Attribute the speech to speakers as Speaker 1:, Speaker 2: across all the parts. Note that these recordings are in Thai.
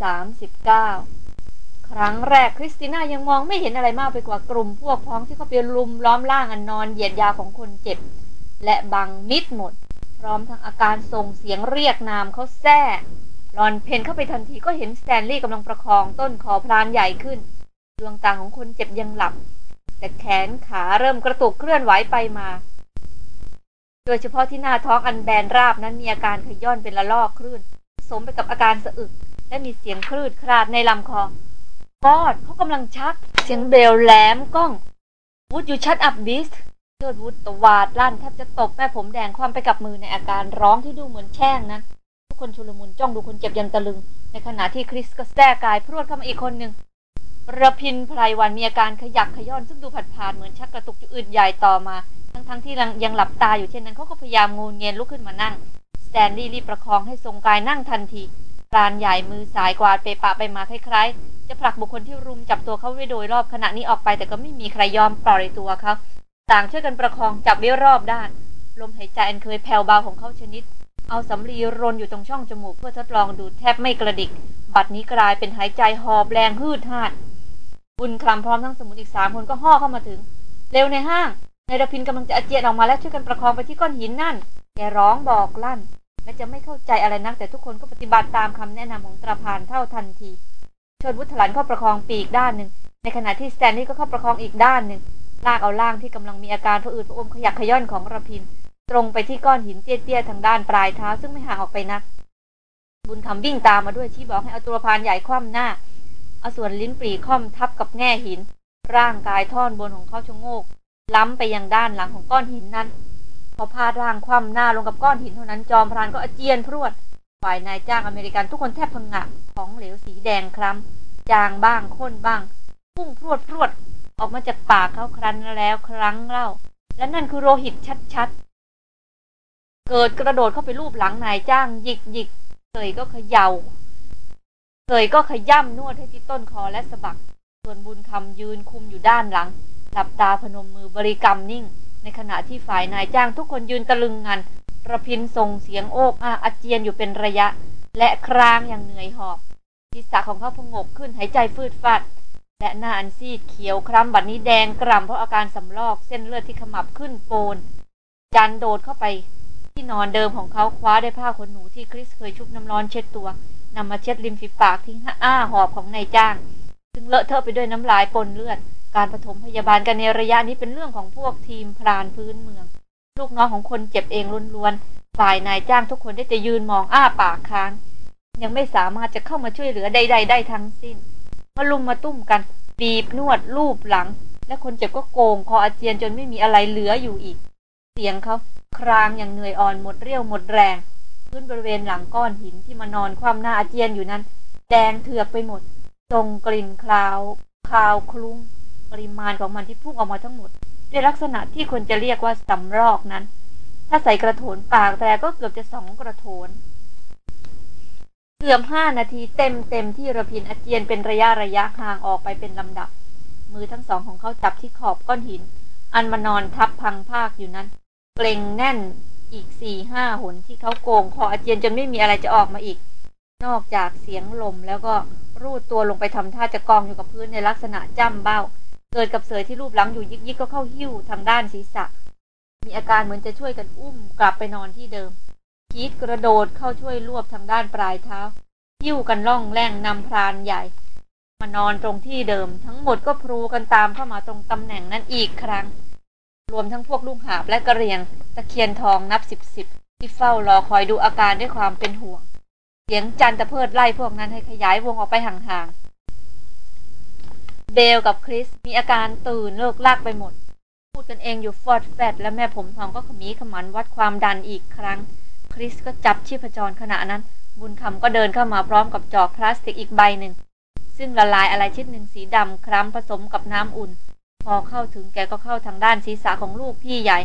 Speaker 1: 39 ครั้งแรกคริสติน่ายังมองไม่เห็นอะไรมากไปกว่ากลุ่มพวกพ้องที่เขาไปรุมล้อมร่างอันนอนเหยียดยาวของคนเจ็บ และบังมิดหมด พร้อมทั้งอาการส่งเสียงเรียกนามเขาแซ่หล่อนเผ่นเข้าไปทันทีก็เห็นสแตนลีย์กำลังประคองต้นคอพรานใหญ่ขึ้น ดวงตาของคนเจ็บยังหลับ แต่แขนขาเริ่มกระตุกเคลื่อนไหวไปมา โดยเฉพาะที่หน้าท้องอันแบนราบนั้นมีอาการขย่อนเป็นระลอกคลื่น สมไปกับอาการสะอึก และมีเสียงคลืดคลาดในลำคอกอดเขากำลังชัก เสียงเบลแหลมก้องวูดอยู่ชัดอัพบิสเชิดวูดตวาดลั่นแทบจะตบแม่ผมแดงความไปกับมือในอาการร้องที่ดูเหมือนแช่งนั้นทุกคนชุลมุนจ้องดูคนเจ็บยันตะลึง ในขณะที่คริสก็แทรกกายพรวดเข้ามาอีกคนหนึ่งระพินไพรวันมีอาการขยักขย้อนซึ่งดูผัดผ่านเหมือนชักกระตุกอยู่อื่นใหญ่ต่อมา ทั้งๆทที่ยังหลับตาอยู่เช่นนั้นเขาก็พยายามงูเงียนลุกขึ้นมานั่ง สแตนลีย์รีบประคองให้ทรงกายนั่งทันที ปราณใหญ่มือสายกวาดเปปะไปมาคล้ายๆ จะผลักบุคคลที่รุมจับตัวเขาไว้โดยรอบขณะนี้ออกไปแต่ก็ไม่มีใครยอมปล่อยตัวเขาต่างช่วยกันประคองจับไว้รอบด้าน ลมหายใจอันเคยแผ่วเบาของเขาชนิด เอาสำลีรนอยู่ตรงช่องจมูกเพื่อทดลองดูแทบไม่กระดิก บัดนี้กลายเป็นหายใจหอบแรงฮืดฮาด บุญคลำพร้อมทั้งสมุนอีกสามคนก็ห่อเข้ามาถึง เร็วในห้างนายรพินกำลังจะอาเจียนออกมาแล้วช่วยกันประคองไปที่ก้อนหินนั่น แกร้องบอกลั่น แม้จะไม่เข้าใจอะไรนักแต่ทุกคนก็ปฏิบัติตามคำแนะนำของตราพานเท่าทันทีชิญวุฒลันเข้าประคองปีกด้านหนึ่ง ในขณะที่สแตนลีย์ก็เข้าประคองอีกด้านหนึ่ง ลากเอาล่างที่กำลังมีอาการผะอืดผะอมขยักขย่อนของระพิน ตรงไปที่ก้อนหินเตี้ยๆทางด้านปลายเท้าซึ่งไม่ห่างออกไปนัก บุญคำวิ่งตามมาด้วยชี้บอกให้เอาตัวพานใหญ่คว่ำหน้า เอาส่วนลิ้นปรีค่อมทับกับแง่หิน ร่างกายท่อนบนของเขาชะโงก ล้ำไปยังด้านหลังของก้อนหินนั้น อพาดร่างคว่ำหน้าลงกับก้อนหินเท่านั้นจอมพรานก็อาเจียนพรวดฝ่ายนายจ้างอเมริกันทุกคนแทบพังงะของเหลวสีแดงคล้ำจางบ้างข้นบ้างพุ่งพรวดพรวด ออกมาจากปากเขาครั้นแล้วครั้งเล่า และนั่นคือโรหิตชัดๆ เกิดกระโดดเข้าไปรูปหลังนายจ้างหยิกหยิกเสยก็เขยา่าเสยก็ขย่ำนวดให้ที่ต้นคอและสะบัก ส่วนบุญคำยืนคุมอยู่ด้านหลังหลับตาพนมมือบริกรรมนิ่ง ในขณะที่ฝ่ายนายจ้างทุกคนยืนตะลึงงันระพินส่งเสียงโอกอาอาเจียนอยู่เป็นระยะ และครางอย่างเหนื่อยหอบศีรษะของเขาพงกขึ้นหายใจฟืดฟัด และหน้าอันซีดเขียวคล้ำบัดนี้แดงกร่ำเพราะอาการสำลอกเส้นเลือดที่ขมับขึ้นโปน จันโดดเข้าไป ที่นอนเดิมของเขาคว้าได้ผ้าขนหนูที่คริสเคยชุบน้ำร้อนเช็ดตัวนำมาเช็ดริมฝีปากที่อ้าหอบของนายจ้าง ซึ่งเลอะเทอะไปด้วยน้ำลายปนเลือด การปฐมพยาบาลกันในระยะนี้เป็นเรื่องของพวกทีมพรานพื้นเมือง ลูกน้องของคนเจ็บเองล้วนๆฝ่ายนายจ้างทุกคนได้แต่ยืนมองอ้าปากค้าง ยังไม่สามารถจะเข้ามาช่วยเหลือใด ๆ ได้ทั้งสิ้น มาลุมมาตุ้มกันบีบนวดลูบหลัง และคนเจ็บก็โกงคออาเจียนจนไม่มีอะไรเหลืออยู่อีก เสียงเขาครางอย่างเหนื่อยอ่อนหมดเรี่ยวหมดแรง พื้นบริเวณหลังก้อนหินที่มานอนคว่ำหน้าอาเจียนอยู่นั้น แดงเถือกไปหมดทรงกลิ่นคลาวคาวคลุ้ง ปริมาณของมันที่พุ่งออกมาทั้งหมด ด้วยลักษณะที่ควรจะเรียกว่าสำรอกนั้น ถ้าใส่กระโถนปากแต่ก็เกือบจะสองกระโถน เกือบห้านาทีเต็มเต็มที่ระพินอาเจียนเป็นระยะระยะห่างออกไปเป็นลำดับ มือทั้งสองของเขาจับที่ขอบก้อนหิน อันมานอนทับพังภาคอยู่นั้นเกรงแน่นอีกสี่ห้าหนที่เขาโกงคออาเจียนจนไม่มีอะไรจะออกมาอีก นอกจากเสียงลมแล้วก็รูดตัวลงไปทำท่าจะกองอยู่กับพื้นในลักษณะจ้ำเบ้า เกิดกับเสยที่รูปหลังอยู่ยิกยิกก็เข้าหิ้วทางด้านศีรษะ มีอาการเหมือนจะช่วยกันอุ้มกลับไปนอนที่เดิม คีดกระโดดเข้าช่วยรวบทางด้านปลายเท้า หิ้วกันล่องแรงนำพรานใหญ่ มานอนตรงที่เดิม ทั้งหมดก็พลูกันตามเข้ามาตรงตำแหน่งนั้นอีกครั้ง รวมทั้งพวกลูกหาบและกระเรียง ตะเคียนทองนับสิบสิบที่เฝ้ารอคอยดูอาการด้วยความเป็นห่วง เสียงจันตะเพิดไล่พวกนั้นให้ขยายวงออกไปห่างๆ เบลกับคริสมีอาการตื่นเลิกลากไปหมด พูดกันเองอยู่ฟอดแฟดและแม่ผมทองก็ขมีขมันวัดความดันอีกครั้ง คริสก็จับชีพจรขณะนั้น บุญคำก็เดินเข้ามาพร้อมกับจอกพลาสติกอีกใบหนึ่ง ซึ่งละลายอะไรชิ้นหนึ่งสีดำคล้ำผสมกับน้ำอุ่น พอเข้าถึงแกก็เข้าทางด้านศีรษะของลูกพี่ใหญ่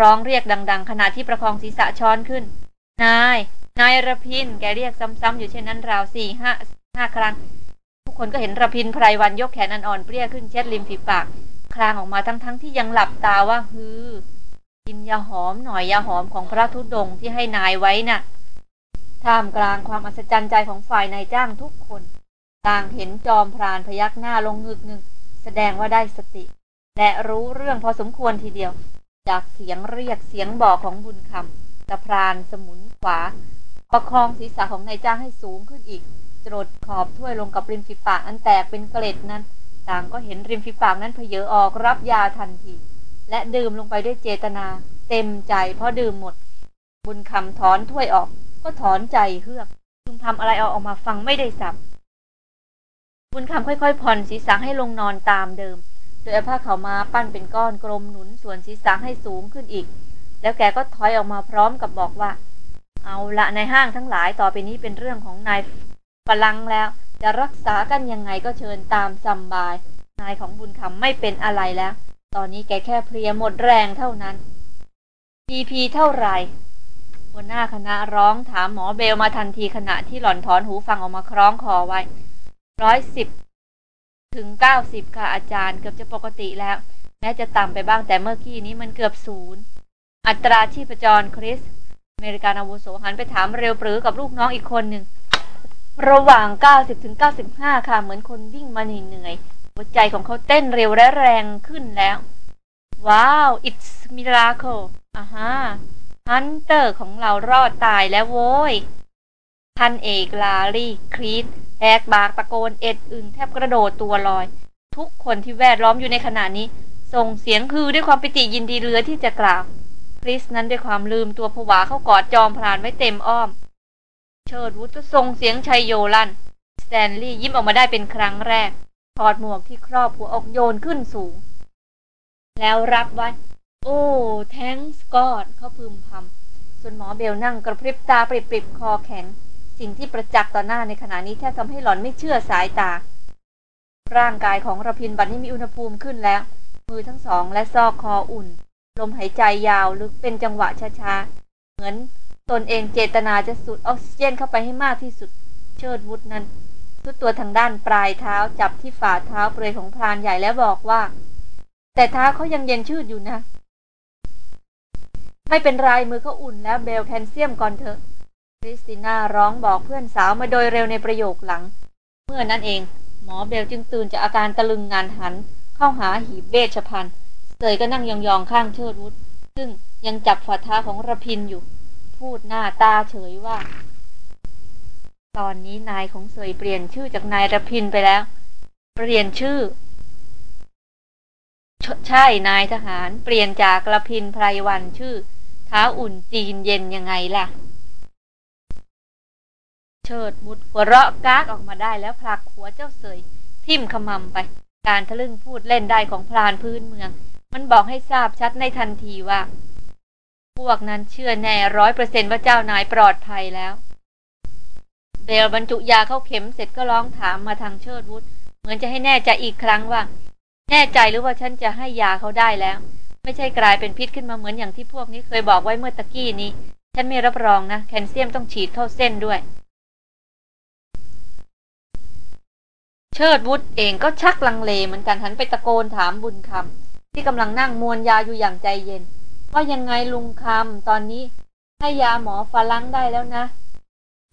Speaker 1: ร้องเรียกดัง ๆ ขณะที่ประคองศีรษะช้อนขึ้น นาย นายระพินแกเรียกซ้ำๆอยู่เช่นนั้นราวสี่ห้าห้าครั้ง กคนก็เห็นระพินไพรวันยกแขนอันอ่อนเปรี้ยขึ้นเช็ดริมฝีปาก คลางออกมาทั้งๆทที่ยังหลับตาว่าฮือ กินยาหอมหน่อยยาหอมของพระธุดงที่ให้นายไว้น่ะ ท่ามกลางความอัศจรรย์ใจของฝ่ายนายจ้างทุกคน ต่างเห็นจอมพรานพยักหน้าลงงึกหนึ่งแสดงว่าได้สติ และรู้เรื่องพอสมควรทีเดียว จากเสียงเรียกเสียงบอกของบุญคำตะพรานสมุนขวา ประคองศีรษะของนายจ้างให้สูงขึ้นอีก จรดขอบถ้วยลงกับริมฝีปากอันแตกเป็นเกล็ดนั้น ต่างก็เห็นริมฝีปากนั้นเพเยอออกรับยาทันที และดื่มลงไปด้วยเจตนา เต็มใจเพราะดื่มหมด บุญคำถอนถ้วยออก ก็ถอนใจเฮือกพึมพำอะไรเอาออกมาฟังไม่ได้สับบุญคำค่อยๆผ่อนศีรษะให้ลงนอนตามเดิม โดยเอาผ้าเขาวมาปั้นเป็นก้อนกลมหนุนส่วนศีรษะให้สูงขึ้นอีก แล้วแกก็ถอยออกมาพร้อมกับบอกว่า เอาละในห้างทั้งหลายต่อไปนี้เป็นเรื่องของนาย ฝรั่งแล้ว จะรักษากันยังไงก็เชิญตามสบาย นายของบุญคำไม่เป็นอะไรแล้ว ตอนนี้แกแค่เพลียหมดแรงเท่านั้น PP เท่าไหร่หัวหน้าคณะร้องถามหมอเบลมาทันทีขณะที่หล่อนถอนหูฟังออกมาคล้องคอไว้ร้อยสิบถึงเก้าสิบค่ะอาจารย์เกือบจะปกติแล้ว แม้จะต่ำไปบ้างแต่เมื่อกี้นี้มันเกือบศูนย์อัตราชีพจรคริส อเมริกันอาวุโสหันไปถามเร็วปรื๋อกับลูกน้องอีกคนหนึ่ง ระหว่าง 90ถึง95 ค่ะ เหมือนคนวิ่งมาเหนื่อยๆหัวใจของเขาเต้นเร็วและแรงขึ้นแล้ว wow it's miracle อ่าฮะ hunter ของเรารอดตายแล้วโว้ยพันเอกลารีครีตแหกปากตะโกนเอ็ดอึงแทบกระโดดตัวลอย ทุกคนที่แวดล้อมอยู่ในขณะนี้ ส่งเสียงฮือด้วยความปิติยินดีเหลือที่จะกล่าวคริสนั้นด้วยความลืมตัวผวาเข้ากอดจอมพรานไว้เต็มอ้อม ชิดวุฒก็ส่งเสียงไชโยลั่นสแตนลีย์ยิ้มออกมาได้เป็นครั้งแรก ถอดหมวกที่ครอบหัวออกโยนขึ้นสูง แล้วรับไว้ oh thanks God เขาพึมพำส่วนหมอเบลนั่งกระพริบตาปริบๆคอแข็ง สิ่งที่ประจักษ์ต่อหน้าในขณะนี้แทบทำให้หล่อนไม่เชื่อสายตา ร่างกายของรพินทร์บัดนี้มีอุณหภูมิขึ้นแล้ว มือทั้งสองและซอกคออุ่น ลมหายใจยาวลึกเป็นจังหวะช้าๆ เหมือน ตนเองเจตนาจะสูดออกซิเจนเข้าไปให้มากที่สุด เชิดวุฒนั้นทุดตัวทางด้านปลายเท้าจับที่ฝ่าเท้าเปลือยของพรานใหญ่แล้วบอกว่า แต่เท้าเขายังเย็นชืดอยู่นะ ไม่เป็นไรมือเขาอุ่นแล้วเบลแคลเซียมก่อนเถอะคริสติน่าร้องบอกเพื่อนสาวมาโดยเร็วในประโยคหลัง เมื่อนั้นเอง หมอเบลจึงตื่นจากอาการตะลึงงานหัน เข้าหาหีบเวชภัณฑ์เสยก็นั่งยองๆข้างเชิดวุฒซึ่งยังจับฝ่าเท้าของระพินอยู่ พูดหน้าตาเฉยว่า ตอนนี้นายของเสยเปลี่ยนชื่อจากนายระพินไปแล้ว เปลี่ยนชื่อชใช่นายทหารเปลี่ยนจากระพินไพรวันชื่อ เท้าอุ่นจีนเย็นยังไงล่ะ เชิดมุดหัวเราะกากออกมาได้แล้วผลักหัวเจ้าเสย ทิ่มขมำไป การทะลึ่งพูดเล่นได้ของพรานพื้นเมือง มันบอกให้ทราบชัดในทันทีว่า พวกนั้นเชื่อแน่ร้อยเปอร์เซนต์ว่าเจ้านายปลอดภัยแล้ว เบลบรรจุยาเข้าเข็มเสร็จก็ร้องถามมาทางเชิดวุฒเหมือนจะให้แน่ใจอีกครั้งว่า แน่ใจหรือว่าฉันจะให้ยาเขาได้แล้ว ไม่ใช่กลายเป็นพิษขึ้นมาเหมือนอย่างที่พวกนี้เคยบอกไว้เมื่อตะกี้นี้ ฉันไม่รับรองนะแคลเซียมต้องฉีดเข้าเส้นด้วย เชิดวุฒเองก็ชักลังเลเหมือนกันหันไปตะโกนถามบุญคำที่กำลังนั่งมวนยาอยู่อย่างใจเย็น ว่ายังไงลุงคำตอนนี้ให้ยาหมอฟาลังได้แล้วนะ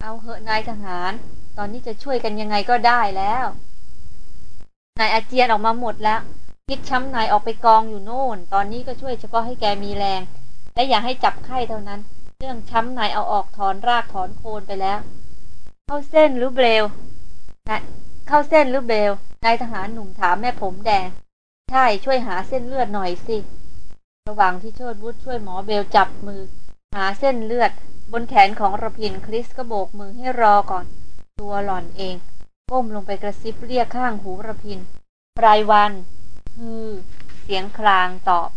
Speaker 1: เอาเหอะนายทหาร ตอนนี้จะช่วยกันยังไงก็ได้แล้ว นายอาเจียนออกมาหมดแล้วพิษช้ำนายออกไปกองอยู่โน่น ตอนนี้ก็ช่วยเฉพาะให้แกมีแรง และอย่าให้จับไข้เท่านั้น เรื่องช้ำนายเอาออกถอนรากถอนโคนไปแล้ว เข้าเส้นหรือเบลนะเข้าเส้นหรือเบลนายทหารหนุ่มถามแม่ผมแดง ใช่ช่วยหาเส้นเลือดหน่อยสิ ระหว่างที่โชดวุฒช่วยหมอเบลจับมือ หาเส้นเลือด บนแขนของระพินคริสก็โบกมือให้รอก่อน ตัวหล่อนเอง ก้มลงไปกระซิบเรียกข้างหูระพินรายวันฮือเสียงคลางตอบ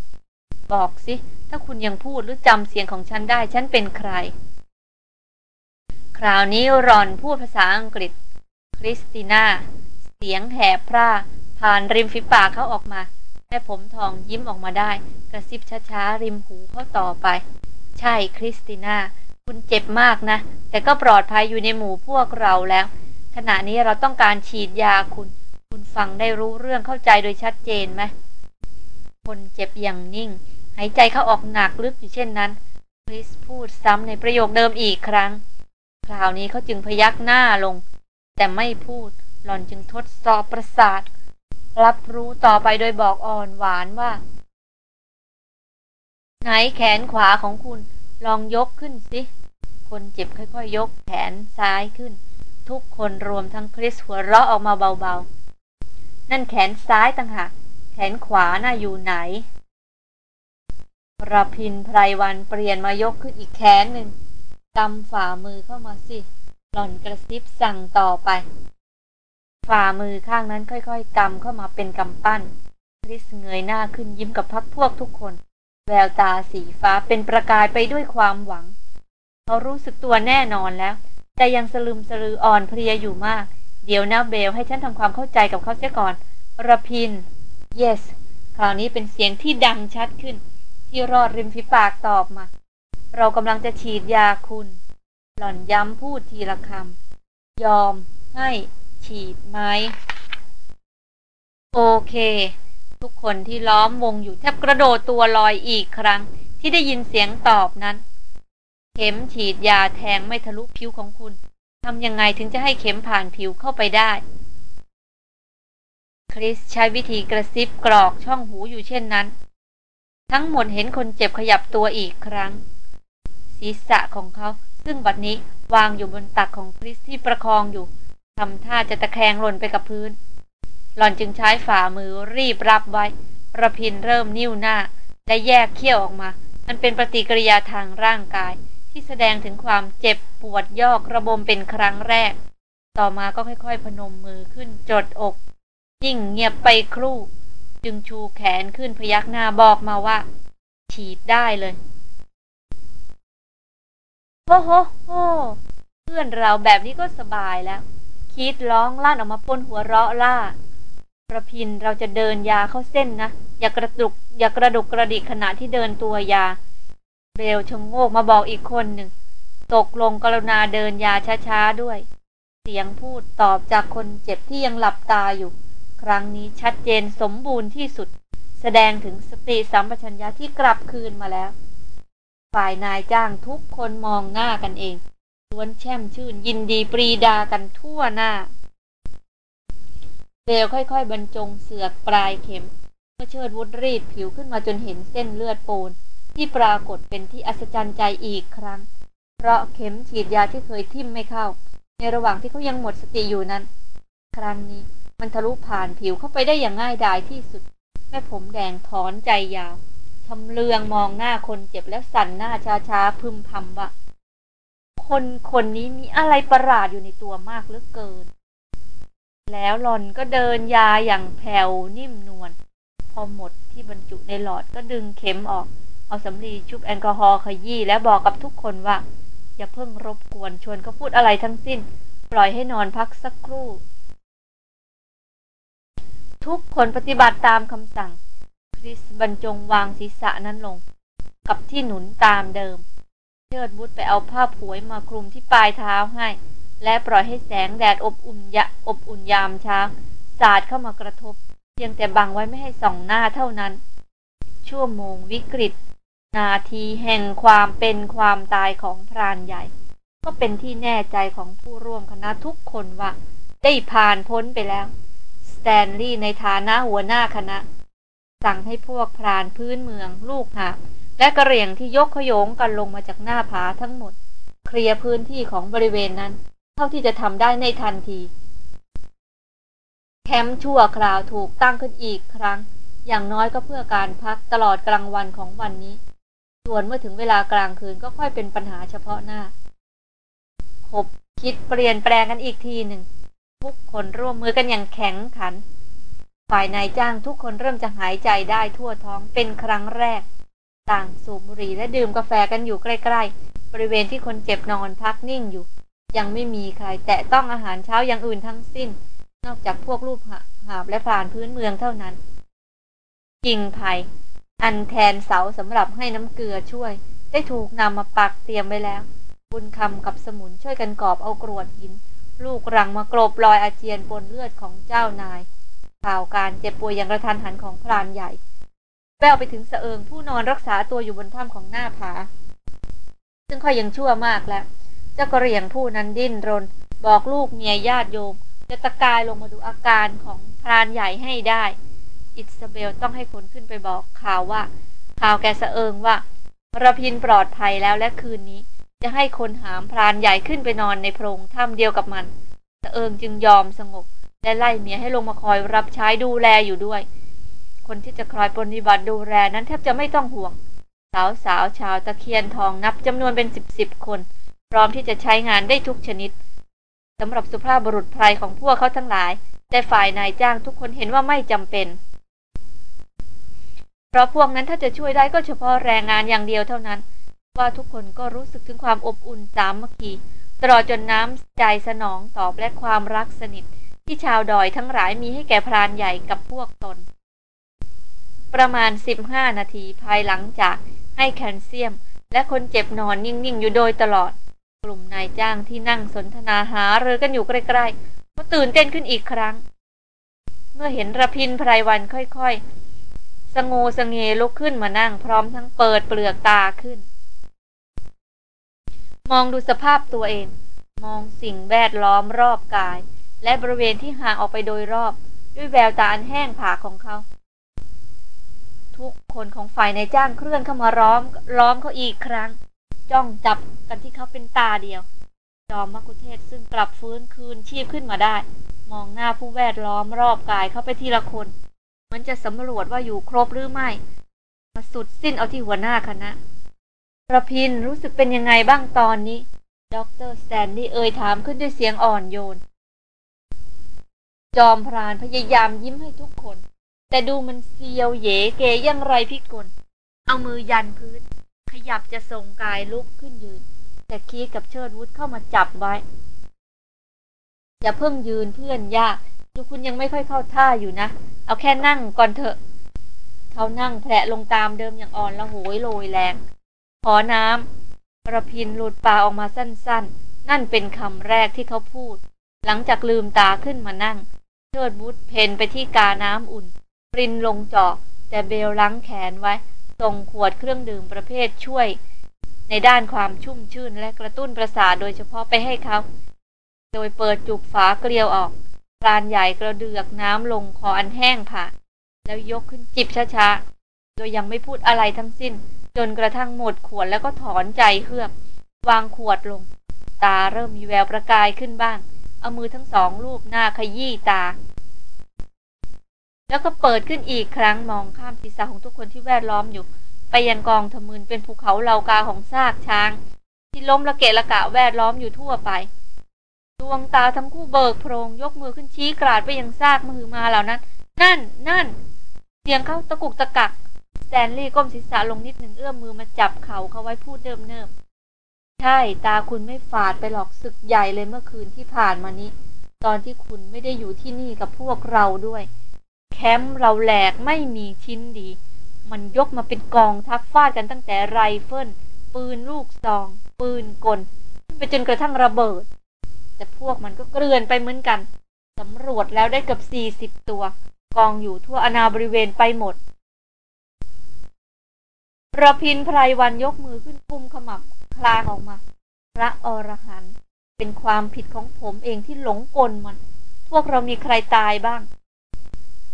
Speaker 1: บอกสิ ถ้าคุณยังพูดหรือจำเสียงของฉันได้ ฉันเป็นใคร คราวนี้รอนพูดภาษาอังกฤษ คริสติน่า เสียงแหบพร่า ผ่านริมฝีปากเขาออกมา แม่ผมทองยิ้มออกมาได้ กระซิบช้าๆ ริมหูเขาต่อไป ใช่คริสติน่า คุณเจ็บมากนะ แต่ก็ปลอดภัยอยู่ในหมู่พวกเราแล้ว ขณะนี้เราต้องการฉีดยาคุณ คุณฟังได้รู้เรื่องเข้าใจโดยชัดเจนไหมคนเจ็บอย่างนิ่ง หายใจเข้าออกหนักลึกอยู่เช่นนั้นคริสพูดซ้ำในประโยคเดิมอีกครั้ง คราวนี้เขาจึงพยักหน้าลง แต่ไม่พูดหล่อนจึงทดสอบประสาท รับรู้ต่อไปโดยบอกอ่อนหวานว่า ไหนแขนขวาของคุณลองยกขึ้นสิ คนเจ็บค่อยๆยกแขนซ้ายขึ้น ทุกคนรวมทั้งคริสหัวเราะออกมาเบาๆ นั่นแขนซ้ายต่างหากแขนขวาน่าอยู่ไหนรพินไพรวันเปลี่ยนมายกขึ้นอีกแขนหนึ่งกำฝ่ามือเข้ามาสิ หล่อนกระซิบสั่งต่อไป ฝ่ามือข้างนั้นค่อยๆกำเข้ามาเป็นกำปั้น คริสเงยหน้าขึ้นยิ้มกับพักพวกทุกคน แววตาสีฟ้าเป็นประกายไปด้วยความหวัง เขารู้สึกตัวแน่นอนแล้ว แต่ยังสลืมสลืออ่อนเพลียอยู่มาก เดี๋ยวนะเบลให้ฉันทำความเข้าใจกับเขาเสียก่อนระพิน yes คราวนี้เป็นเสียงที่ดังชัดขึ้น ที่รอดริมฝีปากตอบมา เรากำลังจะฉีดยาคุณ หล่อนย้ำพูดทีละคำยอมให้ ฉีดไหมโอเค ทุกคนที่ล้อมวงอยู่แทบกระโดดตัวลอยอีกครั้ง ที่ได้ยินเสียงตอบนั้น เข็มฉีดยาแทงไม่ทะลุผิวของคุณทำยังไงถึงจะให้เข็มผ่านผิวเข้าไปได้ คริสใช้วิธีกระซิบกรอกช่องหูอยู่เช่นนั้น ทั้งหมดเห็นคนเจ็บขยับตัวอีกครั้ง ศีรษะของเขาซึ่งบัดนี้วางอยู่บนตักของคริสที่ประคองอยู่ ทำท่าจะตะแคงหล่นไปกับพื้น หล่อนจึงใช้ฝ่ามือรีบรับไว้ระพินเริ่มนิ้วหน้า และแยกเขี้ยวออกมา มันเป็นปฏิกิริยาทางร่างกาย ที่แสดงถึงความเจ็บปวดยอกระบมเป็นครั้งแรก ต่อมาก็ค่อยๆ พนมมือขึ้นจดอก ยิ่งเงียบไปครู่ จึงชูแขนขึ้นพยักหน้าบอกมาว่า ฉีดได้เลยโอ้โหโหเพื่อนเราแบบนี้ก็สบายแล้ว คิดร้องลั่นออกมาปนหัวเราะล่าประพินเราจะเดินยาเข้าเส้นนะ อย่ากระตุก อย่ากระดุกกระดิกขณะที่เดินตัวยา เบลชงโงกมาบอกอีกคนหนึ่ง ตกลงกรุณาเดินยาช้าๆด้วย เสียงพูดตอบจากคนเจ็บที่ยังหลับตาอยู่ ครั้งนี้ชัดเจนสมบูรณ์ที่สุด แสดงถึงสติสัมปชัญญะที่กลับคืนมาแล้ว ฝ่ายนายจ้างทุกคนมองหน้ากันเอง ล้วนแช่มชื่น ยินดีปรีดากันทั่วหน้าเบลค่อยๆ บรรจงเสือกปลายเข็ม เมื่อเชิดวุฒรีดผิวขึ้นมาจนเห็นเส้นเลือดโปนที่ปรากฏเป็นที่อัศจรรย์ใจอีกครั้ง เพราะเข็มฉีดยาที่เคยทิ่มไม่เข้า ในระหว่างที่เขายังหมดสติอยู่นั้น ครั้งนี้มันทะลุผ่านผิวเข้าไปได้อย่างง่ายดายที่สุด แม่ผมแดงถอนใจยาวชำเลืองมองหน้าคนเจ็บแล้วสั่นหน้าช้าๆพึมพำว่า คนคนนี้มีอะไรประหลาดอยู่ในตัวมากเหลือเกิน แล้วหลอนก็เดินยาอย่างแผ่วนิ่มนวล พอหมดที่บรรจุในหลอดก็ดึงเข็มออก เอาสำลีชุบแอลกอฮอล์ขยี้แล้วบอกกับทุกคนว่า อย่าเพิ่งรบกวนชวนเขาพูดอะไรทั้งสิ้น ปล่อยให้นอนพักสักครู่ ทุกคนปฏิบัติตามคำสั่ง คริสบรรจงวางศีรษะนั้นลง กับที่หนุนตามเดิม เชิดบุตรไปเอาผ้าผวยมาคลุมที่ปลายเท้าให้ และปล่อยให้แสงแดดอบอุ่นยะอบอุ่นยามเช้าสาดเข้ามากระทบ เพียงแต่บังไว้ไม่ให้ส่องหน้าเท่านั้น ชั่วโมงวิกฤต นาทีแห่งความเป็นความตายของพรานใหญ่ ก็เป็นที่แน่ใจของผู้ร่วมคณะทุกคนว่า ได้ผ่านพ้นไปแล้ว สแตนลีย์ในฐานะหัวหน้าคณะ สั่งให้พวกพรานพื้นเมืองลูกหา และกะเหรี่ยงที่ยกขยงกันลงมาจากหน้าผาทั้งหมด เคลียร์พื้นที่ของบริเวณนั้น เท่าที่จะทำได้ในทันที แคมป์ชั่วคราวถูกตั้งขึ้นอีกครั้ง อย่างน้อยก็เพื่อการพักตลอดกลางวันของวันนี้ ส่วนเมื่อถึงเวลากลางคืนก็ค่อยเป็นปัญหาเฉพาะหน้าคบคิดเปลี่ยนแปลงกันอีกทีหนึ่ง ทุกคนร่วมมือกันอย่างแข็งขัน ฝ่ายนายจ้างทุกคนเริ่มจะหายใจได้ทั่วท้องเป็นครั้งแรก ต่างสูบบุหรี่และดื่มกาแฟกันอยู่ใกล้ๆ บริเวณที่คนเจ็บนอนพักนิ่งอยู่ ยังไม่มีใครแตะต้องอาหารเช้าอย่างอื่นทั้งสิ้น นอกจากพวกรูปหาบและผ่านพื้นเมืองเท่านั้นกิ่งไผ่อันแทนเสาสำหรับให้น้ำเกลือช่วย ได้ถูกนำมาปักเตรียมไว้แล้ว บุญคำกับสมุนช่วยกันกอบเอากรวดหิน ลูกรังมากรบรอยอาเจียนปนเลือดของเจ้านายข่าวการเจ็บป่วยอย่างกระทันหันของพรานใหญ่ แววไปถึงเสเอิงผู้นอนรักษาตัวอยู่บนถ้ำของหน้าผา ซึ่งค่อยยังชั่วมากแล้วเจ้ากระเหรี่ยงผู้นั้นดิ้นรน บอกลูกเมียญาติโยม จะตะกายลงมาดูอาการของพรานใหญ่ให้ได้ อิสเบลต้องให้คนขึ้นไปบอกข่าวว่า ข่าวแกสะเอิงว่าระพินปลอดภัยแล้วและคืนนี้ จะให้คนหามพรานใหญ่ขึ้นไปนอนในโพรงถ้ำเดียวกับมันสะเอิงจึงยอมสงบ และไล่เมียให้ลงมาคอยรับใช้ดูแลอยู่ด้วย คนที่จะคอยปฏิบัติดูแลนั้นแทบจะไม่ต้องห่วง สาวสาวชาวตะเคียนทองนับจำนวนเป็นสิบสิบคน พร้อมที่จะใช้งานได้ทุกชนิดสำหรับสุภาพบุรุษไพรของพวกเขาทั้งหลาย แต่ฝ่ายนายจ้างทุกคนเห็นว่าไม่จำเป็น เพราะพวกนั้นถ้าจะช่วยได้ก็เฉพาะแรงงานอย่างเดียวเท่านั้น ว่าทุกคนก็รู้สึกถึงความอบอุ่นสามัคคีตลอดจนน้ำใจสนองตอบและความรักสนิทที่ชาวดอยทั้งหลายมีให้แก่พรานใหญ่กับพวกตน ประมาณ 15 นาทีภายหลังจากให้แคลเซียม และคนเจ็บนอนนิ่ง ๆ อยู่โดยตลอด กลุ่มนายจ้างที่นั่งสนทนาหาเรือกันอยู่ใกล้ๆก็ตื่นเต้นขึ้นอีกครั้ง เมื่อเห็นระพินไพรวันค่อยๆ สงโงสงเงลุกขึ้นมานั่งพร้อมทั้งเปิดเปลือกตาขึ้น มองดูสภาพตัวเอง มองสิ่งแวดล้อมรอบกาย และบริเวณที่ห่างออกไปโดยรอบ ด้วยแววตาอันแห้งผากของเขา ทุกคนของฝ่ายในจ้างเคลื่อนเข้ามาล้อมล้อมเขาอีกครั้ง จ้องจับกันที่เขาเป็นตาเดียว จอมมัคคุเทศก์ซึ่งกลับฟื้นคืนชีพขึ้นมาได้ มองหน้าผู้แวดล้อมรอบกายเขาไปทีละคนเหมือนจะสำรวจว่าอยู่ครบหรือไม่ มาสุดสิ้นเอาที่หัวหน้าคณะรพินทร์รู้สึกเป็นยังไงบ้างตอนนี้ด็อกเตอร์สแตนลีย์เอ่ยถามขึ้นด้วยเสียงอ่อนโยน จอมพรานพยายามยิ้มให้ทุกคน แต่ดูมันเซียวเยเกยังไรพิกล เอามือยันพื้น ขยับจะส่งกายลุกขึ้นยืน แต่คีกับเชิดวุฒเข้ามาจับไว้ อย่าเพิ่งยืนเพื่อนยากดูคุณยังไม่ค่อยเข้าท่าอยู่นะ เอาแค่นั่งก่อนเถอะ เขานั่งแผลลงตามเดิมอย่างอ่อนละโหยโรยแรง ขอน้ำประพินหลุดปากออกมาสั้น ๆ นั่นเป็นคำแรกที่เขาพูด หลังจากลืมตาขึ้นมานั่ง เชิดวุฒเพนไปที่กาน้ำอุ่น รินลงจอกแต่เบลล้างแขนไว้ ส่งขวดเครื่องดื่มประเภทช่วย ในด้านความชุ่มชื่นและกระตุ้นประสาทโดยเฉพาะไปให้เขา โดยเปิดจุกฝาเกลียวออกพรานใหญ่กระเดือกน้ำลงคออันแห้งผ่าแล้วยกขึ้นจิบช้าๆ โดยยังไม่พูดอะไรทั้งสิ้น จนกระทั่งหมดขวดแล้วก็ถอนใจเฮือก วางขวดลง ตาเริ่มมีแววประกายขึ้นบ้าง เอามือทั้งสองรูปหน้าขยี้ตา แล้วก็เปิดขึ้นอีกครั้งมองข้ามศีรษะของทุกคนที่แวดล้อมอยู่ ไปยังกองทมืนเป็นภูเขาเหล่ากาของซากช้าง ที่ล้มละเกะละกะแวดล้อมอยู่ทั่วไป ดวงตาทั้งคู่เบิกโพรงยกมือขึ้นชี้กราดไปยังซากมือมาเหล่านั้น นั่นนั่น เสียงเข้าตะกุกตะกักสแตนลีย์ก้มศีรษะลงนิดหนึ่งเอื้อมมือมาจับเขาเขาไว้พูดเดิมเนิมใช่ตาคุณไม่ฝาดไปหรอกศึกใหญ่เลยเมื่อคืนที่ผ่านมานี้ ตอนที่คุณไม่ได้อยู่ที่นี่กับพวกเราด้วย แคมป์เราแหลกไม่มีชิ้นดี มันยกมาเป็นกองทัพฟาดกันตั้งแต่ไรเฟิลปืนลูกซอง ปืนกลขึ้นไปจนกระทั่งระเบิด แต่พวกมันก็เกลื่อนไปเหมือนกันสำรวจแล้วได้เกือบสี่สิบตัว กองอยู่ทั่วอนาบริเวณไปหมดระพินไพรวันยกมือขึ้นกุมขมับคลางออกมา พระอรหันต์เป็นความผิดของผมเองที่หลงกลมัน พวกเรามีใครตายบ้าง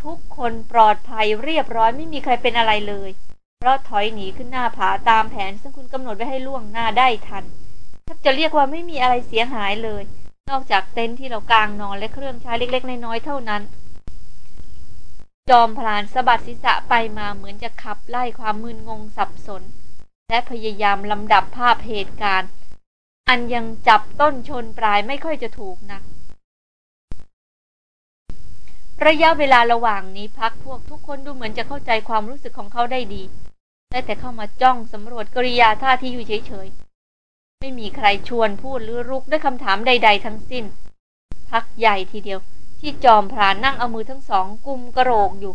Speaker 1: ทุกคนปลอดภัยเรียบร้อยไม่มีใครเป็นอะไรเลย เพราะถอยหนีขึ้นหน้าผาตามแผน ซึ่งคุณกำหนดไว้ให้ล่วงหน้าได้ทันถ้าจะเรียกว่าไม่มีอะไรเสียหายเลย นอกจากเต็นท์ที่เรากางนอนและเครื่องใช้เล็ก ๆ น้อยๆเท่านั้น จอมพลานสะบัดศีรษะไปมาเหมือนจะขับไล่ความมึนงงสับสน และพยายามลำดับภาพเหตุการณ์ อันยังจับต้นชนปลายไม่ค่อยจะถูกนัก ระยะเวลาระหว่างนี้พักพวกทุกคนดูเหมือนจะเข้าใจความรู้สึกของเขาได้ดี ได้แต่เข้ามาจ้องสำรวจกริยาท่าที่อยู่เฉยๆ ไม่มีใครชวนพูดหรือรุกด้วยคำถามใด ๆ ทั้งสิ้น พักใหญ่ทีเดียว ที่จอมพรานนั่งเอามือทั้งสองกุมกระโรกอยู่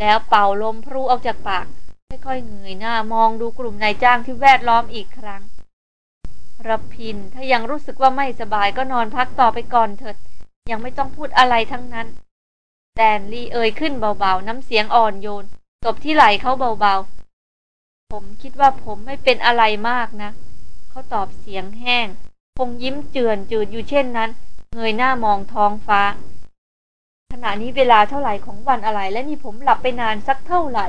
Speaker 1: แล้วเป่าลมพรูออกจากปากค่อยๆเงยหน้ามองดูกลุ่มนายจ้างที่แวดล้อมอีกครั้งรพินถ้ายังรู้สึกว่าไม่สบายก็นอนพักต่อไปก่อนเถิด ยังไม่ต้องพูดอะไรทั้งนั้น แดนลีเอ่ยขึ้นเบาๆ น้ำเสียงอ่อนโยน ตบที่ไหล่เขาเบาๆ ผมคิดว่าผมไม่เป็นอะไรมากนะ เขาตอบเสียงแห้ง คงยิ้มเจือนจืดอยู่เช่นนั้น เงยหน้ามองท้องฟ้า ขณะนี้เวลาเท่าไหร่ของวันอะไร และนี่ผมหลับไปนานสักเท่าไหร่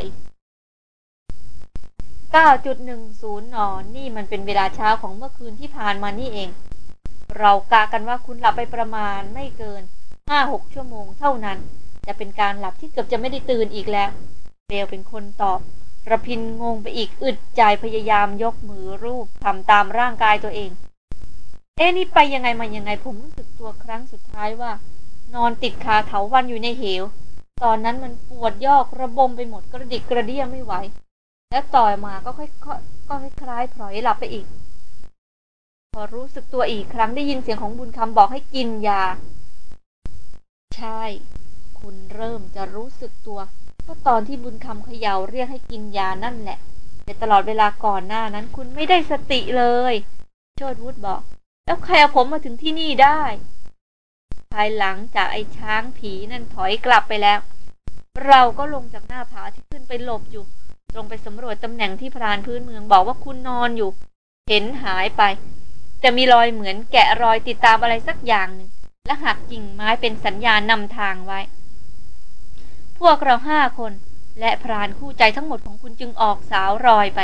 Speaker 1: 9.10 นอนนี่มันเป็นเวลาเช้าของเมื่อคืนที่ผ่านมานี่เอง เรากากันว่าคุณหลับไปประมาณไม่เกิน 5-6 ชั่วโมงเท่านั้น จะเป็นการหลับที่เกือบจะไม่ได้ตื่นอีกแล้ว เบลเป็นคนตอบระพินงงไปอีกอึดใจพยายามยกมือรูปทำตามร่างกายตัวเอง เอ๊นี่ไปยังไงมายังไงผมรู้สึกตัวครั้งสุดท้ายว่า นอนติดคาเถาวันอยู่ในเหว ตอนนั้นมันปวดยอกระบมไปหมดกระดิกกระเดี้ยไม่ไหว แล้วต่อยมาก็ค่อยๆก็คล้ายๆพลอยหลับไปอีก พอรู้สึกตัวอีกครั้งได้ยินเสียงของบุญคำบอกให้กินยา ใช่ คุณเริ่มจะรู้สึกตัวก็ตอนที่บุญคำเขย่าเรียกให้กินยานั่นแหละ แต่ตลอดเวลาก่อนหน้านั้นคุณไม่ได้สติเลย โชดวุฒบอก แล้วใครเอาผมมาถึงที่นี่ได้ ภายหลังจากไอ้ช้างผีนั่นถอยกลับไปแล้ว เราก็ลงจากหน้าผาที่ขึ้นไปหลบอยู่ ตรงไปสำรวจตำแหน่งที่พรานพื้นเมืองบอกว่าคุณนอนอยู่ เห็นหายไปจะมีรอยเหมือนแกะรอยติดตามอะไรสักอย่างหนึ่งและหักกิ่งไม้เป็นสัญญาณนำทางไว้ พวกเราห้าคน และพรานคู่ใจทั้งหมดของคุณจึงออกสาวรอยไป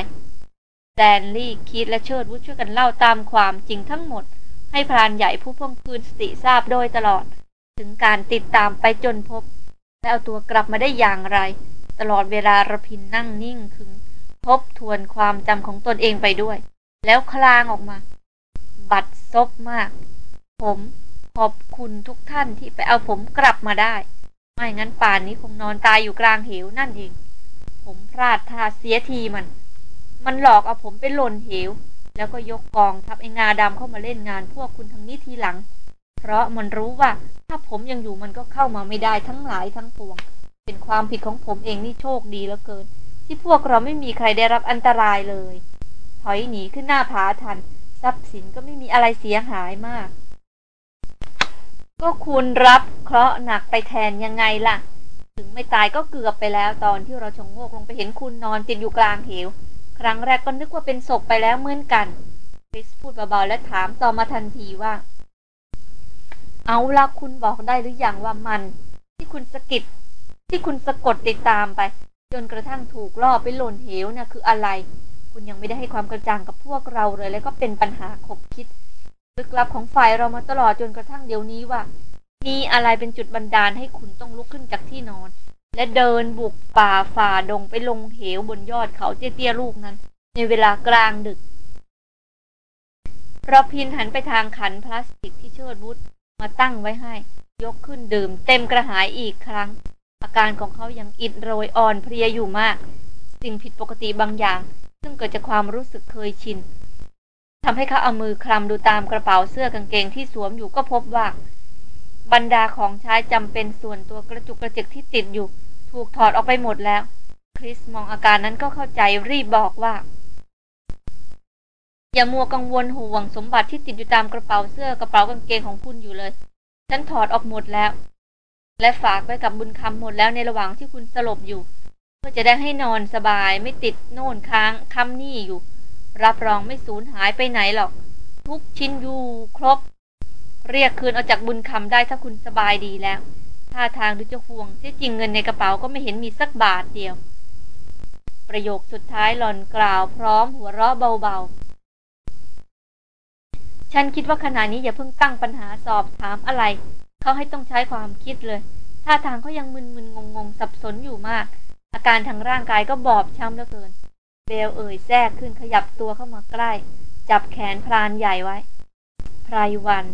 Speaker 1: แดนลี่คิดและเชิดวุฒช่วยกันเล่าตามความจริงทั้งหมด ให้พรานใหญ่ผู้พ่วงคืนสติทราบโดยตลอด ถึงการติดตามไปจนพบ และเอาตัวกลับมาได้อย่างไร ตลอดเวลาระพินนั่งนิ่งขึงทบทวนความจำของตนเองไปด้วย แล้วคลางออกมา บัดซบมาก ผมขอบคุณทุกท่านที่ไปเอาผมกลับมาได้ ไม่งั้นป่านนี้คงนอนตายอยู่กลางเหวนั่นเอง ผมพลาดท่าเสียทีมัน มันหลอกเอาผมไปหล่นเหว แล้วก็ยกกองทัพไอ้งาดำเข้ามาเล่นงานพวกคุณทางนี้ทีหลัง เพราะมันรู้ว่าถ้าผมยังอยู่มันก็เข้ามาไม่ได้ทั้งหลายทั้งปวง เป็นความผิดของผมเองนี่โชคดีเหลือเกิน ที่พวกเราไม่มีใครได้รับอันตรายเลย ถอยหนีขึ้นหน้าผาทัน ทรัพย์สินก็ไม่มีอะไรเสียหายมาก ก็คุณรับเคราะห์หนักไปแทนยังไงล่ะ ถึงไม่ตายก็เกือบไปแล้วตอนที่เราชงโงกลงไปเห็นคุณนอนติดอยู่กลางเหว ครั้งแรกก็นึกว่าเป็นศพไปแล้วเหมือนกันคริสพูดเบาๆและถามต่อมาทันทีว่า เอาละคุณบอกได้หรืออยังว่ามัน ที่คุณสกิดที่คุณสะกดติดตามไป จนกระทั่งถูกล่อไปหล่นเหวนะ่ะคืออะไร คุณยังไม่ได้ให้ความกระจ่างกับพวกเราเลย แล้วก็เป็นปัญหาขบคิด ลึกลับของฝ่ายเรามาตลอดจนกระทั่งเดี๋ยวนี้ว่า มีอะไรเป็นจุดบันดาลให้คุณต้องลุกขึ้นจากที่นอน และเดินบุกป่าฝ่าดงไปลงเหวบนยอดเขาเตี้ยๆลูกนั้น ในเวลากลางดึกเราพินหันไปทางขันพลาสติกที่เชิดวุฒมาตั้งไว้ให้ ยกขึ้นดื่มเต็มกระหายอีกครั้ง อาการของเขายังอิดโรยอ่อนเพลียอยู่มาก สิ่งผิดปกติบางอย่าง ซึ่งเกิดจากความรู้สึกเคยชิน ทำให้เขาเอามือคลำดูตามกระเป๋าเสื้อกางเกงที่สวมอยู่ก็พบว่า บรรดาของใช้จำเป็นส่วนตัวกระจุกกระจิกที่ติดอยู่ ถูกถอดออกไปหมดแล้ว คริสมองอาการนั้นก็เข้าใจรีบบอกว่า อย่ามัวกังวลห่วงสมบัติที่ติดอยู่ตามกระเป๋าเสื้อกระเป๋ากางเกงของคุณอยู่เลย ฉันถอดออกหมดแล้ว และฝากไว้กับบุญคำหมดแล้วในระหว่างที่คุณสลบอยู่ เพื่อจะได้ให้นอนสบายไม่ติดโน่นค้างคำนี่อยู่ รับรองไม่สูญหายไปไหนหรอก ทุกชิ้นอยู่ครบ เรียกคืนเอาจากบุญคำได้ถ้าคุณสบายดีแล้วท่าทางดูจะห่วงที่จริงเงินในกระเป๋าก็ไม่เห็นมีสักบาทเดียว ประโยคสุดท้ายหล่อนกล่าวพร้อมหัวเราะเบาๆ ฉันคิดว่าขณะนี้อย่าเพิ่งตั้งปัญหาสอบถามอะไร เขาให้ต้องใช้ความคิดเลย ท่าทางเขายังมึนๆงงๆ สับสนอยู่มาก อาการทางร่างกายก็บอบช้ำเหลือเกิน เบลเอ่ยแทรกขึ้นขยับตัวเข้ามาใกล้ จับแขนพรานใหญ่ไว้พรายวัน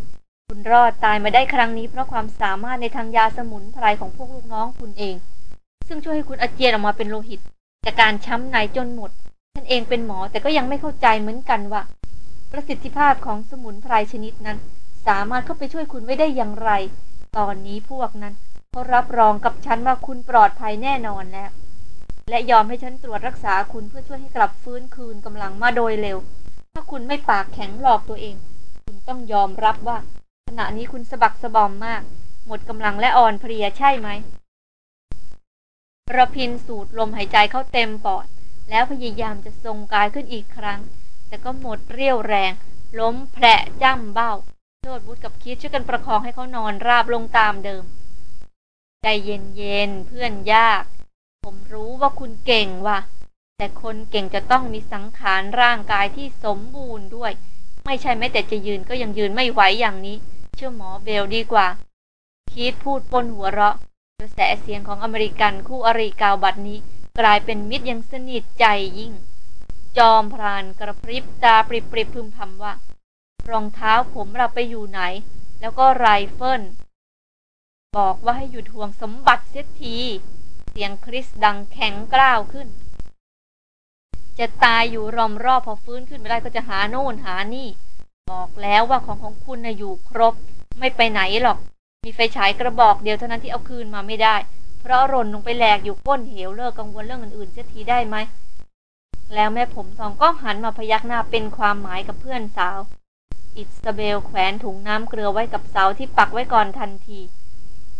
Speaker 1: คุณรอดตายมาได้ครั้งนี้เพราะความสามารถในทางยาสมุนไพรของพวกลูกน้องคุณเอง ซึ่งช่วยให้คุณอาเจียนออกมาเป็นโลหิตจากการช้ำในจนหมดท่านเองเป็นหมอแต่ก็ยังไม่เข้าใจเหมือนกันว่า ประสิทธิภาพของสมุนไพรชนิดนั้น สามารถเข้าไปช่วยคุณไว้ได้อย่างไร ตอนนี้พวกนั้นเขารับรองกับฉันว่าคุณปลอดภัยแน่นอนแล้ว และยอมให้ฉันตรวจรักษาคุณเพื่อช่วยให้กลับฟื้นคืนกำลังมาโดยเร็ว ถ้าคุณไม่ปากแข็งหลอกตัวเอง คุณต้องยอมรับว่า ขณะนี้คุณสะบักสะบอมมาก หมดกำลังและอ่อนเพลียใช่ไหมระพินสูดลมหายใจเข้าเต็มปอด แล้วพยายามจะทรงกายขึ้นอีกครั้ง แต่ก็หมดเรี่ยวแรง ล้มแผลจ้ำเบ้าโชดบุตรกับคิดช่วยกันประคองให้เขานอนราบลงตามเดิม ใจเย็นๆเพื่อนยาก ผมรู้ว่าคุณเก่งว่ะ แต่คนเก่งจะต้องมีสังขารร่างกายที่สมบูรณ์ด้วย ไม่ใช่แม้แต่จะยืนก็ยังยืนไม่ไหวอย่างนี้ เชื่อหมอเบลดีกว่าคีธพูดปนหัวเราะกระแสเสียงของอเมริกันคู่อริเก่าบัดนี้ กลายเป็นมิตรอย่างสนิทใจยิ่ง จอมพรานกระพริบตาปริบปริบพึมพำว่า รองเท้าผมล่ะไปอยู่ไหน แล้วก็ไรเฟิลบอกว่าให้หยุดห่วงสมบัติเสียที เสียงคริสดังแข็งกร้าวขึ้น จะตายอยู่รอมรอบพอฟื้นขึ้นไม่ได้ก็จะหาโน่นหานี่ บอกแล้วว่าของของคุณนะอยู่ครบ ไม่ไปไหนหรอก มีไฟฉายกระบอกเดียวเท่านั้นที่เอาคืนมาไม่ได้ เพราะหล่นลงไปแหลกอยู่ก้นเหวเลิกกังวลเรื่องอื่นๆเสียทีได้ไหมแล้วแม่ผมทองก็หันมาพยักหน้าเป็นความหมายกับเพื่อนสาว อิสเบลแขวนถุงน้ำเกลือไว้กับเสาที่ปักไว้ก่อนทันที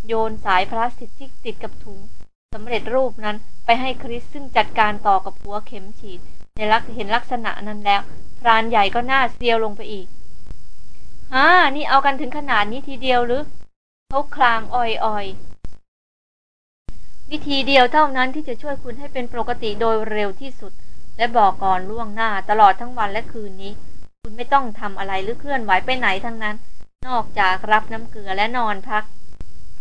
Speaker 1: โยนสายพลาสติกที่ติดกับถุง สำเร็จรูปนั้นไปให้คริสซึ่งจัดการต่อกับหัวเข็มฉีด ในลักเห็นลักษณะนั้นแล้ว พรานใหญ่ก็หน้าเซียวลงไปอีกฮ่านี่เอากันถึงขนาดนี้ทีเดียวหรือเขาคลางอ่อยๆ วิธีเดียวเท่านั้นที่จะช่วยคุณให้เป็นปกติโดยเร็วที่สุด และบอกก่อนล่วงหน้าตลอดทั้งวันและคืนนี้ คุณไม่ต้องทำอะไรหรือเคลื่อนไหวไปไหนทั้งนั้น นอกจากรับน้ำเกลือและนอนพัก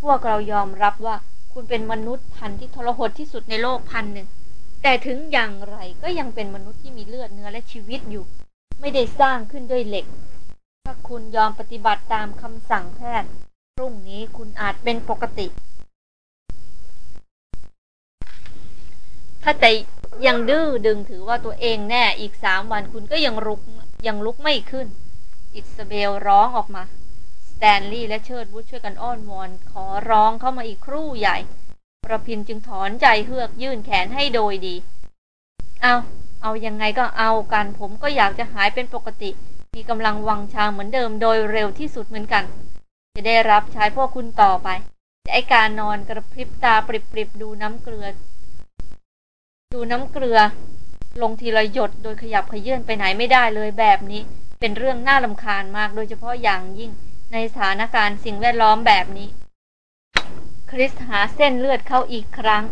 Speaker 1: พวกเรายอมรับว่า คุณเป็นมนุษย์พันธุ์ที่ทรหดที่สุดในโลกพันหนึ่ง แต่ถึงอย่างไรก็ยังเป็นมนุษย์ที่มีเลือดเนื้อและชีวิตอยู่ ไม่ได้สร้างขึ้นด้วยเหล็ก ถ้าคุณยอมปฏิบัติตามคำสั่งแพทย์ พรุ่งนี้คุณอาจเป็นปกติ ถ้าแต่ยังดื้อดึงถือว่าตัวเองแน่อีกสามวันคุณก็ยังลุกยังลุกไม่ขึ้น อิสเบลร้องออกมา แตนลีย์และเชิดวุฒช่วยกันอ้อนวอนขอร้องเข้ามาอีกครู่ใหญ่ ประพินจึงถอนใจเฮือกยื่นแขนให้โดยดี เอาเอายังไงก็เอากัน ผมก็อยากจะหายเป็นปกติ มีกำลังวังชาเหมือนเดิมโดยเร็วที่สุดเหมือนกัน จะได้รับใช้พวกคุณต่อไปแต่ไอการนอนกระพริบตาปริบๆดูน้ำเกลือ ดูน้ำเกลือ ลงทีละหยดโดยขยับขยื่นไปไหนไม่ได้เลยแบบนี้ เป็นเรื่องน่าลำคาญมากโดยเฉพาะอย่างยิ่ง ในสถานการณ์สิ่งแวดล้อมแบบนี้ คริสหาเส้นเลือดเข้าอีกครั้ง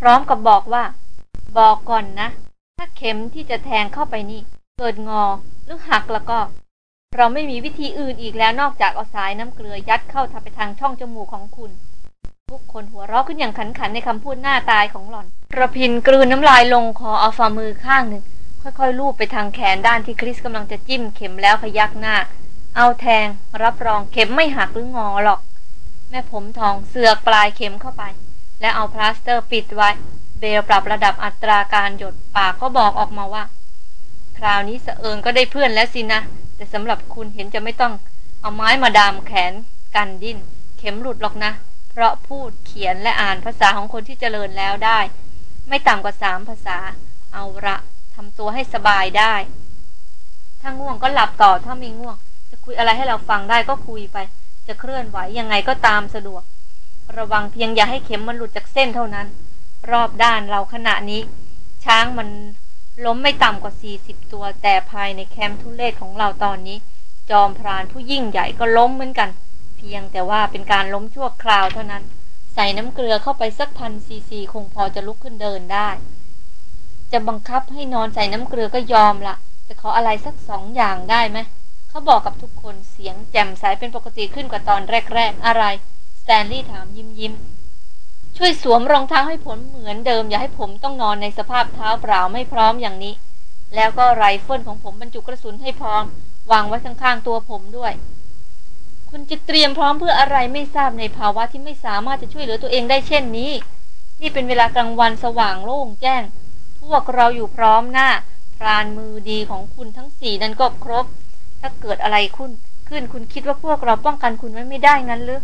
Speaker 1: พร้อมกับบอกว่า บอกก่อนนะ ถ้าเข็มที่จะแทงเข้าไปนี่ เกิดงอหรือหักแล้วก็ เราไม่มีวิธีอื่นอีกแล้วนอกจากเอาสายน้ำเกลือยัดเข้าทางไปทางช่องจมูกของคุณ ทุกคนหัวเราะขึ้นอย่างขันขันในคำพูดหน้าตายของหล่อนระพินกลืนน้ำลายลงคอเอาฝ่ามือข้างหนึ่งค่อยๆลูบไปทางแขนด้านที่คริสกำลังจะจิ้มเข็มแล้วพยักหน้า เอาแทงรับรองเข็มไม่หักหรืองอหรอก แม่ผมทองเสือกปลายเข็มเข้าไป และเอาพลาสเตอร์ปิดไว้ เบลปรับระดับอัตราการหยดปากก็บอกออกมาว่า คราวนี้เสเอิงก็ได้เพื่อนแล้วสินะ แต่สำหรับคุณเห็นจะไม่ต้อง เอาไม้มาดามแขน กันดิ้น เข็มหลุดหรอกนะ เพราะพูดเขียนและอ่านภาษาของคนที่เจริญแล้วได้ ไม่ต่ำกว่าสามภาษา เอาละทำตัวให้สบายได้ ถ้าง่วงก็หลับต่อถ้าไม่ง่วง คุยอะไรให้เราฟังได้ก็คุยไป จะเคลื่อนไหวยังไงก็ตามสะดวก ระวังเพียงอย่าให้เข็มมันหลุดจากเส้นเท่านั้น รอบด้านเราขณะนี้ ช้างมันล้มไม่ต่ำกว่า 40 ตัว แต่ภายในแคมป์ทุเลศของเราตอนนี้ จอมพรานผู้ยิ่งใหญ่ก็ล้มเหมือนกัน เพียงแต่ว่าเป็นการล้มชั่วคราวเท่านั้น ใส่น้ำเกลือเข้าไปสักพันซีซีคงพอจะลุกขึ้นเดินได้ จะบังคับให้นอนใส่น้ำเกลือก็ยอมละแต่ขออะไรสักสองอย่างได้ไหม เขาบอกกับทุกคนเสียงแจ่มใสเป็นปกติขึ้นกว่าตอนแรกๆ อะไร สแตนลีย์ถามยิ้มยิ้ม ช่วยสวมรองเท้าให้ผมเหมือนเดิม อย่าให้ผมต้องนอนในสภาพเท้าเปล่าไม่พร้อมอย่างนี้ แล้วก็ไรเฟิลของผมบรรจุกระสุนให้พร้อม วางไว้ข้างๆตัวผมด้วย คุณจะเตรียมพร้อมเพื่ออะไรไม่ทราบในภาวะที่ไม่สามารถจะช่วยเหลือตัวเองได้เช่นนี้ นี่เป็นเวลากลางวันสว่างโล่งแจ้ง พวกเราอยู่พร้อมหน้าพรานมือดีของคุณทั้งสี่นั้นก็ครบ ถ้าเกิดอะไรขึ้นขึ้นคุณคิดว่าพวกเราป้องกันคุณไว้ไม่ได้งั้นหรือ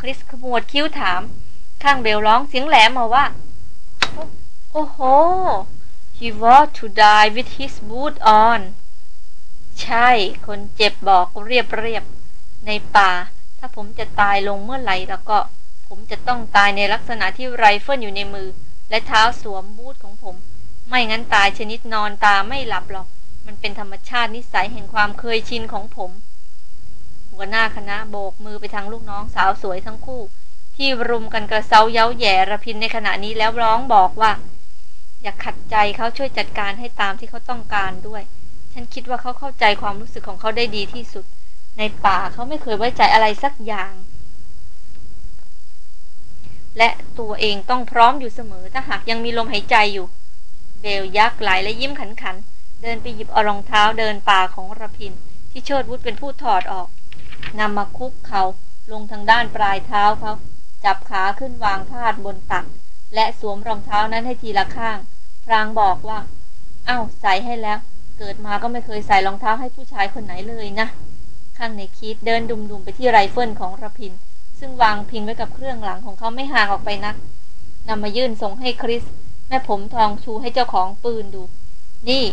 Speaker 1: คริสขมวดคิ้วถาม ข้างเบลร้องเสียงแหลมมาว่า โอ้โห he wants to die with his boot on ใช่ คนเจ็บบอกเรียบเรียบ ในป่า ถ้าผมจะตายลงเมื่อไหร่แล้วก็ ผมจะต้องตายในลักษณะที่ไรเฟิลอยู่ในมือ และเท้าสวมบูทของผม ไม่งั้นตายชนิดนอนตาไม่หลับหรอก มันเป็นธรรมชาตินิสัยแห่งความเคยชินของผม หัวหน้าคณะโบกมือไปทางลูกน้องสาวสวยทั้งคู่ ที่รุมกันกระเซาเย้าแย่ระพินในขณะนี้แล้วร้องบอกว่า อย่าขัดใจเขาช่วยจัดการให้ตามที่เขาต้องการด้วย ฉันคิดว่าเขาเข้าใจความรู้สึกของเขาได้ดีที่สุด ในป่าเขาไม่เคยไว้ใจอะไรสักอย่างและตัวเองต้องพร้อมอยู่เสมอถ้าหากยังมีลมหายใจอยู่ เบลยักไหลและยิ้มขันขัน เดินไปหยิบเอารองเท้าเดินป่าของระพิน ที่เชิดวุฒเป็นผู้ถอดออกนำมาคุกเขาลงทางด้านปลายเท้าเขา จับขาขึ้นวางพาดบนตัก และสวมรองเท้านั้นให้ทีละข้าง พรางบอกว่า เอา้าใส่ให้แล้ว เกิดมาก็ไม่เคยใส่รองเท้าให้ผู้ชายคนไหนเลยนะ ข้างในคิดเดินดุมๆไปที่ไรเฟิลของระพิน ซึ่งวางพิงไว้กับเครื่องหลังของเขาไม่ห่างออกไปนักนำมายื่นส่งให้คริส แม่ผมทองชูให้เจ้าของปืนดู นี่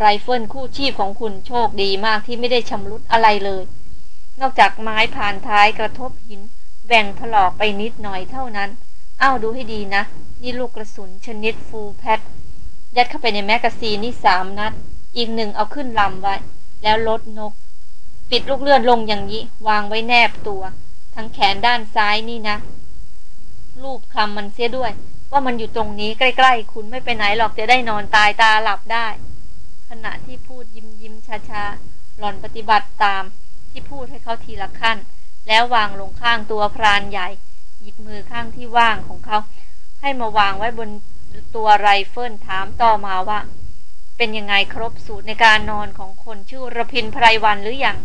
Speaker 1: ไรเฟิลคู่ชีพของคุณโชคดีมากที่ไม่ได้ชำรุดอะไรเลย นอกจากไม้พานท้ายกระทบหิน แหว่งถลอกไปนิดหน่อยเท่านั้น เอ้าดูให้ดีนะ นี่ลูกกระสุนชนิด full patch ยัดเข้าไปใน magazine นี่สามนัด อีกหนึ่งเอาขึ้นลำไว้ แล้วลดนก ปิดลูกเลื่อนลงอย่างนี้ วางไว้แนบตัว ข้างแขนด้านซ้ายนี่นะ ลูบคลำมันเสียด้วย ว่ามันอยู่ตรงนี้ใกล้ ๆ คุณไม่ไปไหนหรอกจะได้นอนตายตาหลับได้ ณะที่พูดยิ้มยิ้มชาชาหล่อนปฏิบัติตามที่พูดให้เขาทีละขั้น แล้ววางลงข้างตัวพรานใหญ่ หยิบมือข้างที่ว่างของเขา ให้มาวางไว้บนตัวไรเฟิลถามต่อมาว่า เป็นยังไงครบสูตรในการนอนของคนชื่อระพินไพรวันหรืออยัง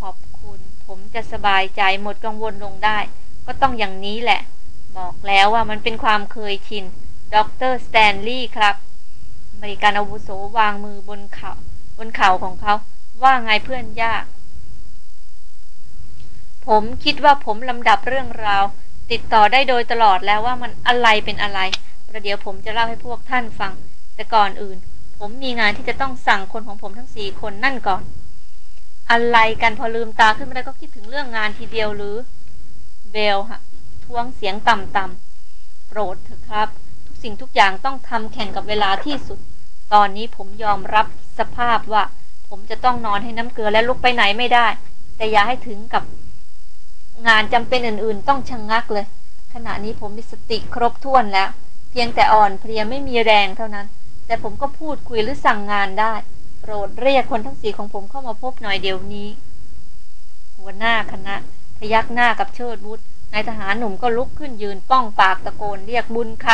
Speaker 1: ขอบคุณผมจะสบายใจหมดกังวลลงได้ ก็ต้องอย่างนี้แหละ บอกแล้วว่ามันเป็นความเคยชินด็อกเตอร์สแตนลีย์ครับ อเมริกันอาวุโสวางมือบนเขาบนเข่าของเขา ว่าไงเพื่อนยาก ผมคิดว่าผมลำดับเรื่องราว ติดต่อได้โดยตลอดแล้วว่ามันอะไรเป็นอะไร ประเดี๋ยวผมจะเล่าให้พวกท่านฟัง แต่ก่อนอื่น ผมมีงานที่จะต้องสั่งคนของผมทั้งสี่คนนั่นก่อน อะไรกันพอลืมตาขึ้นมาได้ก็คิดถึงเรื่องงานทีเดียวหรือ เบลฮะท้วงเสียงต่ำๆโปรดเถอะครับ ทุกสิ่งทุกอย่างต้องทำแข่งกับเวลาที่สุด ตอนนี้ผมยอมรับสภาพว่า ผมจะต้องนอนให้น้ำเกลือและลุกไปไหนไม่ได้ แต่อย่าให้ถึงกับ งานจำเป็นอื่นๆ ต้องชะงงักเลย ขณะนี้ผมมีสติครบถ้วนแล้ว เพียงแต่อ่อนเพลียไม่มีแรงเท่านั้น แต่ผมก็พูดคุยหรือสั่งงานได้ โปรดเรียกคนทั้งสี่ของผมเข้ามาพบหน่อยเดี๋ยวนี้ หัวหน้าคณะ พยักหน้ากับเชิดวุฒนายทหารหนุ่มก็ลุกขึ้นยืนป้องปากตะโกนเรียกบุญค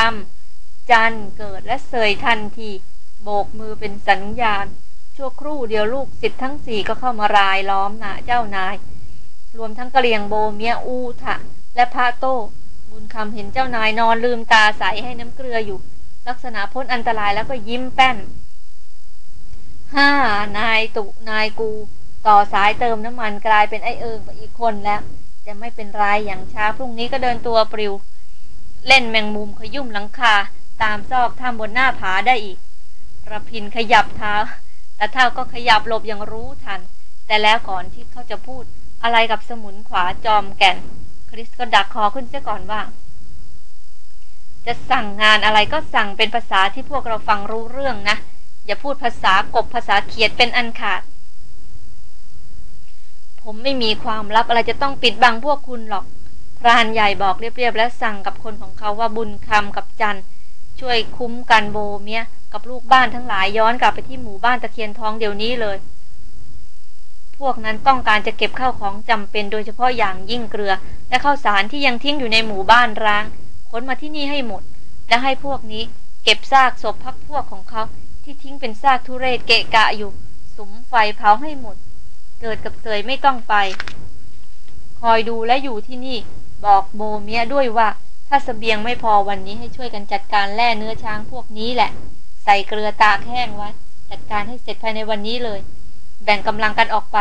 Speaker 1: ำจันเกิดและเสยทันที โบกมือเป็นสัญญาณ ชั่วครู่เดียวลูกสิทธ์ทั้งสี่ก็เข้ามารายล้อมนะเจ้านาย รวมทั้งกะเลียงโบเมียอูทะ และพระโต บุญคำเห็นเจ้านายนอนลืมตาใสให้น้ำเกลืออยู่ ลักษณะพ้นอันตรายแล้วก็ยิ้มแป้นห้านายตุนายกู ต่อสายเติมน้ำมันกลายเป็นไอเอิงไปอีกคนแล้วจะไม่เป็นไรอย่างช้าพรุ่งนี้ก็เดินตัวปลิว เล่นแมงมุมขยุ่มหลังคา ตามซอกถ้ำบนหน้าผาได้อีก ระพินขยับเท้าแต่เท้าก็ขยับหลบอย่างรู้ทัน แต่แล้วก่อนที่เขาจะพูดอะไรกับสมุนขวาจอมแก่น คริสก็ดักคอขึ้นเสียก่อนว่า จะสั่งงานอะไรก็สั่งเป็นภาษาที่พวกเราฟังรู้เรื่องนะ อย่าพูดภาษากบภาษาเขียดเป็นอันขาด ผมไม่มีความลับอะไรจะต้องปิดบังพวกคุณหรอก พรานใหญ่บอกเรียบๆและสั่งกับคนของเขาว่าบุญคำกับจัน ช่วยคุ้มกันโบเมียกับลูกบ้านทั้งหลายย้อนกลับไปที่หมู่บ้านตะเคียนทองเดี๋ยวนี้เลย พวกนั้นต้องการจะเก็บข้าวของจำเป็นโดยเฉพาะอย่างยิ่งเกลือ และข้าวสารที่ยังทิ้งอยู่ในหมู่บ้านร้างขนมาที่นี่ให้หมด และให้พวกนี้เก็บซากศพพักพวกของเขาที่ทิ้งเป็นซากทุเรศเกะกะอยู่สุมไฟเผาให้หมด เกิดกับเสยไม่ต้องไป คอยดูและอยู่ที่นี่ บอกโบเมียด้วยว่า ถ้าสเสบียงไม่พอวันนี้ให้ช่วยกันจัดการแล่เนื้อช้างพวกนี้แหละ ใส่เกลือตากแห้งไว้ จัดการให้เสร็จภายในวันนี้เลย แบ่งกำลังกันออกไป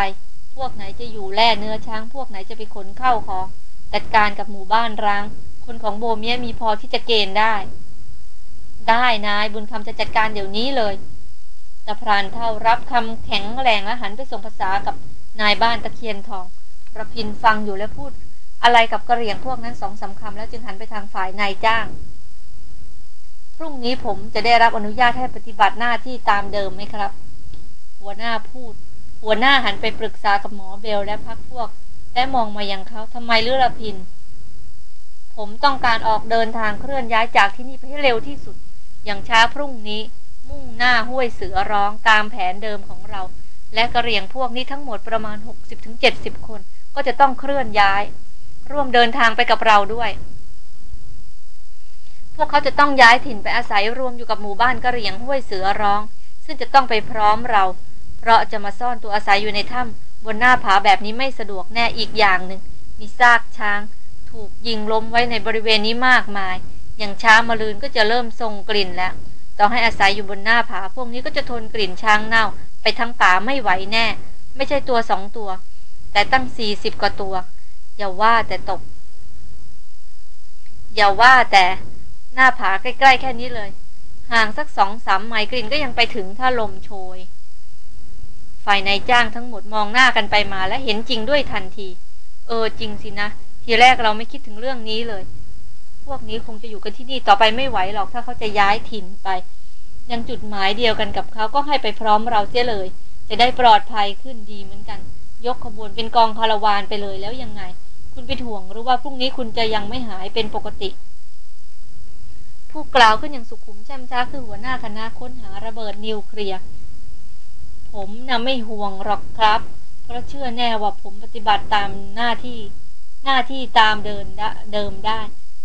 Speaker 1: พวกไหนจะอยู่แล่เนื้อช้างพวกไหนจะไปขนเข้าของ จัดการกับหมู่บ้านร้าง คนของโบเมียมีพอที่จะเกณฑ์ได้ ได้นายบุญคำจะจัดการเดี๋ยวนี้เลยตะพรานเท่ารับคำแข็งแรงและหันไปส่งภาษากับนายบ้านตะเคียนทองประพินฟังอยู่และพูด อะไรกับกระเหรี่ยงพวกนั้นสองสาคำแล้วจึงหันไปทางฝ่ายนายจ้าง พรุ่งนี้ผมจะได้รับอนุญาตให้ปฏิบัติหน้าที่ตามเดิมไหมครับ หัวหน้าพูด หัวหน้าหันไปปรึกษากับหมอเบลและพักพวก และมองมายังเขาทำไมลือละพิน ผมต้องการออกเดินทางเคลื่อนย้ายจากที่นี่ไปให้เร็วที่สุด อย่างช้าพรุ่งนี้ มุ่งหน้าห้วยเสือร้องตามแผนเดิมของเรา และกระเหรี่ยงพวกนี้ทั้งหมดประมาณ 60-70 คน ก็จะต้องเคลื่อนย้าย ร่วมเดินทางไปกับเราด้วย พวกเขาจะต้องย้ายถิ่นไปอาศัยรวมอยู่กับหมู่บ้านกระเหรี่ยงห้วยเสือร้อง ซึ่งจะต้องไปพร้อมเรา เพราะจะมาซ่อนตัวอาศัยอยู่ในถ้ำบนหน้าผาแบบนี้ไม่สะดวกแน่อีกอย่างหนึ่งมีซากช้าง ถูกยิงล้มไว้ในบริเวณนี้มากมาย อย่างช้างมาลืนก็จะเริ่มทรงกลิ่นแล้วต้องให้อาศัยอยู่บนหน้าผา พวกนี้ก็จะทนกลิ่นช้างเน่า ไปทั้งป่าไม่ไหวแน่ ไม่ใช่ตัวสองตัว แต่ตั้งสี่สิบกว่าตัว อย่าว่าแต่ตก อย่าว่าแต่หน้าผาใกล้ๆแค่นี้เลย ห่างสักสองสามไมล์กลิ่นก็ยังไปถึงถ้าลมโชย ฝ่ายนายจ้างทั้งหมดมองหน้ากันไปมาและเห็นจริงด้วยทันที เออจริงสินะ ทีแรกเราไม่คิดถึงเรื่องนี้เลย พวกนี้คงจะอยู่กันที่นี่ต่อไปไม่ไหวหรอกถ้าเขาจะย้ายถิ่นไป ยังจุดหมายเดียวกันกับเขาก็ให้ไปพร้อมเราเสียเลย จะได้ปลอดภัยขึ้นดีเหมือนกัน ยกขบวนเป็นกองคาราวานไปเลยแล้วยังไง คุณไปถ่วงหรือว่าพรุ่งนี้คุณจะยังไม่หายเป็นปกติ ผู้กล่าวขึ้นอย่างสุขุมแช่มช้าคือหัวหน้าคณะค้นหาระเบิดนิวเคลียร์ผมนะ่ะไม่ห่วงหรอกครับ เพราะเชื่อแน่ว่าผมปฏิบัติตามหน้าที่หน้าที่ตามเดินเดิมได้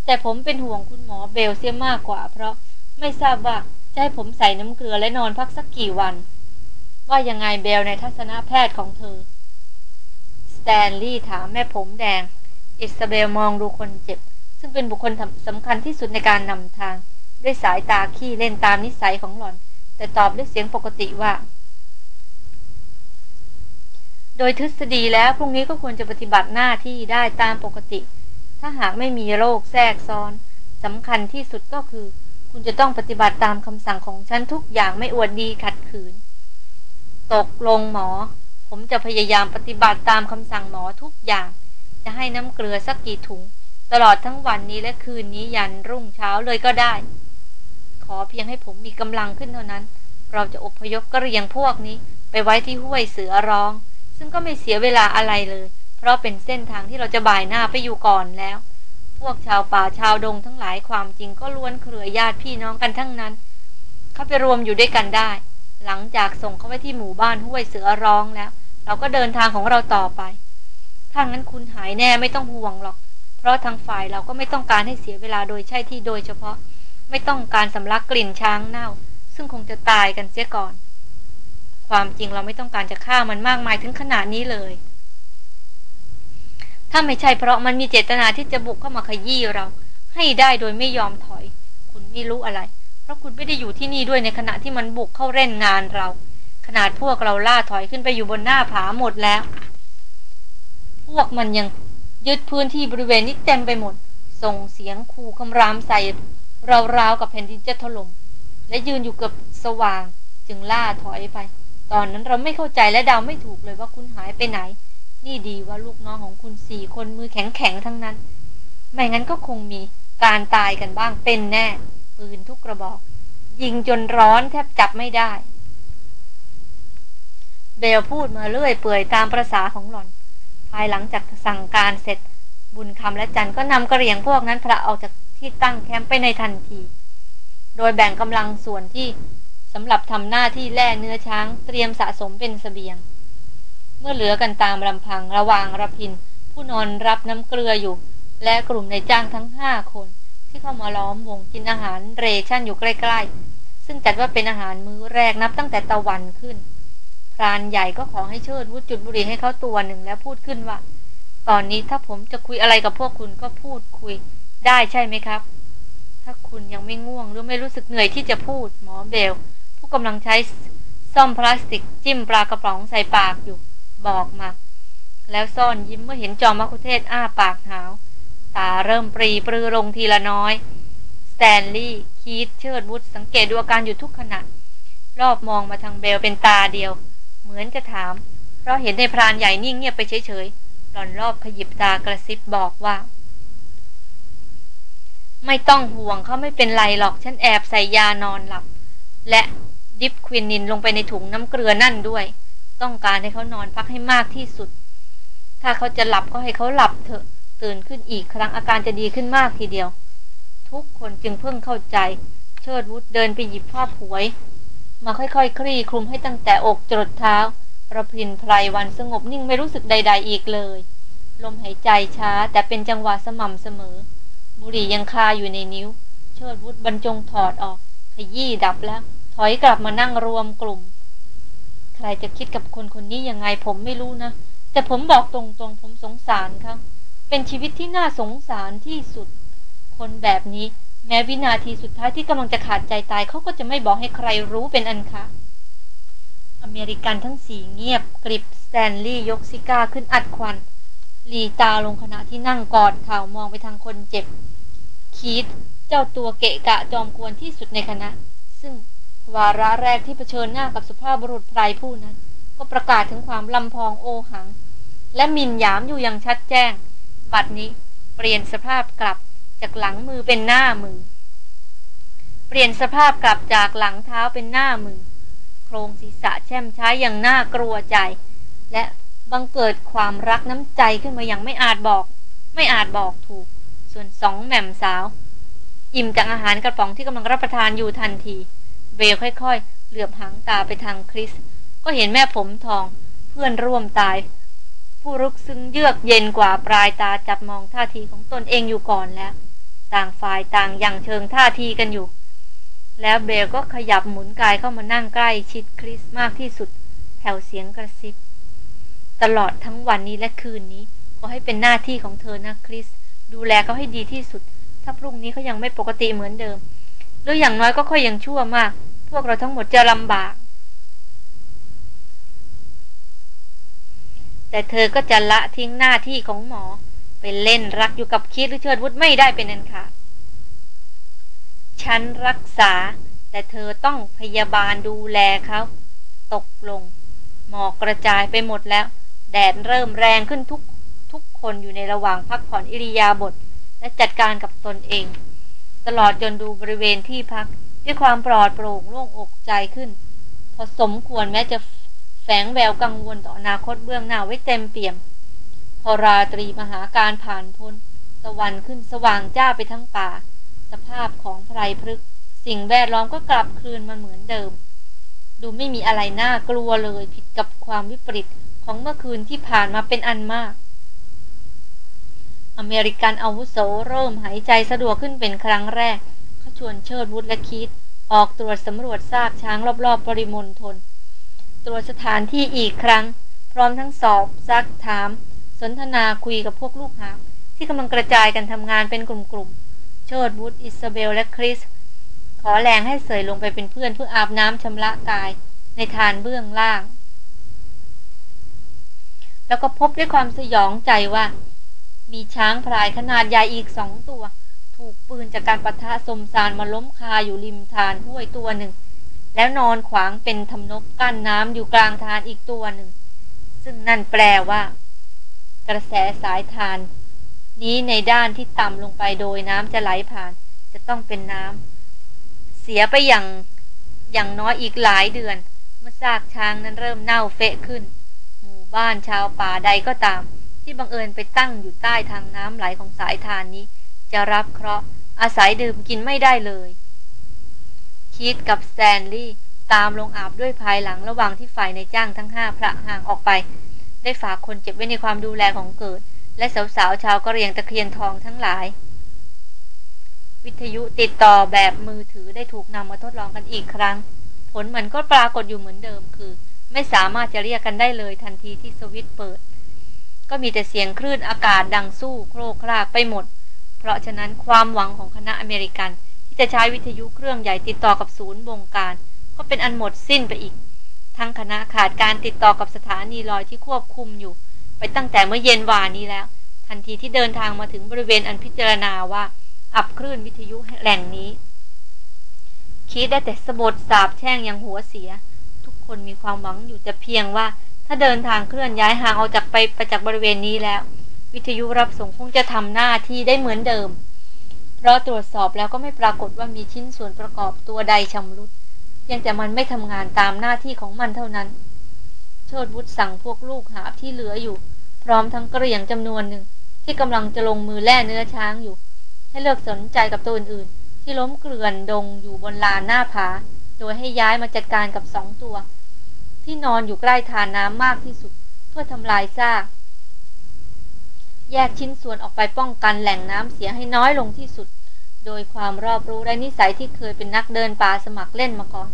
Speaker 1: แต่ผมเป็นห่วงคุณหมอเบลเสียมากกว่า เพราะไม่ทราบว่าจะให้ผมใส่น้ำเกลือและนอนพักสักกี่วัน ว่ายังไงเบลในทัศนแพทย์ของเธอ แตนลีย์ถามแม่ผมแดง อิสเบลมองดูคนเจ็บ ซึ่งเป็นบุคคลสำคัญที่สุดในการนำทาง ด้วยสายตาขี้เล่นตามนิสัยของหล่อน แต่ตอบด้วยเสียงปกติว่า โดยทฤษฎีแล้วพรุ่งนี้ก็ควรจะปฏิบัติหน้าที่ได้ตามปกติ ถ้าหากไม่มีโรคแทรกซ้อนสำคัญที่สุดก็คือ คุณจะต้องปฏิบัติตามคำสั่งของฉันทุกอย่างไม่อวดดีขัดขืน ตกลงหมอ ผมจะพยายามปฏิบัติตามคำสั่งหมอทุกอย่าง จะให้น้ำเกลือสักกี่ถุง ตลอดทั้งวันนี้และคืนนี้ยันรุ่งเช้าเลยก็ได้ ขอเพียงให้ผมมีกำลังขึ้นเท่านั้น เราจะอพยพกระเรียงพวกนี้ ไปไว้ที่ห้วยเสือร้อง ซึ่งก็ไม่เสียเวลาอะไรเลย เพราะเป็นเส้นทางที่เราจะบ่ายหน้าไปอยู่ก่อนแล้ว พวกชาวป่าชาวดงทั้งหลายความจริงก็ล้วนเครือญาติพี่น้องกันทั้งนั้น เข้าไปรวมอยู่ด้วยกันได้หลังจากส่งเขาไปที่หมู่บ้านห้วยเสือร้องแล้ว เราก็เดินทางของเราต่อไป ถ้างั้นคุณหายแน่ไม่ต้องห่วงหรอก เพราะทางฝ่ายเราก็ไม่ต้องการให้เสียเวลาโดยใช่ที่โดยเฉพาะ ไม่ต้องการสำลักกลิ่นช้างเน่า ซึ่งคงจะตายกันเสียก่อน ความจริงเราไม่ต้องการจะฆ่ามันมากมายถึงขนาดนี้เลย ถ้าไม่ใช่เพราะมันมีเจตนาที่จะบุกเข้ามาขยี้เรา ให้ได้โดยไม่ยอมถอย คุณไม่รู้อะไร เพราะคุณไม่ได้อยู่ที่นี่ด้วยในขณะที่มันบุกเข้าเล่นงานเรา ขนาดพวกเราล่าถอยขึ้นไปอยู่บนหน้าผาหมดแล้ว พวกมันยังยึดพื้นที่บริเวณนี้เต็มไปหมด ส่งเสียงขู่คำรามใส่ราวๆกับแผ่นดินจะถลม่มและยืนอยู่เกือบสว่างจึงล่าถอยไป ตอนนั้นเราไม่เข้าใจและเดาไม่ถูกเลยว่าคุณหายไปไหน นี่ดีว่าลูกน้องของคุณสี่คนมือแข็งๆทั้งนั้น ไม่งั้นก็คงมีการตายกันบ้างเป็นแน่ ปืนทุกกระบอก ยิงจนร้อนแทบจับไม่ได้ เบลพูดมาเรื่อยเปื่อยตามประษาของหล่อน ภายหลังจากสั่งการเสร็จ บุญคำและจันก็นำกระเหรี่ยงพวกนั้นพระออกจากที่ตั้งแคมป์ไปในทันที โดยแบ่งกำลังส่วนที่สำหรับทำหน้าที่แล่เนื้อช้างเตรียมสะสมเป็นสเสบียง เมื่อเหลือกันตามลำพังระหว่างระพิน ผู้นอนรับน้ำเกลืออยู่ และกลุ่มในจ้างทั้งห้าคน ที่เข้ามาล้อมวงกินอาหารเรชั่นอยู่ใกล้ๆ ซึ่งจัดว่าเป็นอาหารมื้อแรกนับตั้งแต่ตะวันขึ้น พรานใหญ่ก็ขอให้เชิดวุฒจุดบุหรี่ให้เขาตัวหนึ่งแล้วพูดขึ้นว่า ตอนนี้ถ้าผมจะคุยอะไรกับพวกคุณก็พูดคุย ได้ใช่ไหมครับ ถ้าคุณยังไม่ง่วงหรือไม่รู้สึกเหนื่อยที่จะพูด หมอเบล ผู้กำลังใช้ส้อมพลาสติกจิ้มปลากระป๋องใส่ปากอยู่ บอกมา แล้วซ่อนยิ้มเมื่อเห็นจอมมัคคุเทศก์อ้าปากหาว ตาเริ่มปรี่ปรือลงทีละน้อยสแตนลีย์คีตเชิดวุฒสังเกตดูอาการอยู่ทุกขณะรอบมองมาทางเบลเป็นตาเดียว เหมือนจะถาม เพราะเห็นในพรานใหญ่นิ่งเงียบไปเฉยๆหล่อนรอบขยิบตากระซิบบอกว่า ไม่ต้องห่วงเขาไม่เป็นไรหรอกฉันแอบใส่ยานอนหลับ และดิฟควินินลงไปในถุงน้ำเกลือนั่นด้วย ต้องการให้เขานอนพักให้มากที่สุด ถ้าเขาจะหลับก็ให้เขาหลับเถอะ ตื่นขึ้นอีกครั้งอาการจะดีขึ้นมากทีเดียว ทุกคนจึงเพิ่งเข้าใจ เชิดวุฒเดินไปหยิบผ้าผวย มาค่อยๆคลี่คลุมให้ตั้งแต่อกจรดเท้าระพินไพรวันสงบนิ่งไม่รู้สึกใด ๆ อีกเลย ลมหายใจช้าแต่เป็นจังหวะสม่ำเสมอ บุหรี่ยังคาอยู่ในนิ้ว เชิดวุฒบรรจงถอดออก ขยี้ดับแล้ว ถอยกลับมานั่งรวมกลุ่ม ใครจะคิดกับคนคนนี้ยังไงผมไม่รู้นะ แต่ผมบอกตรงๆ ผมสงสารครับเป็นชีวิตที่น่าสงสารที่สุด คนแบบนี้ แม้วินาทีสุดท้ายที่กำลังจะขาดใจตายเขาก็จะไม่บอกให้ใครรู้เป็นอันขาดอเมริกันทั้งสี่เงียบกริบสแตนลีย์ยกซิการ์ขึ้นอัดควันหรี่ตาลงขณะที่นั่งกอดเข่ามองไปทางคนเจ็บ คีดเจ้าตัวเกะกะจอมกวนที่สุดในคณะ ซึ่งวาระแรกที่เผชิญหน้ากับสุภาพบุรุษไพรผู้นั้น ก็ประกาศถึงความลำพองโอหัง และมินยามอยู่อย่างชัดแจ้ง บัดนี้เปลี่ยนสภาพกลับ จากหลังมือเป็นหน้ามือ เปลี่ยนสภาพกลับจากหลังเท้าเป็นหน้ามือ โครงศีรษะแช่มช้าอย่างน่ากลัวใจ และบังเกิดความรักน้ำใจขึ้นมาอย่างไม่อาจบอก ไม่อาจบอกถูก ส่วนสองแหม่มสาว อิ่มจากอาหารกระป๋องที่กำลังรับประทานอยู่ทันทีเบลค่อย ๆ เหลือบหางตาไปทางคริส ก็เห็นแม่ผมทอง เพื่อนร่วมตาย ผู้รุกซึ่งเยือกเย็นกว่าปลายตาจับมองท่าทีของตนเองอยู่ก่อนแล้ว ต่างฝ่ายต่างยังเชิงท่าทีกันอยู่ แล้วเบลก็ขยับหมุนกายเข้ามานั่งใกล้ชิดคริสมากที่สุดแผ่วเสียงกระซิบ ตลอดทั้งวันนี้และคืนนี้ขอให้เป็นหน้าที่ของเธอนะคริส ดูแลเขาให้ดีที่สุด ถ้าพรุ่งนี้เขายังไม่ปกติเหมือนเดิม หรืออย่างน้อยก็ค่อยยังชั่วมาก พวกเราทั้งหมดจะลำบาก แต่เธอก็จะละทิ้งหน้าที่ของหมอ ไปเล่นรักอยู่กับคิดหรือเชิดวุฒไม่ได้เป็นอันขาดฉันรักษา แต่เธอต้องพยาบาลดูแลเขาตกลง หมอกกระจายไปหมดแล้ว แดดเริ่มแรงขึ้นทุกทุกคนอยู่ในระหว่างพักผ่อนอิริยาบถและจัดการกับตนเอง ตลอดจนดูบริเวณที่พัก ด้วยความปลอดโปร่งโล่งอกใจขึ้น พอสมควรแม้จะแฝงแววกังวลต่ออนาคตเบื้องหน้าไว้เต็มเปี่ยม พอราตรีมหาการผ่านพ้นตะวันขึ้นสว่างจ้าไปทั้งป่า สภาพของไพรพฤกสิ่งแวดล้อมก็กลับคืนมาเหมือนเดิม ดูไม่มีอะไรน่ากลัวเลยผิดกับความวิปริตของเมื่อคืนที่ผ่านมาเป็นอันมาก อเมริกันอาวุโสเริ่มหายใจสะดวกขึ้นเป็นครั้งแรกเขาชวนเชิดวุฒและคิดออกตรวจสำรวจซากช้างรอบๆบริมณฑลตรวจสถานที่อีกครั้ง พร้อมทั้งสอบซักถาม นทนาคุยกับพวกลูกหาที่กำลังกระจายกันทำงานเป็นกลุ่มๆ โชดวุฒอิสเบลและคริส ขอแรงให้เสยลงไปเป็นเพื่อนเพื่ออาบน้ำชำระกายในทานเบื้องล่าง แล้วก็พบด้วยความสยองใจว่า มีช้างพลายขนาดใหญ่อีกสองตัว ถูกปืนจากการประทะสมสารมาล้มคาอยู่ริมทานห้วยตัวหนึ่ง แล้วนอนขวางเป็นทำนบกั้นน้ำอยู่กลางทานอีกตัวหนึ่ง ซึ่งนั่นแปลว่า กระแสสายทาน นี้ในด้านที่ต่ำลงไปโดยน้ำจะไหลผ่าน จะต้องเป็นน้ำเสียไปอย่างอย่างน้อยอีกหลายเดือน เมื่อซากช้างนั้นเริ่มเน่าเฟะขึ้น หมู่บ้านชาวป่าใดก็ตาม ที่บังเอิญไปตั้งอยู่ใต้ทางน้ำไหลของสายทานนี้ จะรับเคราะห์อาศัยดื่มกินไม่ได้เลยคิดกับแซนลี่ตามลงอาบด้วยภายหลังระหว่างที่ฝ่ายในจ้างทั้งห้าพระห่างออกไป ได้ฝากคนเจ็บไว้ในความดูแลของเกิด และสาวๆชาวกะเรียงตะเคียนทองทั้งหลาย วิทยุติดต่อแบบมือถือได้ถูกนำมาทดลองกันอีกครั้ง ผลเหมือนก็ปรากฏอยู่เหมือนเดิมคือ ไม่สามารถจะเรียกกันได้เลยทันทีที่สวิตเปิด ก็มีแต่เสียงคลื่นอากาศดังสู้โครกครากไปหมด เพราะฉะนั้นความหวังของคณะอเมริกัน ที่จะใช้วิทยุเครื่องใหญ่ติดต่อกับศูนย์บงการ ก็เป็นอันหมดสิ้นไปอีก ทั้งคณะขาดการติดต่อกับสถานีลอยที่ควบคุมอยู่ ไปตั้งแต่เมื่อเย็นวานนี้แล้ว ทันทีที่เดินทางมาถึงบริเวณอันพิจารณาว่า อับคลื่นวิทยุแหล่งนี้ คิดได้แต่สะบดสาบแช่งอยังหัวเสีย ทุกคนมีความหวังอยู่แต่เพียงว่า ถ้าเดินทางเคลื่อนย้ายห่างออกจากไปไปจากบริเวณนี้แล้ว วิทยุรับส่งคงจะทำหน้าที่ได้เหมือนเดิมเพราะตรวจสอบแล้วก็ไม่ปรากฏว่ามีชิ้นส่วนประกอบตัวใดชำรุด เพียงแต่มันไม่ทำงานตามหน้าที่ของมันเท่านั้น โชดวุฒสั่งพวกลูกหาบที่เหลืออยู่ พร้อมทั้งกระเหรี่ยงจำนวนหนึ่งที่กำลังจะลงมือแล่เนื้อช้างอยู่ ให้เลิกสนใจกับตัวอื่นๆที่ล้มเกลื่อนดงอยู่บนลานหน้าผา โดยให้ย้ายมาจัดการกับสองตัว ที่นอนอยู่ใกล้ทานน้ำมากที่สุด เพื่อทำลายซากแยกชิ้นส่วนออกไปป้องกันแหล่งน้ำเสียให้น้อยลงที่สุด โดยความรอบรู้และนิสัยที่เคยเป็นนักเดินป่าสมัครเล่นมาก่อน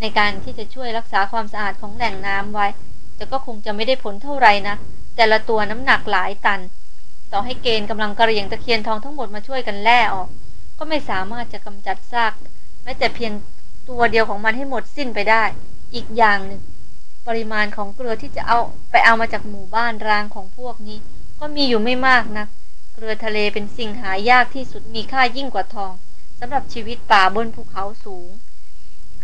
Speaker 1: ในการที่จะช่วยรักษาความสะอาดของแหล่งน้ำไว้ แต่ก็คงจะไม่ได้ผลเท่าไหร่นะแต่ละตัวน้ำหนักหลายตัน ต่อให้เกณฑ์กำลังกระเรียงตะเคียนทองทั้งหมดมาช่วยกันแล่ออก ก็ไม่สามารถจะกำจัดซากแม้แต่เพียงตัวเดียวของมันให้หมดสิ้นไปได้ อีกอย่างหนึ่งปริมาณของเกลือที่จะเอาไปเอามาจากหมู่บ้านรางของพวกนี้ ก็มีอยู่ไม่มากนะัก เกลือทะเลเป็นสิ่งหายากที่สุดมีค่ายิ่งกว่าทองสำหรับชีวิตป่าบนภูเขาสูง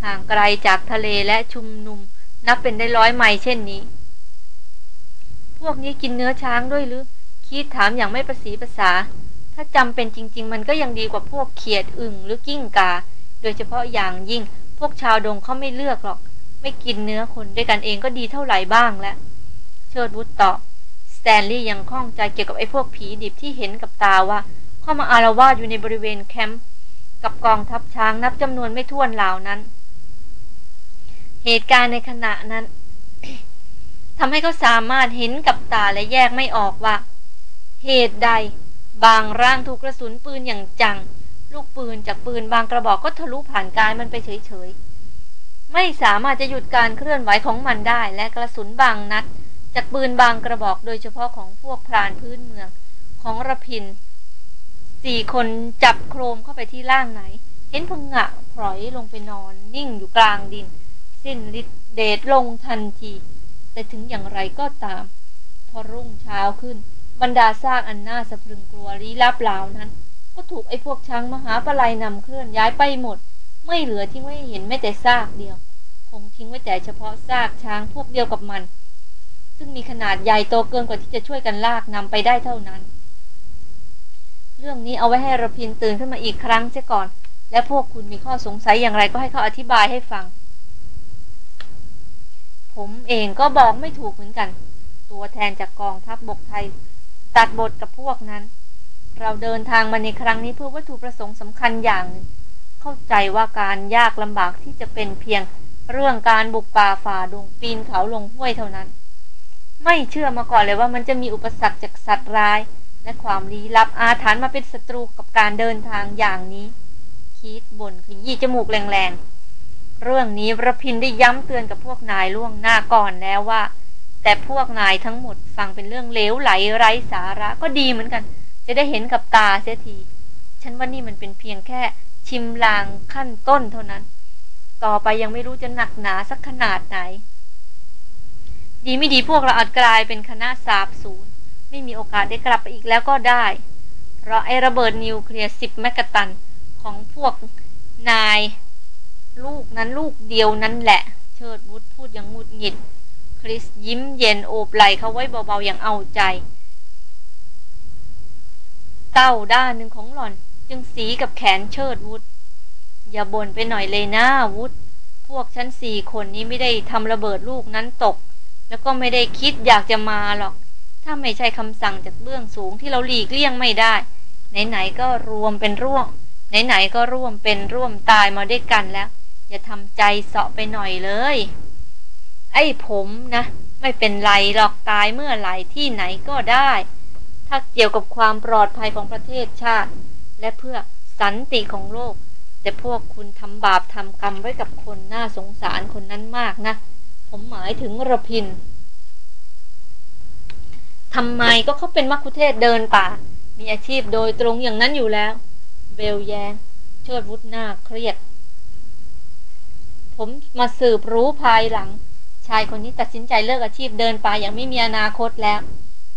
Speaker 1: ห่างไกลจากทะเลและชุมนุม นับเป็นได้ร้อยไมล์เช่นนี้ พวกนี้กินเนื้อช้างด้วยหรือ คิดถามอย่างไม่ประสีภาษา ถ้าจำเป็นจริง ๆ มันก็ยังดีกว่าพวกเขียดอึ่งหรือกิ้งกา โดยเฉพาะอย่างยิ่ง พวกชาวดงเขาไม่เลือกหรอก ไม่กินเนื้อคนด้วยกันเองก็ดีเท่าไหร่บ้างแล้วเชิดวุฒตอบ แตนลีย์ยังคล่องใจเกี่ยวกับไอ้พวกผีดิบที่เห็นกับตาว่า เข้ามาอารวาสอยู่ในบริเวณแคมป์กับกองทัพช้างนับจำนวนไม่ถ้วนเหล่านั้น เหตุการณ์ในขณะนั้นทำให้เขาสามารถเห็นกับตาและแยกไม่ออกว่า เหตุใด บางร่างถูกกระสุนปืนอย่างจัง ลูกปืนจากปืนบางกระบอกก็ทะลุผ่านกายมันไปเฉยๆ ไม่สามารถจะหยุดการเคลื่อนไหวของมันได้และกระสุนบางนัด จากปืนบางกระบอกโดยเฉพาะของพวกพรานพื้นเมืองของระพินสี่คนจับโครมเข้าไปที่ล่างไหน เห็นพงะพลอยลงไปนอน นิ่งอยู่กลางดิน สิ้นฤทธิเดชลงทันที แต่ถึงอย่างไรก็ตาม พอรุ่งเช้าขึ้น บรรดาซากอันน่าสะพรึงกลัวลี้ลับเหล่านั้น ก็ถูกไอ้พวกช้างมหาปลายนำเคลื่อนย้ายไปหมด ไม่เหลือที่ไม่เห็นแม้แต่ซากเดียว คงทิ้งไว้แต่เฉพาะซากช้างพวกเดียวกับมัน ซึ่งมีขนาดใหญ่โตเกินกว่าที่จะช่วยกันลากนำไปได้เท่านั้น เรื่องนี้เอาไว้ให้ระพินตื่นขึ้นมาอีกครั้งเสียก่อน และพวกคุณมีข้อสงสัยอย่างไรก็ให้เขาอธิบายให้ฟัง ผมเองก็บอกไม่ถูกเหมือนกัน ตัวแทนจากกองทัพบบกไทย ตัดบทกับพวกนั้น เราเดินทางมาในครั้งนี้เพื่อวัตถุประสงค์สำคัญอย่างหนึ่งเข้าใจว่าการยากลำบากที่จะเป็นเพียงเรื่องการบุกป่าฝ่าดงปีนเขาลงห้วยเท่านั้น ไม่เชื่อมาก่อนเลยว่ามันจะมีอุปสรรคจากสัตว์ร้าย และความลี้ลับอาถรรพ์มาเป็นศัตรูกับการเดินทางอย่างนี้ คิดบ่นขยี้จมูกแรงๆ เรื่องนี้ระพินได้ย้ำเตือนกับพวกนายล่วงหน้าก่อนแล้วว่า แต่พวกนายทั้งหมดฟังเป็นเรื่องเลวไหลไร้สาระก็ดีเหมือนกัน จะได้เห็นกับตาเสียที ฉันว่านี่มันเป็นเพียงแค่ชิมลางขั้นต้นเท่านั้น ต่อไปยังไม่รู้จะหนักหนาสักขนาดไหน ดีไม่ดีพวกเราอาจกลายเป็นคณะสาบสูญไม่มีโอกาสได้กลับไปอีกแล้วก็ได้ เพราะไอ้ระเบิดนิวเคลียร์สิบแมกตันของพวกนาย ลูกนั้นลูกเดียวนั้นแหละ เชิดวุฒพูดอย่างงุดหงิด คริสยิ้มเย็นโอบไหลเขาไว้เบาๆอย่างเอาใจ เต้าด้านหนึ่งของหล่อนจึงสีกับแขนเชิดวุฒอย่าบ่นไปหน่อยเลยนะวุฒพวกชั้นสี่คนนี้ไม่ได้ทำระเบิดลูกนั้นตก แล้วก็ไม่ได้คิดอยากจะมาหรอก ถ้าไม่ใช่คำสั่งจากเบื้องสูงที่เราหลีกเลี่ยงไม่ได้ ไหนๆก็รวมเป็นร่วม ไหนๆก็ร่วมเป็นร่วมตายมาด้วยกันแล้ว อย่าทำใจเสาะไปหน่อยเลย ไอ้ผมนะ ไม่เป็นไรหรอกตายเมื่อไหร่ที่ไหนก็ได้ ถ้าเกี่ยวกับความปลอดภัยของประเทศชาติ และเพื่อสันติของโลก แต่พวกคุณทำบาปทำกรรมไว้กับคนน่าสงสารคนนั้นมากนะ ผมหมายถึงระพินทำไมก็เขาเป็นมักคุเทศเดินป่า มีอาชีพโดยตรงอย่างนั้นอยู่แล้ว เบลแยงเชิดวุฒหน้าเครียด ผมมาสืบรู้ภายหลัง ชายคนนี้ตัดสินใจเลิกอาชีพเดินป่าอย่างไม่มีอนาคตแล้ว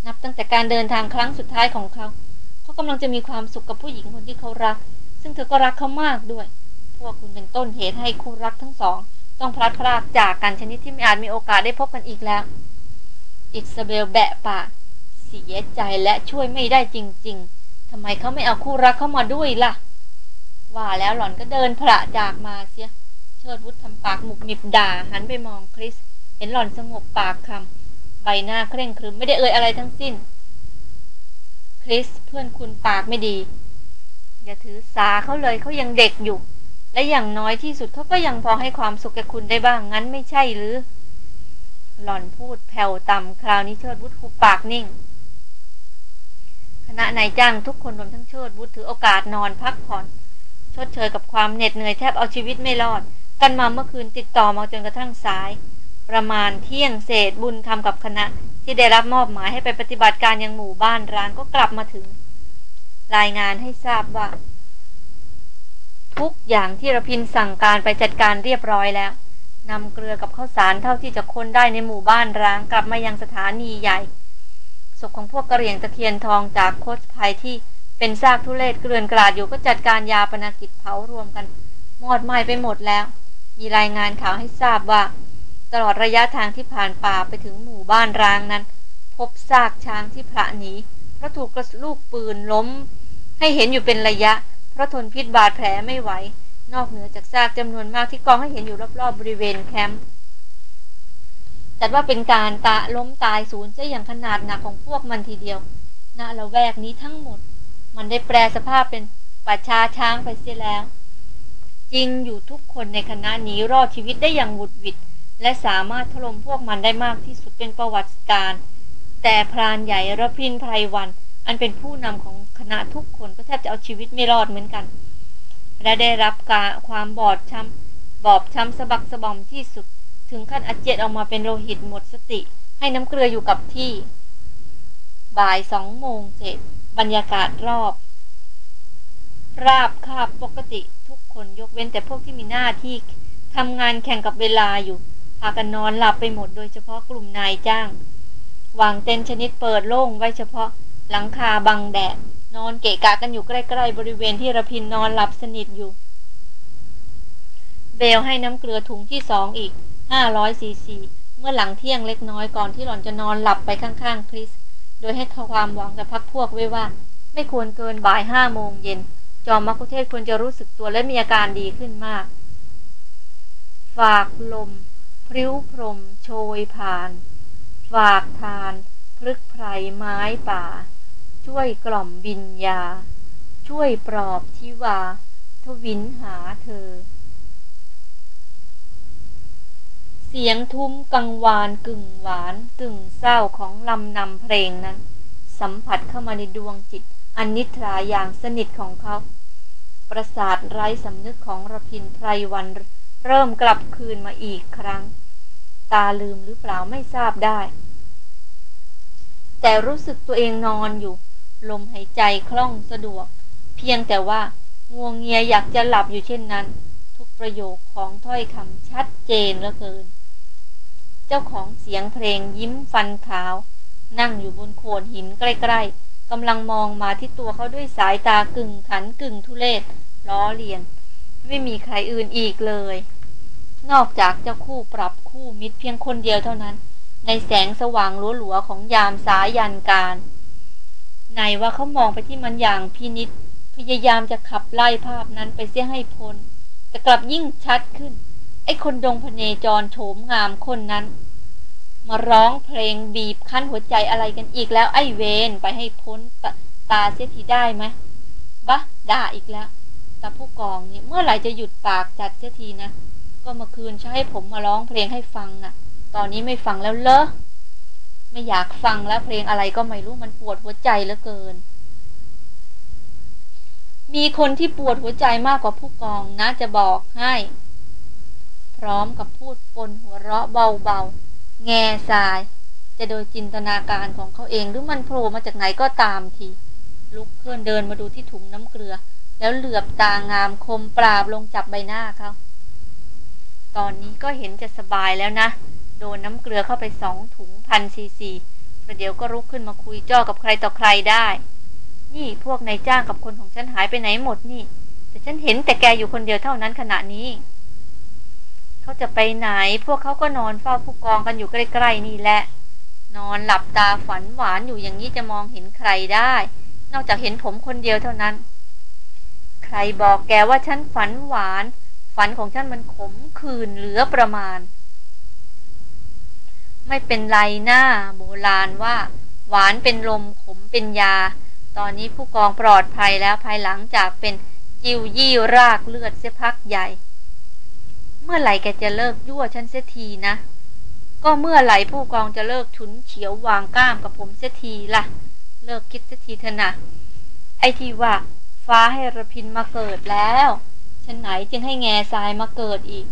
Speaker 1: นับตั้งแต่การเดินทางครั้งสุดท้ายของเขา เขากำลังจะมีความสุขกับผู้หญิงคนที่เขารัก ซึ่งเธอก็รักเขามากด้วย พวกคุณเป็นต้นเหตุให้คู่รักทั้งสอง ต้องพลัดพรากจากกันชนิดที่ไม่อาจมีโอกาสได้พบกันอีกแล้ว อิสเบลแบะปากเสียใจและช่วยไม่ได้จริง ๆทำไมเขาไม่เอาคู่รักเข้ามาด้วยล่ะ ว่าแล้วหล่อนก็เดินพระจากมาเสียชชิดวุฒทำปากหมุกหมิบด่าหันไปมองคริส เห็นหล่อนสงบปากคำใบหน้าเคร่งครึมไม่ได้เอ่ยอะไรทั้งสิ้น คริสเพื่อนคุณปากไม่ดี อย่าถือสาเขาเลยเขายังเด็กอยู่ และอย่างน้อยที่สุดเขาก็ยังพอให้ความสุขแก่คุณได้บ้างงั้นไม่ใช่หรือ หล่อนพูดแผ่วต่ำคราวนี้เชิดวุฒหุบปากนิ่ง คณะนายจ้างทุกคนรวมทั้งเชิดวุฒถือโอกาสนอนพักผ่อน ชดเชยกับความเหน็ดเหนื่อยแทบเอาชีวิตไม่รอด กันมาเมื่อคืนติดต่อมาจนกระทั่งสาย ประมาณเที่ยงเศษบุญคำกับคณะ ที่ได้รับมอบหมายให้ไปปฏิบัติการยังหมู่บ้านร้างก็กลับมาถึง รายงานให้ทราบว่า ทุกอย่างที่ระพินสั่งการไปจัดการเรียบร้อยแล้วนำเกลือกับข้าวสารเท่าที่จะค้นได้ในหมู่บ้านร้างกลับมายังสถานีใหญ่ศพของพวกกระเหรี่ยงตะเคียนทองจากโคชภัยที่เป็นซากทุเลศเกลื่อนกลาดอยู่ก็จัดการยาปนากิจเผารวมกันมอดไหม้ไปหมดแล้ว มีรายงานข่าวให้ทราบว่า ตลอดระยะทางที่ผ่านป่าไปถึงหมู่บ้านร้างนั้น พบซากช้างที่พระหนีเพราะถูกกระลูกปืนล้ม ให้เห็นอยู่เป็นระยะ เพราะทนพิษบาดแผลไม่ไหว นอกเหนือจากซากจำนวนมากที่กองให้เห็นอยู่รอบๆบริเวณแคมป์จัดว่าเป็นการตะล้มตายสูญเสียอย่างขนาดหนักของพวกมันทีเดียวณละแวกนี้ทั้งหมด มันได้แปลสภาพเป็นป่าชาช้างไปเสียแล้ว จริงอยู่ทุกคนในคณะนี้รอดชีวิตได้อย่างบุดหวิด และสามารถถล่มพวกมันได้มากที่สุดเป็นประวัติการ แต่พรานใหญ่ระพินไพรวัน อันเป็นผู้นำของ ณะทุกคนก็แทบจะเอาชีวิตไม่รอดเหมือนกัน และได้รับการความบอดช้ำบอบช้ำสะบักสะบอมที่สุด ถึงขั้นอาเจียนออกมาเป็นโลหิตหมดสติ ให้น้ำเกลืออยู่กับที่ บ่ายสองโมงเจ็ดบรรยากาศรอบ ราบคาบปกติทุกคนยกเว้นแต่พวกที่มีหน้าที่ทำงานแข่งกับเวลาอยู่พากันนอนหลับไปหมดโดยเฉพาะกลุ่มนายจ้างวางเต็นชนิดเปิดโล่งไว้เฉพาะหลังคาบังแดด นอนเกะกะกันอยู่ใกล้ๆบริเวณที่ระพินนอนหลับสนิทอยู่ เบลให้น้ำเกลือถุงที่สองอีกห้าร้อยซีซีเมื่อหลังเที่ยงเล็กน้อยก่อนที่หล่อนจะนอนหลับไปข้างๆคริส โดยให้ความหวังกับพักพวกไว้ว่า ไม่ควรเกินบ่ายห้าโมงเย็น จอมมักคุเทศควรจะรู้สึกตัวและมีอาการดีขึ้นมาก ฝากลม พริ้วพรม โชยผ่าน ฝากทานพลึกไพรไม้ป่า ช่วยกล่อมบิญญา ช่วยปลอบทิวา ทวินหาเธอ เสียงทุ้มกังวานกึ่งหวานกึ่งเศร้าของลำนำเพลงนั้น สัมผัสเข้ามาในดวงจิต อันนิทราอย่างสนิทของเขา ประสาทไร้สำนึกของระพินไพรวันเริ่มกลับคืนมาอีกครั้ง ตาลืมหรือเปล่าไม่ทราบได้ แต่รู้สึกตัวเองนอนอยู่ ลมหายใจคล่องสะดวก เพียงแต่ว่างวงเงียอยากจะหลับอยู่เช่นนั้น ทุกประโยคของถ้อยคำชัดเจนเหลือเกิน เจ้าของเสียงเพลงยิ้มฟันขาว นั่งอยู่บนโขดหินใกล้ๆกำลังมองมาที่ตัวเขาด้วยสายตากึ่งขันกึ่งทุเลศล้อเลียน ไม่มีใครอื่นอีกเลย นอกจากเจ้าคู่ปรับคู่มิตรเพียงคนเดียวเท่านั้น ในแสงสว่างหลัวๆของยามสายันการ นายว่าเขามองไปที่มันอย่างพินิษพยายามจะขับไล่ภาพนั้นไปเสียให้พ้น แต่กลับยิ่งชัดขึ้น ไอ้คนดงพเนจรโฉมงามคนนั้น มาร้องเพลงบีบคั้นหัวใจอะไรกันอีกแล้วไอ้เวนไปให้พ้นตตาเสียทีได้ไหมบะด่าอีกแล้วแต่ผู้กองนี่เมื่อไหร่จะหยุดปากจัดเสียทีนะ ก็มาคืนใช้ผมมาร้องเพลงให้ฟังนะ่ะ ตอนนี้ไม่ฟังแล้วเลอะ ไม่อยากฟังแล้วเพลงอะไรก็ไม่รู้มันปวดหัวใจเหลือเกิน มีคนที่ปวดหัวใจมากกว่าผู้กองนะจะบอกให้ พร้อมกับพูดปนหัวเราะเบาๆ แง่ทราย จะโดยจินตนาการของเขาเองหรือมันโผล่มาจากไหนก็ตามที ลุกเคลื่อนเดินมาดูที่ถุงน้ำเกลือ แล้วเหลือบตางามคมปราบลงจับใบหน้าเขาตอนนี้ก็เห็นจะสบายแล้วนะ โดนน้ำเกลือเข้าไปสองถุงพันซีซีประเดี๋ยวก็ลุกขึ้นมาคุยจ้อกับใครต่อใครได้ นี่พวกนายจ้างกับคนของฉันหายไปไหนหมดนี่ แต่ฉันเห็นแต่แกอยู่คนเดียวเท่านั้นขณะนี้ เขาจะไปไหน พวกเขาก็นอนเฝ้าผู้กองกันอยู่ใกล้ๆนี่แหละ นอนหลับตาฝันหวานอยู่อย่างนี้จะมองเห็นใครได้ นอกจากเห็นผมคนเดียวเท่านั้น ใครบอกแกว่าฉันฝันหวาน ฝันของฉันมันขมขื่นเหลือประมาณ ไม่เป็นไรหน้าโบราณว่า หวานเป็นลมขมเป็นยา ตอนนี้ผู้กองปลอดภัยแล้วภายหลังจากเป็นจิวยี่รากเลือดเสียพักใหญ่ เมื่อไหร่แกจะเลิกยั่วฉันเสียทีนะ ก็เมื่อไหร่ผู้กองจะเลิกฉุนเฉียววางก้ามกับผมเสียทีละ่ะ เลิกคิดเสียทีเถอะนะไอ้ที่ว่าฟ้าให้ระพินมาเกิดแล้ว ฉันไหนจึงให้แง่ทรายมาเกิดอีก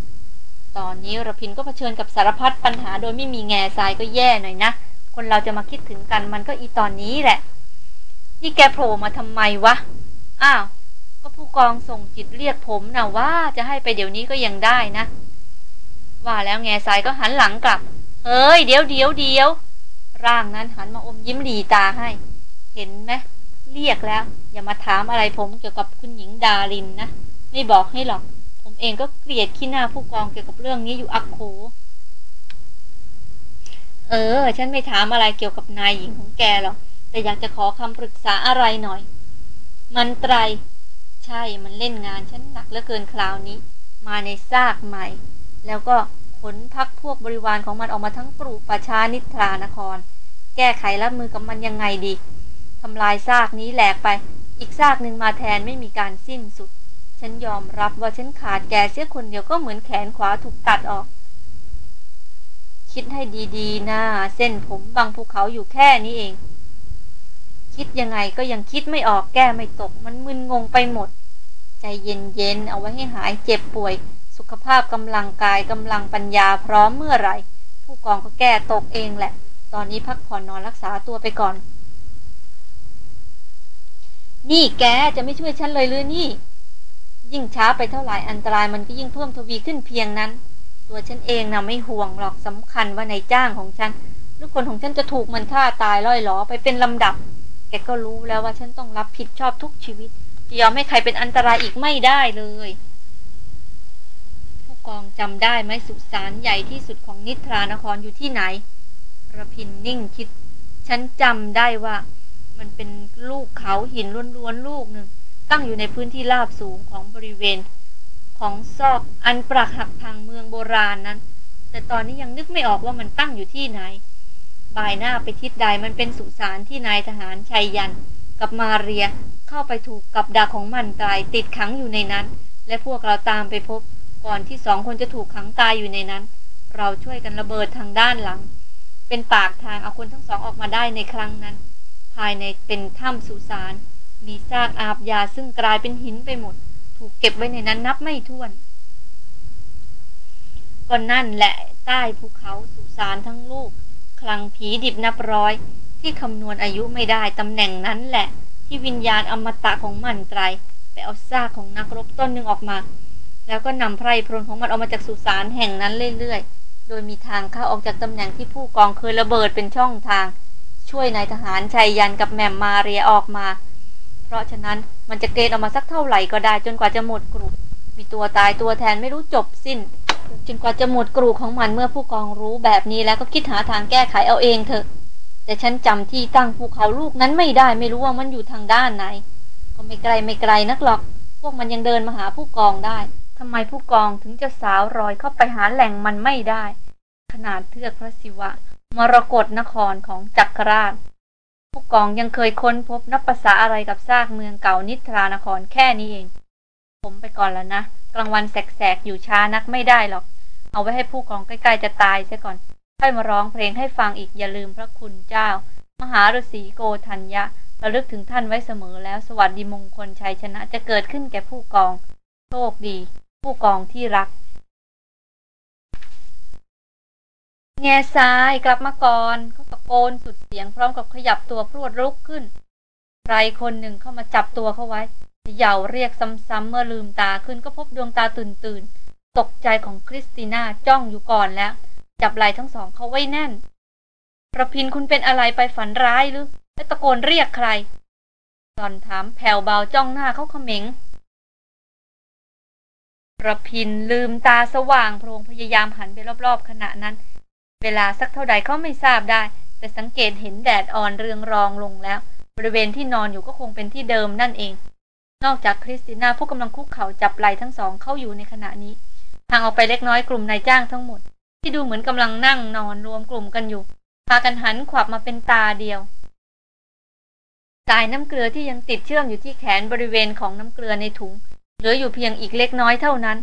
Speaker 1: ตอนนี้ระพินก็เผชิญกับสารพัดปัญหาโดยไม่มีแง่ทรายก็แย่หน่อยนะ คนเราจะมาคิดถึงกันมันก็อีตอนนี้แหละ นี่แกโผล่มาทำไมวะ อ้าว ก็ผู้กองส่งจิตเรียกผมนะว่าจะให้ไปเดี๋ยวนี้ก็ยังได้นะ ว่าแล้วแง่ทรายก็หันหลังกลับ เฮ้ย เดี๋ยวเดี๋ยวเดี๋ยว ร่างนั้นหันมาอมยิ้มหลีตาให้ เห็นไหมเรียกแล้ว อย่ามาถามอะไรผมเกี่ยวกับคุณหญิงดารินนะ ไม่บอกให้หรอก เองก็เกลียดขี้หน้าผู้กองเกี่ยวกับเรื่องนี้อยู่อักโขเออ ฉันไม่ถามอะไรเกี่ยวกับนายหญิงของแกหรอก แต่อยากจะขอคำปรึกษาอะไรหน่อย มันไตร ใช่ มันเล่นงานฉันหนักเหลือเกินคราวนี้ มาในซากใหม่ แล้วก็ขนพักพวกบริวารของมันออกมาทั้งกรุประชานิทรานคร แก้ไขรับมือกับมันยังไงดี ทำลายซากนี้แหลกไป อีกซากหนึ่งมาแทนไม่มีการสิ้นสุด ฉันยอมรับว่าฉันขาดแกเสียคนเดียวก็เหมือนแขนขวาถูกตัดออก คิดให้ดีๆนะเส้นผมบางภูเขาอยู่แค่นี้เอง คิดยังไงก็ยังคิดไม่ออกแก้ไม่ตก มันมึนงงไปหมด ใจเย็นๆเอาไว้ให้หายเจ็บป่วย สุขภาพกำลังกายกำลังปัญญาพร้อมเมื่อไหร่ผู้กองก็แก้ตกเองแหละ ตอนนี้พักผ่อนนอนรักษาตัวไปก่อน นี่แกจะไม่ช่วยฉันเลยหรือนี่ ยิ่งช้าไปเท่าไหร่อันตรายมันก็ยิ่งเพิ่มทวีขึ้นเพียงนั้น ตัวฉันเองนะไม่ห่วงหรอกสำคัญว่าในจ้างของฉันลูกคนของฉันจะถูกมันฆ่าตายล่อยหลอไปเป็นลำดับ แกก็รู้แล้วว่าฉันต้องรับผิดชอบทุกชีวิตจะยอมให้ใครเป็นอันตรายอีกไม่ได้เลย ผู้กองจำได้ไหมสุสานใหญ่ที่สุดของนิทรานครอยู่ที่ไหนระพินนิ่งคิด ฉันจำได้ว่า มันเป็นลูกเขาหินล้วนๆลูกหนึ่ง ตั้งอยู่ในพื้นที่ราบสูงของบริเวณ ของซอกอันปรักหักพังเมืองโบราณนั้น แต่ตอนนี้ยังนึกไม่ออกว่ามันตั้งอยู่ที่ไหนบายหน้าไปทิศใดมันเป็นสุสานที่นายทหารชัยยัน กับมาเรียเข้าไปถูกกับดักของมันตายติดขังอยู่ในนั้น และพวกเราตามไปพบ ก่อนที่สองคนจะถูกขังตายอยู่ในนั้น เราช่วยกันระเบิดทางด้านหลัง เป็นปากทางเอาคนทั้งสองออกมาได้ในครั้งนั้น ภายในเป็นถ้ำสุสาน มีซากอาบยาซึ่งกลายเป็นหินไปหมด ถูกเก็บไว้ในนั้นนับไม่ถ้วนก็นั่นแหละใต้ภูเขาสุสานทั้งลูก คลังผีดิบนับร้อย ที่คำนวณอายุไม่ได้ตำแหน่งนั้นแหละ ที่วิญญาณอมตะของมันไตรไปเอาซากของนักรบต้นหนึ่งออกมา แล้วก็นำไพรพลของมันออกมาจากสุสานแห่งนั้นเรื่อยๆ โดยมีทางเข้าออกจากตำแหน่งที่ผู้กองเคยระเบิดเป็นช่องทาง ช่วยนายทหารชัยยันกับแม่มมาเรียออกมา เพราะฉะนั้นมันจะเกณฑ์ออกมาสักเท่าไหร่ก็ได้ จนกว่าจะหมดกลุ่มมีตัวตายตัวแทนไม่รู้จบสิ้น จนกว่าจะหมดกลุ่มของมันเมื่อผู้กองรู้แบบนี้แล้วก็คิดหาทางแก้ไขเอาเองเถอะ แต่ฉันจำที่ตั้งภูเขาลูกนั้นไม่ได้ไม่รู้ว่ามันอยู่ทางด้านไหน ก็ไม่ไกลไม่ไกลนักหรอก พวกมันยังเดินมาหาผู้กองได้ทำไมผู้กองถึงจะสาวรอยเข้าไปหาแหล่งมันไม่ได้ ขนาดเทือกพระศิวะมรกรนครของจักรราช ผู้กองยังเคยค้นพบนับภาษาอะไรกับซากเมืองเก่านิทรานครแค่นี้เอง ผมไปก่อนแล้วนะ กลางวันแสกๆ อยู่ช้านักไม่ได้หรอก เอาไว้ให้ผู้กองใกล้ๆจะตายซะก่อน ค่อยมาร้องเพลงให้ฟังอีกอย่าลืมพระคุณเจ้า มหาฤาษีโกธัญญะระลึกถึงท่านไว้เสมอแล้วสวัสดีมงคลชัยชนะจะเกิดขึ้นแก่ผู้กอง โชคดี ผู้กองที่รัก แง่ทรายกลับมาก่อนเขาตะโกนสุดเสียงพร้อมกับขยับตัวพรวดลุกขึ้น ใครคนหนึ่งเข้ามาจับตัวเขาไว้เหย่าเรียกซ้ำๆเมื่อลืมตาขึ้นก็พบดวงตาตื่นๆ ตกใจของคริสติน่าจ้องอยู่ก่อนแล้ว จับไหล่ทั้งสองเขาไว้แน่นระพินคุณเป็นอะไรไปฝันร้ายหรือและตะโกนเรียกใครตอนถามแผ่วเบาจ้องหน้าเขาเขม็งระพินลืมตาสว่างโพรงพยายามหันไปรอบๆขณะนั้น เวลาสักเท่าใดเขาไม่ทราบได้ แต่สังเกตเห็นแดดอ่อนเรืองรองลงแล้ว บริเวณที่นอนอยู่ก็คงเป็นที่เดิมนั่นเอง นอกจากคริสติน่าผู้กำลังคุกเข่าจับไหล่ทั้งสองเข้าอยู่ในขณะนี้ห่างออกไปเล็กน้อยกลุ่มนายจ้างทั้งหมด ที่ดูเหมือนกำลังนั่งนอนรวมกลุ่มกันอยู่พากันหันขวับมาเป็นตาเดียวสายน้ำเกลือที่ยังติดเชื่อมอยู่ที่แขนบริเวณของน้ำเกลือในถุง เหลืออยู่เพียงอีกเล็กน้อยเท่านั้น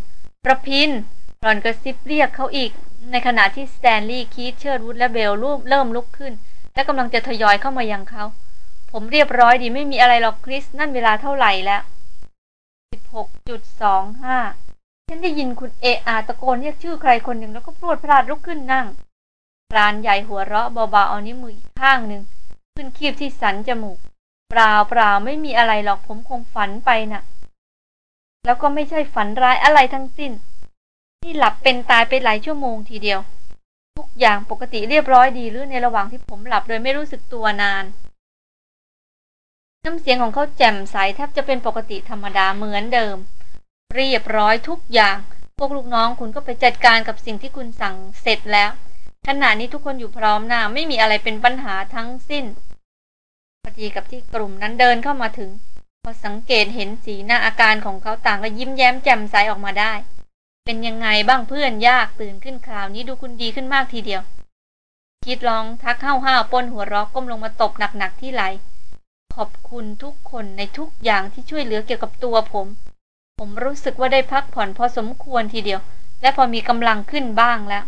Speaker 1: ประพินหล่อนกระซิบเรียกเขาอีก ในขณะที่สแตนลีย์คีตเชิร์ดวูดและเบลรูปเริ่มลุกขึ้น และกำลังจะทยอยเข้ามายังเขา ผมเรียบร้อยดีไม่มีอะไรหรอกคริส นั่นเวลาเท่าไหร่แล้ว 16.25 ฉันได้ยินคุณเอะอะตะโกนเรียกชื่อใครคนหนึ่งแล้วก็พรวดพลาดลุกขึ้นนั่งพรานใหญ่หัวเราะเบาๆเอานิ้วมืออีกข้างหนึ่งขึ้นคีบที่สันจมูก เปล่าเปล่าไม่มีอะไรหรอกผมคงฝันไปน่ะ แล้วก็ไม่ใช่ฝันร้ายอะไรทั้งสิ้น ที่หลับเป็นตายไปหลายชั่วโมงทีเดียว ทุกอย่างปกติเรียบร้อยดีหรือในระหว่างที่ผมหลับโดยไม่รู้สึกตัวนาน น้ำเสียงของเขาแจ่มใสแทบจะเป็นปกติธรรมดาเหมือนเดิม เรียบร้อยทุกอย่าง พวกลูกน้องคุณก็ไปจัดการกับสิ่งที่คุณสั่งเสร็จแล้วขณะนี้ทุกคนอยู่พร้อมหน้าไม่มีอะไรเป็นปัญหาทั้งสิ้นพอดีกับที่กลุ่มนั้นเดินเข้ามาถึง พอสังเกตเห็นสีหน้าอาการของเขาต่างก็ยิ้มแย้มแจ่มใสออกมาได้ เป็นยังไงบ้างเพื่อนยากตื่นขึ้นคราวนี้ดูคุณดีขึ้นมากทีเดียว คิดลองทักห้าวห้าปนหัวรอกก้มลงมาตบหนักๆที่ไหล ขอบคุณทุกคนในทุกอย่างที่ช่วยเหลือเกี่ยวกับตัวผม ผมรู้สึกว่าได้พักผ่อนพอสมควรทีเดียว และพอมีกำลังขึ้นบ้างแล้ว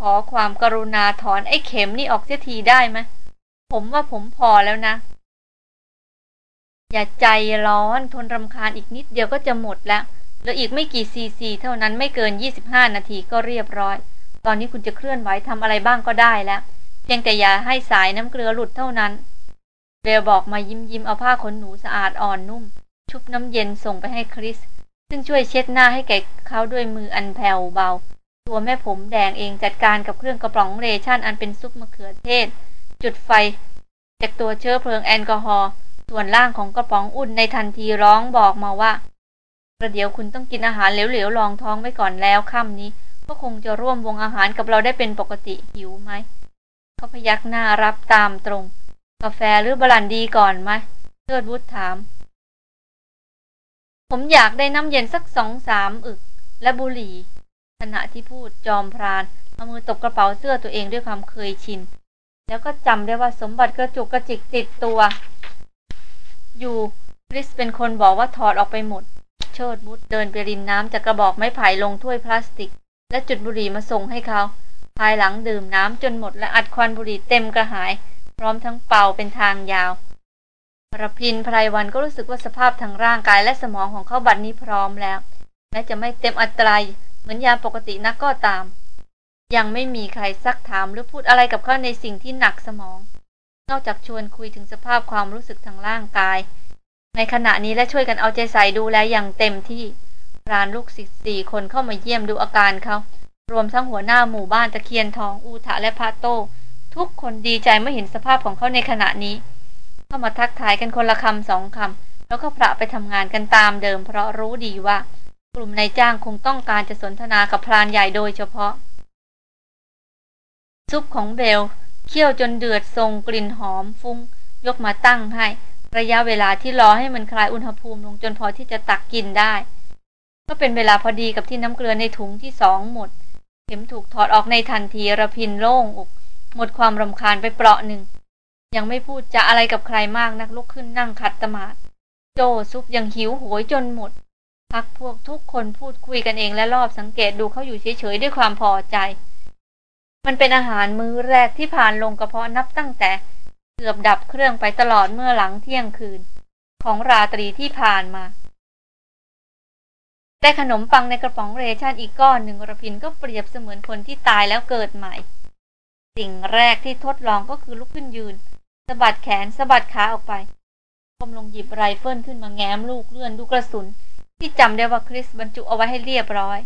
Speaker 1: ขอความกรุณาถอนไอ้เข็มนี่ออกเสียทีได้ไหมผมว่าผมพอแล้วนะอย่าใจร้อนทนรำคาญอีกนิดเดียวก็จะหมดแล้ว เหลืออีกไม่กี่ซีซีเท่านั้นไม่เกิน 25 นาทีก็เรียบร้อย ตอนนี้คุณจะเคลื่อนไหวทำอะไรบ้างก็ได้แล้ว เพียงแต่อย่าให้สายน้ำเกลือหลุดเท่านั้นเบลบอกมายิ้มยิ้มเอาผ้าขนหนูสะอาดอ่อนนุ่ม ชุบน้ำเย็นส่งไปให้คริส ซึ่งช่วยเช็ดหน้าให้แก่เขาด้วยมืออันแผ่วเบา ตัวแม่ผมแดงเองจัดการกับเครื่องกระป๋องเรชั่นอันเป็นซุปมะเขือเทศ จุดไฟ จากตัวเชื้อเพลิงแอลกอฮอล์ส่วนล่างของกระป๋องอุ่นในทันทีร้องบอกมาว่า ประเดี๋ยวคุณต้องกินอาหารเหลวๆรองท้องไว้ก่อนแล้วค่ำนี้ ก็คงจะร่วมวงอาหารกับเราได้เป็นปกติหิวไหม เขาพยักหน้ารับตามตรง กาแฟหรือบรันดีก่อนไหมเลิดวุฒถาม ผมอยากได้น้ำเย็นสักสองสามอึก และบุหรี่ ขณะที่พูดจอมพรานเอามือตบกระเป๋าเสื้อตัวเองด้วยความเคยชิน แล้วก็จำได้ว่าสมบัติกระจุกกระจิกติดตัว อยู่ริสเป็นคนบอกว่าถอดออกไปหมด เชิดบุตรเดินไปรินน้ำจากกระบอกไม้ไผ่ลงถ้วยพลาสติก และจุดบุหรี่มาส่งให้เขา ภายหลังดื่มน้ำจนหมดและอัดควันบุหรี่เต็มกระหาย พร้อมทั้งเป่าเป็นทางยาวรพินไพรวันก็รู้สึกว่าสภาพทางร่างกายและสมองของเขาบัดนี้พร้อมแล้วแม้จะไม่เต็มอัตรายเหมือนยาปกตินักก็ตาม ยังไม่มีใครซักถามหรือพูดอะไรกับเขาในสิ่งที่หนักสมอง นอกจากชวนคุยถึงสภาพความรู้สึกทางร่างกาย ในขณะนี้และช่วยกันเอาใจใส่ดูแลอย่างเต็มที่รานลูกศิษย์สี่คนเข้ามาเยี่ยมดูอาการเขา รวมทั้งหัวหน้าหมู่บ้านตะเคียนทองอูทะและพาโต ทุกคนดีใจเมื่อเห็นสภาพของเขาในขณะนี้ เข้ามาทักทายกันคนละคำสองคำแล้วก็พระไปทำงานกันตามเดิม เพราะรู้ดีว่า กลุ่มนายจ้างคงต้องการจะสนทนากับพรานใหญ่โดยเฉพาะ ซุปของเบลเคี่ยวจนเดือดทรงกลิ่นหอมฟุง้ง ยกมาตั้งให้ ระยะเวลาที่รอให้มันคลายอุณหภูมิลงจนพอที่จะตักกินได้ ก็เป็นเวลาพอดีกับที่น้ำเกลือในถุงที่สองหมด เข็มถูกถอดออกในทันทีระพินโล่งอกหมดความรำคาญไปเปราะหนึ่ง ยังไม่พูดจะอะไรกับใครมากนักลุกขึ้นนั่งขัดตมาดโจซุปยังหิวโหยจนหมด พักพวกทุกคนพูดคุยกันเองและรอบสังเกตดูเขาอยู่เฉยๆด้วยความพอใจ มันเป็นอาหารมื้อแรกที่ผ่านลงกระเพาะนับตั้งแต่ เกือบดับเครื่องไปตลอดเมื่อหลังเที่ยงคืน ของราตรีที่ผ่านมา แต่ขนมปังในกระป๋องเรชั่นอีกก้อนหนึ่งระพินก็เปรียบเสมือนคนที่ตายแล้วเกิดใหม่ สิ่งแรกที่ทดลองก็คือลุกขึ้นยืนสะบัดแขนสะบัดขาออกไปก้มลงหยิบไรเฟิลขึ้นมาแง้มลูกเลื่อนดูกระสุน ที่จำได้ว่าคริสบรรจุเอาไว้ให้เรียบร้อย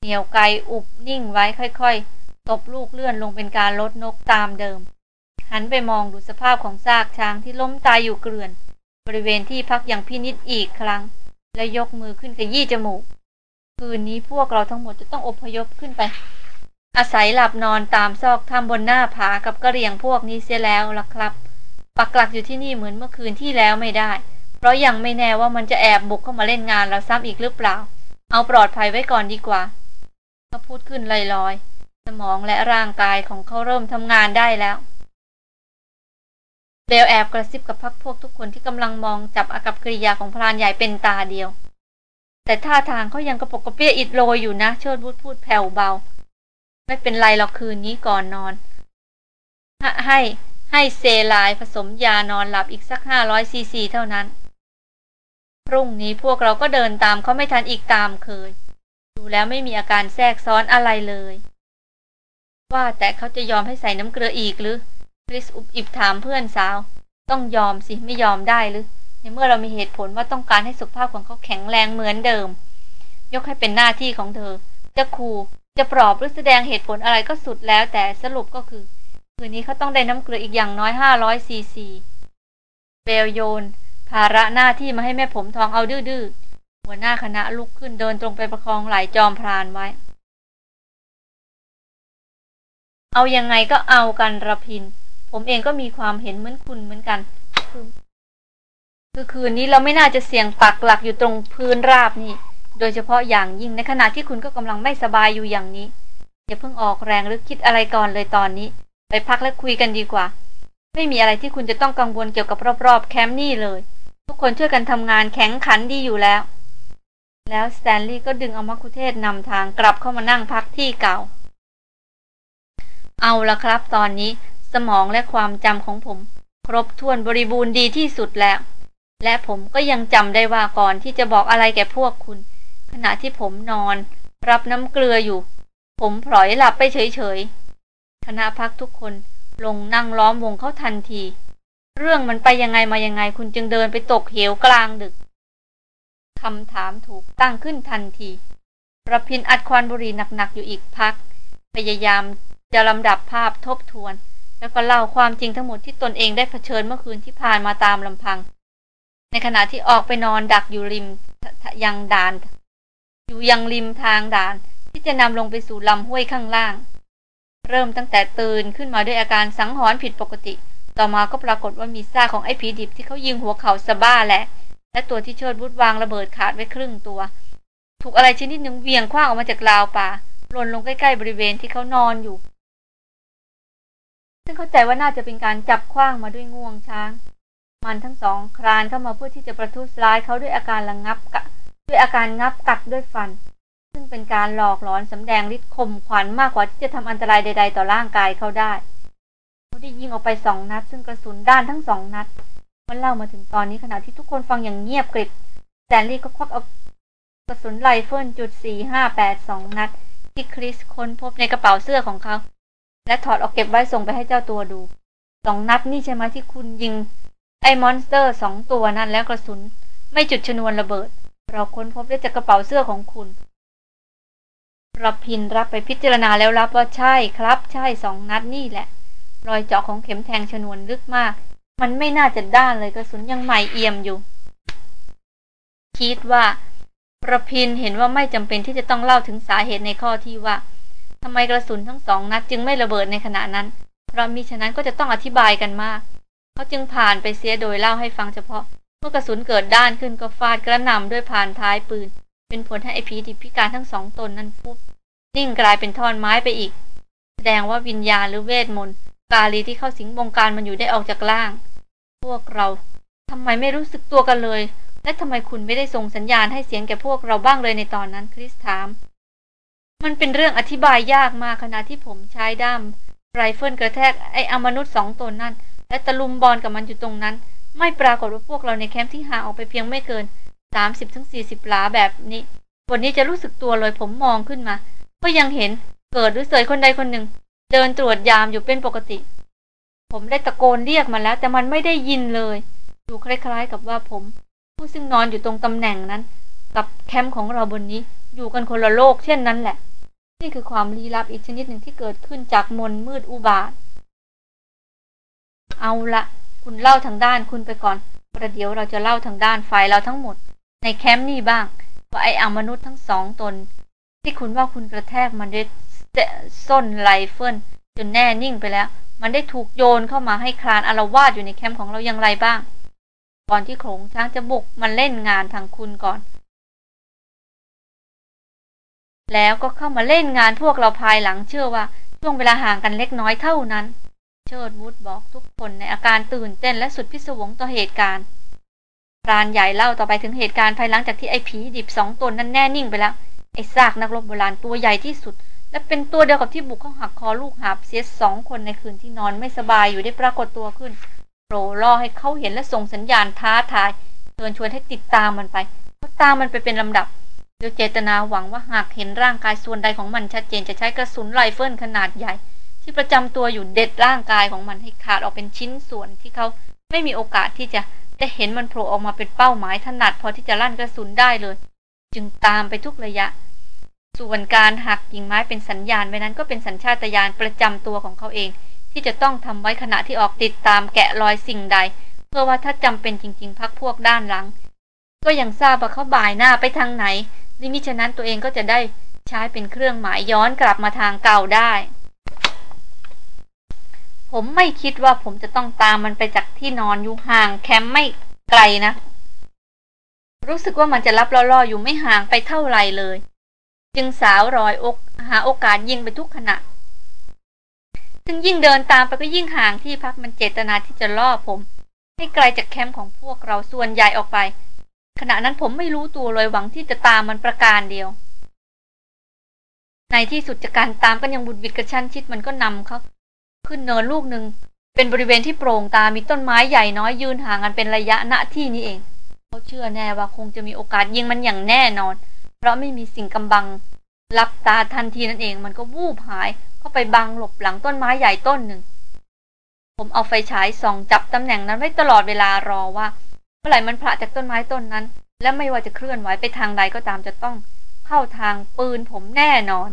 Speaker 1: เหนี่ยวไกอุบนิ่งไว้ค่อยๆ ตบลูกเลื่อนลงเป็นการลดนกตามเดิม หันไปมองดูสภาพของซากช้างที่ล้มตายอยู่เกลื่อน บริเวณที่พักอย่างพินิษอีกครั้ง และยกมือขึ้นกระยี่จมูก คืนนี้พวกเราทั้งหมดจะต้องอพยพขึ้นไป อาศัยหลับนอนตามซอกถ้ำบนหน้าผากับกระเรียงพวกนี้เสียแล้วล่ะครับ ปักหลักอยู่ที่นี่เหมือนเมื่อคืนที่แล้วไม่ได้ เพราะยังไม่แน่ว่ามันจะแอบบุกเข้ามาเล่นงานเราซ้ำอีกหรือเปล่า เอาปลอดภัยไว้ก่อนดีกว่าเขาพูดขึ้นลอยๆ สมองและร่างกายของเขาเริ่มทำงานได้แล้ว เบลแอบกระซิบกับพักพวกทุกคนที่กำลังมองจับอากับกริยาของพรานใหญ่เป็นตาเดียว แต่ท่าทางเขายังกระปกกระเปี้ยอิดโรยอยู่นะ เชิดวุฒพูดแผ่วเบา ไม่เป็นไรหรอกคืนนี้ก่อนนอน ให้ให้เซลายผสมยานอนหลับอีกสักห้าร้อยซีซีเท่านั้น พรุ่งนี้พวกเราก็เดินตามเขาไม่ทันอีกตามเคย ดูแล้วไม่มีอาการแทรกซ้อนอะไรเลย ว่าแต่เขาจะยอมให้ใส่น้ำเกลืออีกหรือ ริสอุบอิบถามเพื่อนสาว ต้องยอมสิไม่ยอมได้หรือในเมื่อเรามีเหตุผลว่าต้องการให้สุขภาพของเขาแข็งแรงเหมือนเดิม ยกให้เป็นหน้าที่ของเธอ จะคู่จะปลอบหรือแสดงเหตุผลอะไรก็สุดแล้ว แต่สรุปก็คือ คืนนี้เขาต้องได้น้ำเกลืออีกอย่างน้อยห้าร้อยซีซีเบลโยน ภาระหน้าที่มาให้แม่ผมทองเอาดื้อหัวหน้าคณะลุกขึ้นเดินตรงไปประคองไหลจอมพรานไว้ เอายังไงก็เอากันระพิน ผมเองก็มีความเห็นเหมือนคุณเหมือนกัน คือคือคืนนี้เราไม่น่าจะเสี่ยงปักหลักอยู่ตรงพื้นราบนี่ โดยเฉพาะอย่างยิ่งในขณะที่คุณก็กำลังไม่สบายอยู่อย่างนี้ อย่าเพิ่งออกแรงหรือคิดอะไรก่อนเลยตอนนี้ ไปพักและคุยกันดีกว่า ไม่มีอะไรที่คุณจะต้องกังวลเกี่ยวกับรอบๆ แคมป์นี่เลย ทุกคนช่วยกันทำงานแข็งขันดีอยู่แล้ว แล้วสแตนลีย์ก็ดึงเอามัคคุเทศนำทางกลับเข้ามานั่งพักที่เก่า เอาละครับ ตอนนี้ สมองและความจำของผม ครบถ้วนบริบูรณ์ดีที่สุดแล้ว และผมก็ยังจำได้ว่าก่อนที่จะบอกอะไรแก่พวกคุณ ขณะที่ผมนอน รับน้ำเกลืออยู่ ผมพลอยหลับไปเฉยๆคณะพักทุกคนลงนั่งล้อมวงเขาทันที เรื่องมันไปยังไงมายังไงคุณจึงเดินไปตกเหวกลางดึกคำถามถูกตั้งขึ้นทันทีระพินอัดควันบุหรี่หนักๆอยู่อีกพัก พยายามจะลำดับภาพทบทวน แล้วก็เล่าความจริงทั้งหมดที่ตนเองได้เผชิญเมื่อคืนที่ผ่านมาตามลำพัง ในขณะที่ออกไปนอนดักอยู่ริมยังด่าน อยู่ยังริมทางด่าน ที่จะนำลงไปสู่ลำห้วยข้างล่าง เริ่มตั้งแต่ตื่นขึ้นมาด้วยอาการสังหรณ์ผิดปกติ ต่อมาก็ปรากฏว่ามีซากของไอ้ผีดิบที่เขายิงหัวเข่าสะบ้าแหละ และตัวที่เชิดวุดวางระเบิดขาดไว้ครึ่งตัว ถูกอะไรชนิดหนึ่งเวียงคว้างออกมาจากราวป่าหล่นลงใกล้ๆบริเวณที่เขานอนอยู่ ซึ่งเข้าใจว่าน่าจะเป็นการจับคว้างมาด้วยงวงช้าง มันทั้งสองคลานเข้ามาเพื่อที่จะประทุษร้ายเขาด้วยอาการระงงับกะด้วยอาการงับกัดด้วยฟัน ซึ่งเป็นการหลอกหลอนสำแดงฤทธิ์ข่มขวัญมากกว่าที่จะทำอันตรายใด ๆ ต่อร่างกายเขาได้เขาได้ยิงออกไปสองนัด ซึ่งกระสุนด้านทั้งสองนัด มันเล่ามาถึงตอนนี้ขณะที่ทุกคนฟังอย่างเงียบกริบสแตนลีย์ก็ควักเอากระสุนไรเฟิลจุดสี่ห้าแปดสองนัดที่คริสค้นพบในกระเป๋าเสื้อของเขา และถอดออกเก็บไว้ส่งไปให้เจ้าตัวดูสองนัดนี่ใช่ไหมที่คุณยิง ไอ้มอนสเตอร์สองตัวนั้นแล้วกระสุน ไม่จุดชนวนระเบิด เราค้นพบได้จากกระเป๋าเสื้อของคุณรับพินรับไปพิจารณาแล้วรับว่าใช่ครับ ใช่สองนัดนี่แหละ รอยเจาะของเข็มแทงชนวนลึกมาก มันไม่น่าจะด้านเลยกระสุนยังใหม่เอี่ยมอยู่ คิดว่าประพินเห็นว่าไม่จำเป็นที่จะต้องเล่าถึงสาเหตุในข้อที่ว่า ทำไมกระสุนทั้งสองนัดจึงไม่ระเบิดในขณะนั้น เพราะมิฉะนั้นก็จะต้องอธิบายกันมาก เขาจึงผ่านไปเสียโดยเล่าให้ฟังเฉพาะ เมื่อกระสุนเกิดด้านขึ้นก็ฟาดกระหน่ำด้วยผ่านท้ายปืน เป็นผลให้ไอผีดิพิการทั้งสองตนนั้นฟุบนิ่งกลายเป็นท่อนไม้ไปอีก แสดงว่าวิญญาณหรือเวทมนต์กาลีที่เข้าสิงบงการมันอยู่ได้ออกจากล่าง พวกเราทำไมไม่รู้สึกตัวกันเลย และทำไมคุณไม่ได้ส่งสัญญาณให้เสียงแก่พวกเราบ้างเลยในตอนนั้นคริสถาม มันเป็นเรื่องอธิบายยากมากขณะที่ผมใช้ด้ามไรเฟิลกระแทกไอ้อมนุษย์สองตนนั่น และตะลุมบอลกับมันอยู่ตรงนั้น ไม่ปรากฏว่าพวกเราในแคมป์ที่ห่างออกไปเพียงไม่เกินสามสิบถึงสี่สิบหลาแบบนี้ วันนี้จะรู้สึกตัวเลยผมมองขึ้นมา ก็ยังเห็นเกิดหรือเสยคนใดคนหนึ่ง เดินตรวจยามอยู่เป็นปกติ ผมได้ตะโกนเรียกมันแล้ว แต่มันไม่ได้ยินเลย ดูคล้ายๆ กับว่าผม ผู้ซึ่งนอนอยู่ตรงตำแหน่งนั้น กับแคมป์ของเราบนนี้ อยู่กันคนละโลกเช่นนั้นแหละ นี่คือความลี้ลับอีกชนิดหนึ่งที่เกิดขึ้นจากมนต์มืดอุบาทว์ เอาละคุณเล่าทางด้านคุณไปก่อน ประเดี๋ยวเราจะเล่าทางด้านฝ่ายเราทั้งหมด ในแคมป์นี่บ้าง ว่าไอ้อมนุษย์ทั้งสองตน ที่คุณว่าคุณกระแทกมันด้วยส้นไรเฟิลจนแน่นิ่งไปแล้ว มันได้ถูกโยนเข้ามาให้คลานอาละวาดอยู่ในแคมป์ของเราอย่างไรบ้าง ก่อนที่โขงช้างจะบุกมันเล่นงานทางคุณก่อน แล้วก็เข้ามาเล่นงานพวกเราภายหลังเชื่อว่าช่วงเวลาห่างกันเล็กน้อยเท่านั้น เชิดวุฒบอกทุกคนในอาการตื่นเต้นและสุดพิศวงต่อเหตุการณ์พรานใหญ่เล่าต่อไปถึงเหตุการณ์ภายหลังจากที่ไอ้ผีดิบสองตนนั้นแน่นิ่งไปแล้วไอ้ซากนักรบโบราณตัวใหญ่ที่สุด และเป็นตัวเดียวกับที่บุกเข้าหักคอลูกหาบเสียสองคนในคืนที่นอนไม่สบายอยู่ได้ปรากฏตัวขึ้นโผล่ล่อให้เขาเห็นและส่งสัญญาณท้าทายเชิญชวนให้ติดตามมันไปเขาตามมันไปเป็นลำดับ โดยเจตนาหวังว่าหากเห็นร่างกายส่วนใดของมันชัดเจนจะใช้กระสุนไรเฟิลขนาดใหญ่ ที่ประจำตัวอยู่เด็ดร่างกายของมันให้ขาดออกเป็นชิ้นส่วนที่เขาไม่มีโอกาสที่จะได้เห็นมันโผล่ออกมาเป็นเป้าหมายถนัดพอที่จะลั่นกระสุนได้เลย จึงตามไปทุกระยะ ส่วนการหักกิ่งไม้เป็นสัญญาณไว้นั้นก็เป็นสัญชาตญาณประจำตัวของเขาเอง ที่จะต้องทำไว้ขณะที่ออกติดตามแกะรอยสิ่งใด เพื่อว่าถ้าจำเป็นจริง ๆ พักพวกด้านหลัง ก็ยังทราบว่าเขาบ่ายหน้าไปทางไหน ดิมิฉะนั้นตัวเองก็จะได้ใช้เป็นเครื่องหมายย้อนกลับมาทางเก่าได้ ผมไม่คิดว่าผมจะต้องตามมันไปจากที่นอนอยู่ห่างแคมป์ไม่ไกลนะ รู้สึกว่ามันจะรับล่อๆอยู่ไม่ห่างไปเท่าไรเลย จึงสาวรอยอกหาโอกาสยิงไปทุกขณะซึ่งยิ่งเดินตามไปก็ยิ่งห่างที่พักมันเจตนาที่จะล่อผม ให้ไกลจากแคมป์ของพวกเราส่วนใหญ่ออกไป ขณะนั้นผมไม่รู้ตัวเลยหวังที่จะตามมันประการเดียว ในที่สุดจากการตามกันยังบุดวิดกระชั้นชิดมันก็นำเขาขึ้นเนินลูกหนึ่งเป็นบริเวณที่โปร่งตามีต้นไม้ใหญ่น้อยยืนห่างกันเป็นระยะณที่นี้เองเขาเชื่อแน่ว่าคงจะมีโอกาสยิงมันอย่างแน่นอน เพราะไม่มีสิ่งกำบังรับตาทันทีนั่นเองมันก็วูบหาย เข้าไปบังหลบหลังต้นไม้ใหญ่ต้นหนึ่ง ผมเอาไฟฉายส่องจับตำแหน่งนั้นไว้ตลอดเวลารอว่า เมื่อไหร่มันพระจากต้นไม้ต้นนั้น และไม่ว่าจะเคลื่อนไหวไปทางใดก็ตามจะต้องเข้าทางปืนผมแน่นอน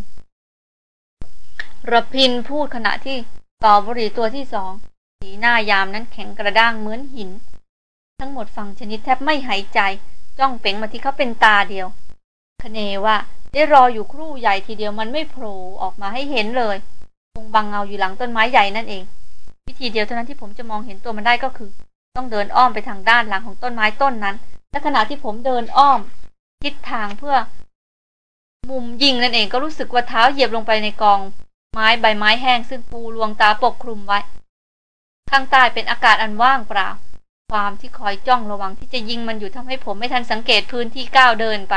Speaker 1: ระพินพูดขณะที่ต่อบรีตัวที่สองสีหน้ายามนั้นแข็งกระด้างเหมือนหิน ทั้งหมดฟังชนิดแทบไม่หายใจ จ้องเป่งมาที่เขาเป็นตาเดียวคเนว่าได้รออยู่ครู่ใหญ่ทีเดียวมันไม่โผล่ออกมาให้เห็นเลยคงบังเงาอยู่หลังต้นไม้ใหญ่นั่นเอง วิธีเดียวเท่านั้นที่ผมจะมองเห็นตัวมันได้ก็คือ ต้องเดินอ้อมไปทางด้านหลังของต้นไม้ต้นนั้น และขณะที่ผมเดินอ้อมทิศทางเพื่อ มุมยิงนั่นเองก็รู้สึกว่าเท้าเหยียบลงไปในกอง ไม้ใบไม้แห้งซึ่งปูลวงตาปกคลุมไว้ ข้างใต้เป็นอากาศอันว่างเปล่า ความที่คอยจ้องระวังที่จะยิงมันอยู่ทำให้ผมไม่ทันสังเกตพื้นที่ก้าวเดินไป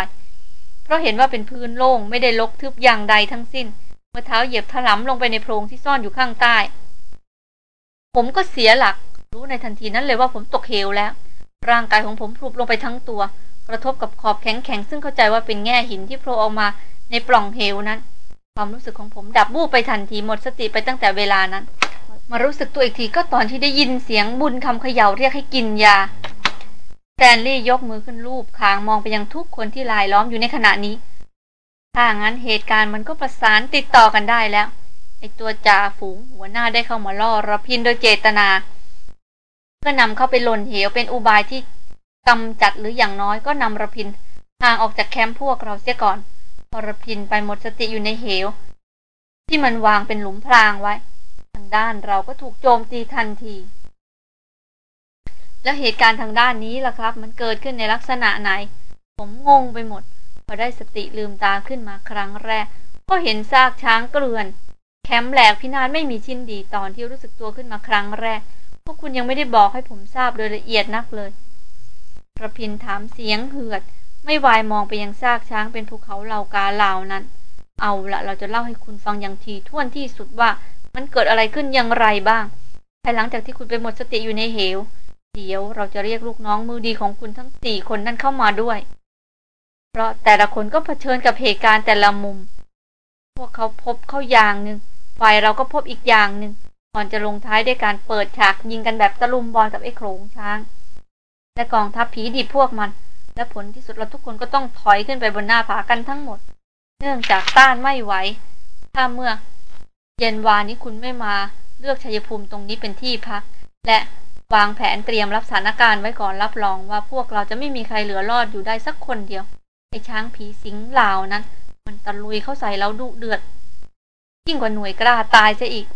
Speaker 1: เพราะเห็นว่าเป็นพื้นโล่งไม่ได้ลกทึบอย่างใดทั้งสิ้น เมื่อเท้าเหยียบถลำลงไปในโพรงที่ซ่อนอยู่ข้างใต้ ผมก็เสียหลัก รู้ในทันทีนั้นเลยว่าผมตกเหวแล้ว ร่างกายของผมพลุบลงไปทั้งตัว กระทบกับขอบแข็งๆซึ่งเข้าใจว่าเป็นแง่หินที่โผล่ออกมาในปล่องเหวนั้น ความรู้สึกของผมดับบูบไปทันทีหมดสติไปตั้งแต่เวลานั้น มารู้สึกตัวอีกทีก็ตอนที่ได้ยินเสียงบุญคำเขย่าเรียกให้กินยาแซนลี่ยกมือขึ้นรูปคางมองไปยังทุกคนที่ลายล้อมอยู่ในขณะนี้ ถ้างั้นเหตุการณ์มันก็ประสานติดต่อกันได้แล้วไอตัวจ่าฝูงหัวหน้าได้เข้ามาล่อระพินโดยเจตนา เพื่อนำเข้าไปหล่นเหวเป็นอุบายที่กำจัดหรืออย่างน้อยก็นำระพินห่างออกจากแคมป์พวกเราเสียก่อนพรพินไปหมดสติอยู่ในเหว ที่มันวางเป็นหลุมพรางไว้ ทางด้านเราก็ถูกโจมตีทันที แล้วเหตุการณ์ทางด้านนี้ล่ะครับ มันเกิดขึ้นในลักษณะไหน ผมงงไปหมด พอได้สติลืมตาขึ้นมาครั้งแรก ก็เห็นซากช้างเกลื่อน แคมป์แหลกพินาศไม่มีชิ้นดีตอนที่รู้สึกตัวขึ้นมาครั้งแรก พวกคุณยังไม่ได้บอกให้ผมทราบโดยละเอียดนักเลยระพินถามเสียงเหือด ไม่วายมองไปยังซากช้างเป็นภูเขาเหล่ากาเหล่านั้น เอาละเราจะเล่าให้คุณฟังอย่างทีท่วนที่สุดว่ามันเกิดอะไรขึ้นอย่างไรบ้าง ภายหลังจากที่คุณไปหมดสติอยู่ในเหว เดี๋ยวเราจะเรียกลูกน้องมือดีของคุณทั้งสี่คนนั้นเข้ามาด้วย เพราะแต่ละคนก็เผชิญกับเหตุการณ์แต่ละมุม พวกเขาพบเข้าอย่างหนึ่งฝ่ายเราก็พบอีกอย่างหนึ่ง ก่อนจะลงท้ายด้วยการเปิดฉากยิงกันแบบตะลุมบอลกับไอ้โขงช้าง และกองทัพผีดิบพวกมัน และผลที่สุดเราทุกคนก็ต้องถอยขึ้นไปบนหน้าผากันทั้งหมด เนื่องจากต้านไม่ไหว ถ้าเมื่อ เย็นวานนี้คุณไม่มาเลือกชัยภูมิตรงนี้เป็นที่พัก และวางแผนเตรียมรับสถานการณ์ไว้ก่อนรับรองว่าพวกเราจะไม่มีใครเหลือรอดอยู่ได้สักคนเดียวไอ้ช้างผีสิงเหล่านั้น มันตะลุยเข้าใส่เราดุเดือด ยิ่งกว่าหน่วยกล้าตายซะอีก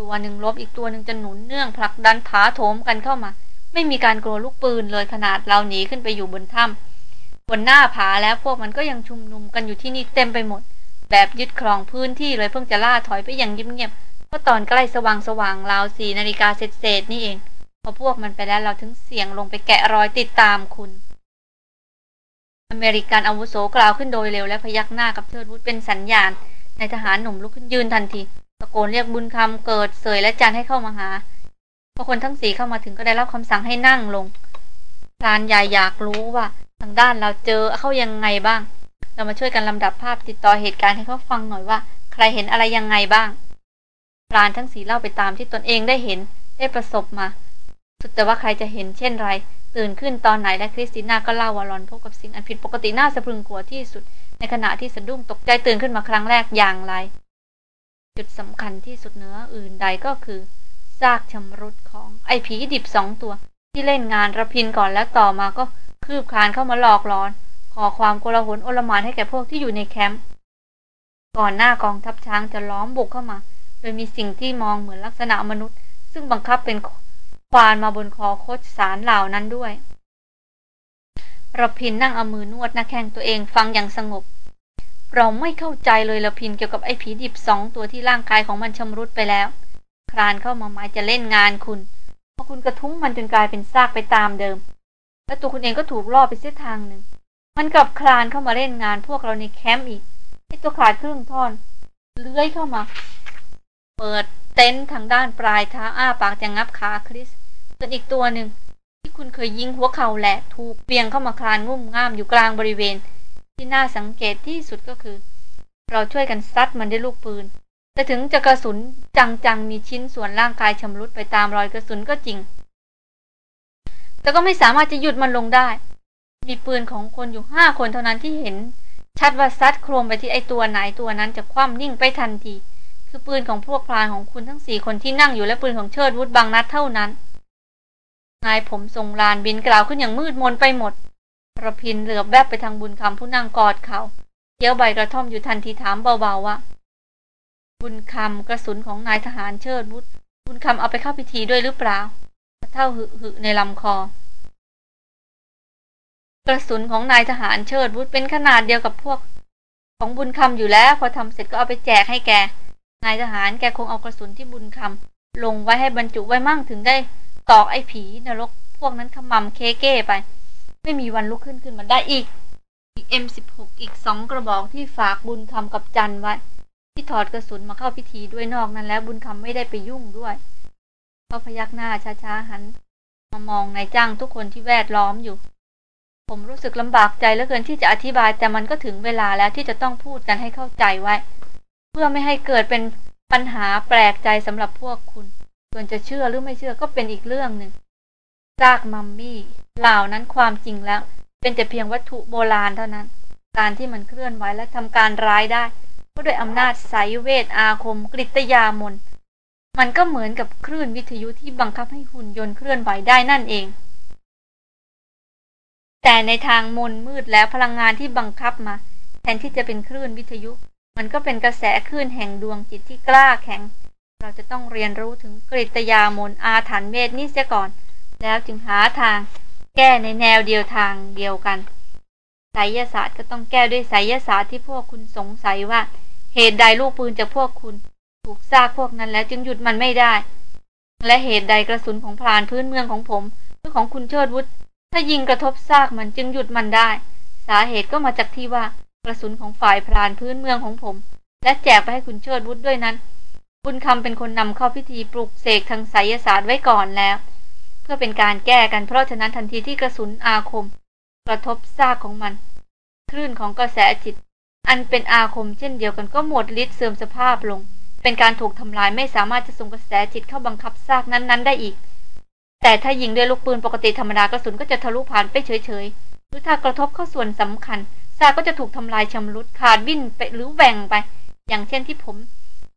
Speaker 1: ตัวหนึ่งลบอีกตัวหนึ่งจะหนุนเนื่องผลักดันถาโถมกันเข้ามา ไม่มีการกลัวลูกปืนเลยขนาดเราหนีขึ้นไปอยู่บนถ้ำบนหน้าผาแล้วพวกมันก็ยังชุมนุมกันอยู่ที่นี่เต็มไปหมด แบบยึดครองพื้นที่เลยเพิ่งจะล่าถอยไปอย่างเงียบๆเพราะตอนใกล้สว่างสว่างราวสี่นาฬิกาเศษๆนี่เองพอพวกมันไปแล้วเราถึงเสี่ยงลงไปแกะรอยติดตามคุณ อเมริกันอาวุโสกล่าวขึ้นโดยเร็วและพยักหน้ากับเชิดวุฒเป็นสัญญาณในทหารหนุ่มลุกขึ้นยืนทันที ตะโกนเรียกบุญคำเกิดเสยและจันให้เข้ามาหาพอคนทั้งสี่เข้ามาถึงก็ได้รับคำสั่งให้นั่งลงพรานใหญ่อยากรู้ว่าทางด้านเราเจอเข้ายังไงบ้าง เรามาช่วยกันลำดับภาพติดต่อเหตุการณ์ให้เขาฟังหน่อยว่า ใครเห็นอะไรยังไงบ้างพรานทั้งสี่เล่าไปตามที่ตนเองได้เห็นได้ประสบมา สุดแต่ว่าใครจะเห็นเช่นไร ตื่นขึ้นตอนไหนและคริสติน่าก็เล่าว่าหล่อนพบกับสิ่งอันผิดปกติน่าสะพรึงกลัวที่สุด ในขณะที่สะดุ้งตกใจตื่นขึ้นมาครั้งแรกอย่างไร จุดสำคัญที่สุดเหนืออื่นใดก็คือซากชำรุดของไอ้ผีดิบสองตัว ที่เล่นงานระพินก่อนแล้วต่อมาก็คืบคลานเข้ามาหลอกหลอน ก่อความโกลาหลอลหม่านให้แก่พวกที่อยู่ในแคมป์ก่อนหน้ากองทัพช้างจะล้อมบุกเข้ามา โดยมีสิ่งที่มองเหมือนลักษณะมนุษย์ ซึ่งบังคับเป็นควานมาบนคอโคชสารเหล่านั้นด้วยระพินนั่งเอามือนวดหน้าแข้งตัวเองฟังอย่างสงบ เราไม่เข้าใจเลยระพินเกี่ยวกับไอ้ผีดิบสองตัวที่ร่างกายของมันชำรุดไปแล้วคลานเข้ามาหมายจะเล่นงานคุณพอคุณกระทุ้งมันจนกลายเป็นซากไปตามเดิม และตัวคุณเองก็ถูกล่อไปเส้นทางหนึ่ง มันกลับคลานเข้ามาเล่นงานพวกเราในแคมป์อีกไอ้ตัวขาดครึ่งท่อน เลื้อยเข้ามา เปิดเต็นท์ทางด้านปลายเท้าอ้าปากจะงับขาคริสส่วนอีกตัวหนึ่งที่คุณเคยยิงหัวเข่าแหละ ถูกเปียงเข้ามาคลานงุ่มง่ามอยู่กลางบริเวณ ที่น่าสังเกตที่สุดก็คือ เราช่วยกันซัดมันด้วยลูกปืน แต่ถึงจะกระสุนจังๆ มีชิ้นส่วนร่างกายชำรุดไปตามรอยกระสุนก็จริง แต่ก็ไม่สามารถจะหยุดมันลงได้ มีปืนของคนอยู่ห้าคนเท่านั้นที่เห็น ชัดว่าซัดโครมไปที่ไอตัวไหนตัวนั้นจะคว่ำนิ่งไปทันที คือปืนของพวกพลานของคุณทั้งสี่คนที่นั่งอยู่และปืนของเชิดวุฒบางนัดเท่านั้นนายผมทรงลานบินกล่าวขึ้นอย่างมืดมนไปหมด ระพินเหลือบแวบไปทางบุญคำผู้นั่งกอดเขาเกี้ยวใบกระท่อมอยู่ทันทีถามเบาๆว่า บุญคำกระสุนของนายทหารเชิดวุฒบุญคำเอาไปเข้าพิธีด้วยหรือเปล่าเท่าหึหึในลำคอ กระสุนของนายทหารเชิดวุฒเป็นขนาดเดียวกับพวก ของบุญคำอยู่แล้ว พอทำเสร็จก็เอาไปแจกให้แก นายทหารแกคงเอากระสุนที่บุญคำลงไว้ให้บรรจุไว้มั่งถึงได้ตอกไอ้ผีนรก พวกนั้นขมำเคเก้ไป ไม่มีวันลุกขึ้นขึ้นมาได้อีก อีกเอ็มสิบหกอีกสองกระบอกที่ฝากบุญคำกับจันไว้ ที่ถอดกระสุนมาเข้าพิธีด้วยนอกนั้นแล้วบุญคำไม่ได้ไปยุ่งด้วยเขาพยักหน้าช้าๆหัน มามองนายจ้างทุกคนที่แวดล้อมอยู่ ผมรู้สึกลำบากใจเหลือเกินที่จะอธิบายแต่มันก็ถึงเวลาแล้วที่จะต้องพูดกันให้เข้าใจไว้ เพื่อไม่ให้เกิดเป็นปัญหาแปลกใจสำหรับพวกคุณส่วนจะเชื่อหรือไม่เชื่อก็เป็นอีกเรื่องหนึ่ง ซากมัมมี่เหล่านั้นความจริงแล้ว เป็นแต่เพียงวัตถุโบราณเท่านั้น การที่มันเคลื่อนไหวและทำการร้ายได้ ก็ด้วยอำนาจสายเวทอาคม กริตยามน มันก็เหมือนกับคลื่นวิทยุที่บังคับให้หุ่นยนต์เคลื่อนไหวได้นั่นเอง แต่ในทางมนมืดแล้วพลังงานที่บังคับมา แทนที่จะเป็นคลื่นวิทยุ มันก็เป็นกระแสคลื่นแห่งดวงจิตที่กล้าแข็ง เราจะต้องเรียนรู้ถึงกริตยามนอาถรรพ์เวทนี้เสียก่อน แล้วจึงหาทางแก้ในแนวเดียวทางเดียวกันไสยศาสตร์ก็ต้องแก้ด้วยไสยศาสตร์ที่พวกคุณสงสัยว่า เหตุใดลูกปืนจากพวกคุณ ถูกซากพวกนั้นแล้วจึงหยุดมันไม่ได้ และเหตุใดกระสุนของพรานพื้นเมืองของผมหรือของคุณเชิดวุฒิถ้ายิงกระทบซากมันจึงหยุดมันได้ สาเหตุก็มาจากที่ว่ากระสุนของฝ่ายพรานพื้นเมืองของผม และแจกไปให้คุณเชิดวุฒิด้วยนั้น บุญคำเป็นคนนำเข้าพิธีปลุกเสกทางไสยศาสตร์ไว้ก่อนแล้ว เพื่อเป็นการแก้กันเพราะฉะนั้นทันทีที่กระสุนอาคม กระทบซากของมัน คลื่นของกระแสจิต อันเป็นอาคมเช่นเดียวกันก็หมดฤทธิ์เสื่อมสภาพลง เป็นการถูกทำลายไม่สามารถจะส่งกระแสจิตเข้าบังคับซากนั้นๆ ได้อีก แต่ถ้ายิงด้วยลูกปืนปกติธรรมดากระสุนก็จะทะลุผ่านไปเฉยๆหรือถ้ากระทบเข้าส่วนสำคัญซากก็จะถูกทำลายชำรุดขาดวิ่นไปหรือแหว่งไป อย่างเช่นที่ผม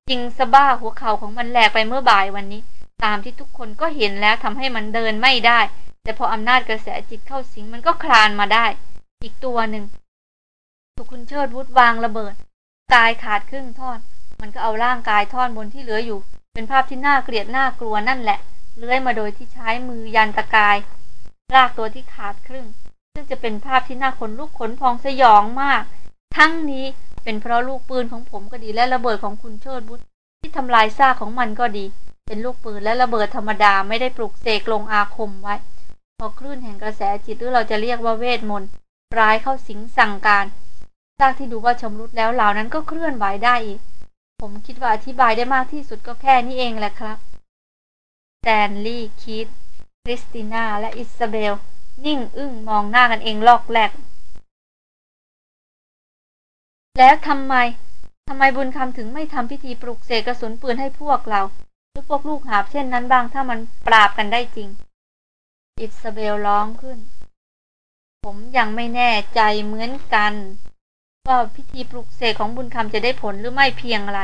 Speaker 1: ยิงสบ้าหัวเข่าของมันแหลกไปเมื่อบ่ายวันนี้ ตามที่ทุกคนก็เห็นแล้วทำให้มันเดินไม่ได้ แต่พออำนาจกระแสจิตเข้าสิงมันก็คลานมาได้ อีกตัวหนึ่งถูกคุณเชิดวุฒวางระเบิดกายขาดครึ่งท่อน มันก็เอาร่างกายท่อนบนที่เหลืออยู่ เป็นภาพที่น่าเกลียดน่ากลัวนั่นแหละ เลื้อยมาโดยที่ใช้มือยันตะกาย ลากตัวที่ขาดครึ่ง ซึ่งจะเป็นภาพที่น่าขนลุกขนพองสยองมาก ทั้งนี้เป็นเพราะลูกปืนของผมก็ดีและระเบิดของคุณเชิดบุตรที่ทำลายซากของมันก็ดี เป็นลูกปืนและระเบิดธรรมดาไม่ได้ปลุกเสกลงอาคมไว้ พอคลื่นแห่งกระแสจิตหรือเราจะเรียกว่าเวทมนต์ร้ายเข้าสิงสั่งการซากที่ดูว่าชำรุดแล้วเหล่านั้นก็เคลื่อนไหวได้อีก ผมคิดว่าอธิบายได้มากที่สุดก็แค่นี้เองแหละครับ สแตนลีย์คีตคริสติน่าและอิซาเบล นิ่งอึ้งมองหน้ากันเองลอกแลก แล้วทำไมทำไมบุญคำถึงไม่ทำพิธีปลุกเสกกระสุนปืนให้พวกเรา รือพวกลูกหาบเช่นนั้นบ้างถ้ามันปราบกันได้จริง อิซาเบลร้องขึ้น ผมยังไม่แน่ใจเหมือนกัน ว่าพิธีปลุกเสกของบุญคำจะได้ผลหรือไม่เพียงอะไร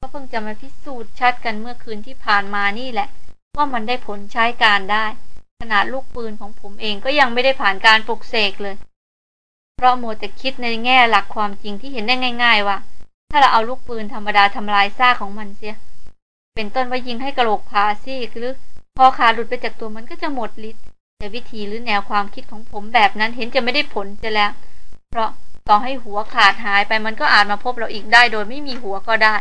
Speaker 1: ก็เพิ่งจะมาพิสูจน์ชัดกันเมื่อคืนที่ผ่านมานี่แหละ ว่ามันได้ผลใช้การได้ ขนาดลูกปืนของผมเองก็ยังไม่ได้ผ่านการปลุกเสกเลย เพราะมัวแต่คิดในแง่หลักความจริงที่เห็นได้ง่าย ๆ ว่า ถ้าเราเอาลูกปืนธรรมดาทำลายซ่าของมันเสีย เป็นต้นว่ายิงให้กระโหลกพาซี่หรือพอขาหลุดไปจากตัวมันก็จะหมดฤทธิ์แต่วิธีหรือแนวความคิดของผมแบบนั้นเห็นจะไม่ได้ผลจะแล้ว เพราะต่อให้หัวขาดหายไปมันก็อาจมาพบเราอีกได้โดยไม่มีหัวก็ได้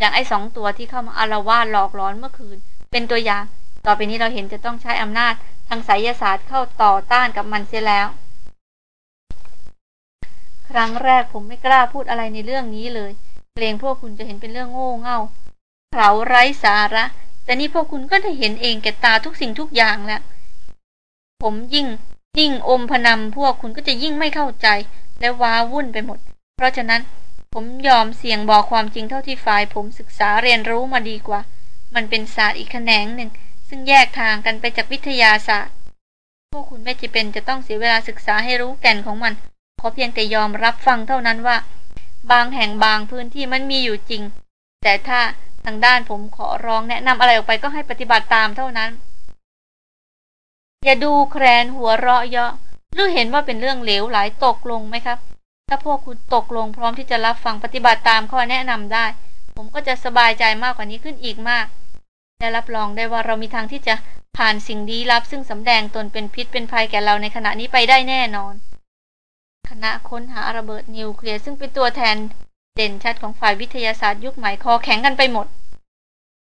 Speaker 1: อย่างไอ้สองตัวที่เข้ามาอารวาสหลอกล้อนเมื่อคืน เป็นตัวอย่าง ต่อไปนี้เราเห็นจะต้องใช้อำนาจทางไสยศาสตร์เข้าต่อต้านกับมันเสียแล้ว ครั้งแรกผมไม่กล้าพูดอะไรในเรื่องนี้เลยเกรงพวกคุณจะเห็นเป็นเรื่องโง่เง่า เขาไร้สาระ แต่นี่พวกคุณก็ได้เห็นเองแก่ตาทุกสิ่งทุกอย่างแล้ว ผมยิ่งยิ่งอมพนำพวกคุณก็จะยิ่งไม่เข้าใจ และว้าวุ่นไปหมด เพราะฉะนั้นผมยอมเสี่ยงบอกความจริงเท่าที่ฝ่าย ผมศึกษาเรียนรู้มาดีกว่า มันเป็นศาสตร์อีกแขนงหนึ่ง ซึ่งแยกทางกันไปจากวิทยาศาสตร์ พวกคุณไม่จะเป็นจะต้องเสียเวลาศึกษาให้รู้แก่นของมัน ขอเพียงแต่ยอมรับฟังเท่านั้นว่า บางแห่งบางพื้นที่มันมีอยู่จริง แต่ถ้า ทางด้านผมขอร้องแนะนำอะไรออกไปก็ให้ปฏิบัติตามเท่านั้น อย่าดูแครนหัวเราะเยาะหรือเห็นว่าเป็นเรื่องเหลวไหลตกลงไหมครับ ถ้าพวกคุณตกลงพร้อมที่จะรับฟังปฏิบัติตามข้อแนะนำได้ ผมก็จะสบายใจมากกว่านี้ขึ้นอีกมากและรับรองได้ว่าเรามีทางที่จะผ่านสิ่งดีลับ ซึ่งสำแดงตนเป็นพิษเป็นภัยแก่เราในขณะนี้ไปได้แน่นอน คณะค้นหาระเบิดนิวเคลียร์ซึ่งเป็นตัวแทน เด่นชัดของฝ่ายวิทยาศาสตร์ยุคใหม่คอแข็งกันไปหมด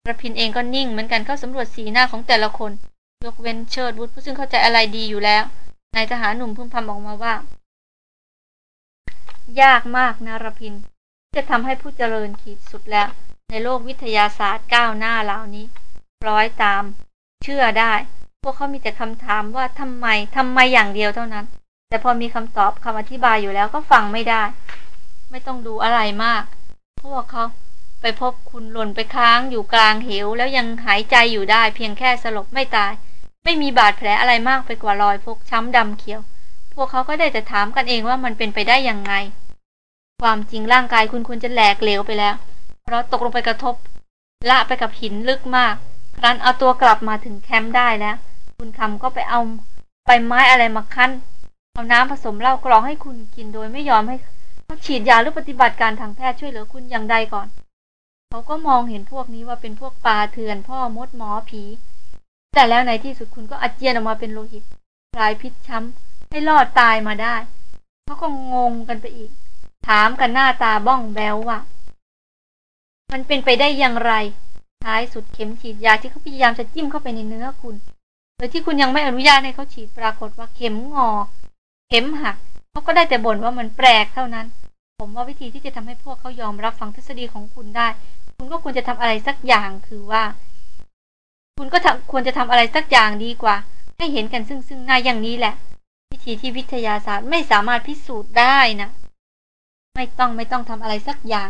Speaker 1: ระพินเองก็นิ่งเหมือนกันเข้าสำรวจสีหน้าของแต่ละคน ยกเว้นเชิดวุฒผู้ซึ่งเข้าใจอะไรดีอยู่แล้ว นายทหารหนุ่มพึมพำออกมาว่า ยากมากนะรพิน จะทำให้ผู้เจริญขีดสุดแล้ว ในโลกวิทยาศาสตร์ก้าวหน้าเหล่านี้ ร้อยตาม เชื่อได้ พวกเขามีแต่คำถามว่าทำไมทำไมอย่างเดียวเท่านั้น แต่พอมีคำตอบคำอธิบายอยู่แล้วก็ฟังไม่ได้ ไม่ต้องดูอะไรมาก พวกเขาไปพบคุณหล่นไปค้างอยู่กลางเหว แล้วยังหายใจอยู่ได้เพียงแค่สลบไม่ตาย ไม่มีบาดแผลอะไรมากไปกว่ารอยพกช้ำดำเขียว พวกเขาก็ได้แต่ถามกันเองว่ามันเป็นไปได้ยังไง ความจริงร่างกายคุณควรจะแหลกเหลวไปแล้ว เพราะตกลงไปกระทบ ละไปกับหินลึกมาก ครั้นเอาตัวกลับมาถึงแคมป์ได้แล้ว คุณคำก็ไปเอาไปไม้อะไรมาคั้นเอาน้ำผสมเหล้ากรองให้คุณกินโดยไม่ยอมให้ เขาฉีดยาหรือปฏิบัติการทางแพทย์ช่วยเหลือคุณอย่างใดก่อน เขาก็มองเห็นพวกนี้ว่าเป็นพวกปลาเถื่อนพ่อมดหมอผี แต่แล้วในที่สุดคุณก็อาเจียนออกมาเป็นโลหิตกลายพิษช้ำให้รอดตายมาได้เขาก็งงกันไปอีก ถามกันหน้าตาบ้องแบวว่ามันเป็นไปได้อย่างไร ท้ายสุดเข็มฉีดยาที่เขาพยายามจะจิ้มเข้าไปในเนื้อคุณ โดยที่คุณยังไม่อนุญาตให้เขาฉีดปรากฏว่าเข็มงอ เข็มหัก เขาก็ได้แต่บ่นว่ามันแปลกเท่านั้น ผมว่าวิธีที่จะทำให้พวกเขายอมรับฟังทฤษฎีของคุณได้ คุณก็ควรจะทำอะไรสักอย่างคือว่า คุณก็ควรจะทำอะไรสักอย่างดีกว่า ให้เห็นกันซึ่งซึ่งหน้าอย่างนี้แหละ วิธีที่วิทยาศาสตร์ไม่สามารถพิสูจน์ได้นะไม่ต้องไม่ต้องทำอะไรสักอย่าง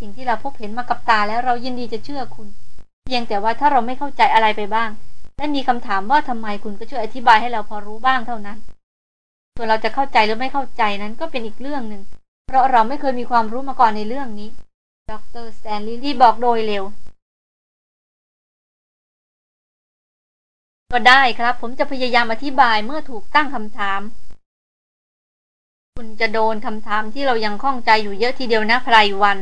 Speaker 1: สิ่งที่เราพบเห็นมากับตาแล้วเรายินดีจะเชื่อคุณ เพียงแต่ว่าถ้าเราไม่เข้าใจอะไรไปบ้าง และมีคำถามว่าทำไมคุณก็ช่วยอธิบายให้เราพอรู้บ้างเท่านั้น ส่วนเราจะเข้าใจหรือไม่เข้าใจนั้นก็เป็นอีกเรื่องหนึ่ง เพราะเราไม่เคยมีความรู้มาก่อนในเรื่องนี้ ดรสแตนลีย์รีบอกโดยเร็ว ก็ได้ครับ ผมจะพยายามอธิบายเมื่อถูกตั้งคำถาม คุณจะโดนคำถามที่เรายังข้องใจอยู่เยอะทีเดียวนะไพรวัน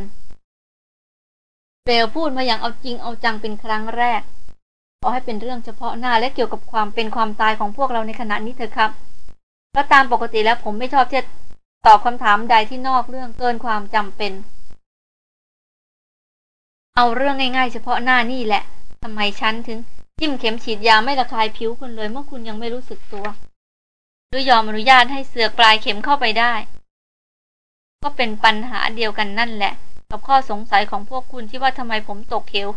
Speaker 1: เบลพูดมาอย่างเอาจริงเอาจังเป็นครั้งแรกขอให้เป็นเรื่องเฉพาะหน้าและเกี่ยวกับความเป็นความตายของพวกเราในขณะนี้เถอะครับ ก็ตามปกติแล้วผมไม่ชอบที่จะตอบคำถามใดที่นอกเรื่องเกินความจำเป็น เอาเรื่องง่ายๆ เฉพาะหน้านี่แหละทำไมฉันถึงจิ้มเข็มฉีดยาไม่ระคายผิวคุณเลยเมื่อคุณยังไม่รู้สึกตัว หรือยอมอนุญาตให้เสือกปลายเข็มเข้าไปได้ ก็เป็นปัญหาเดียวกันนั่นแหละ กับข้อสงสัยของพวกคุณที่ว่าทำไมผมตกเขว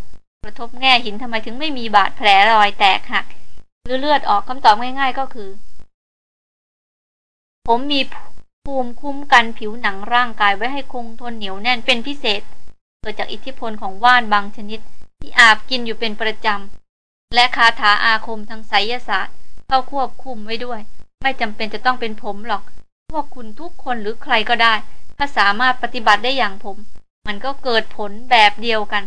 Speaker 1: กระทบแง่หินทำไมถึงไม่มีบาดแผลรอยแตกหัก หรือเลือดออกคำตอบง่าย ๆ ก็คือ ผมมีภูมิคุ้มกันผิวหนังร่างกายไว้ให้คงทนเหนียวแน่นเป็นพิเศษ เกิดจากอิทธิพลของว่านบางชนิดที่อาบกินอยู่เป็นประจำ และคาถาอาคมทางไสยศาสตร์เข้าควบคุมไว้ด้วย ไม่จำเป็นจะต้องเป็นผมหรอก พวกคุณทุกคนหรือใครก็ได้ ถ้าสามารถปฏิบัติได้อย่างผม มันก็เกิดผลแบบเดียวกัน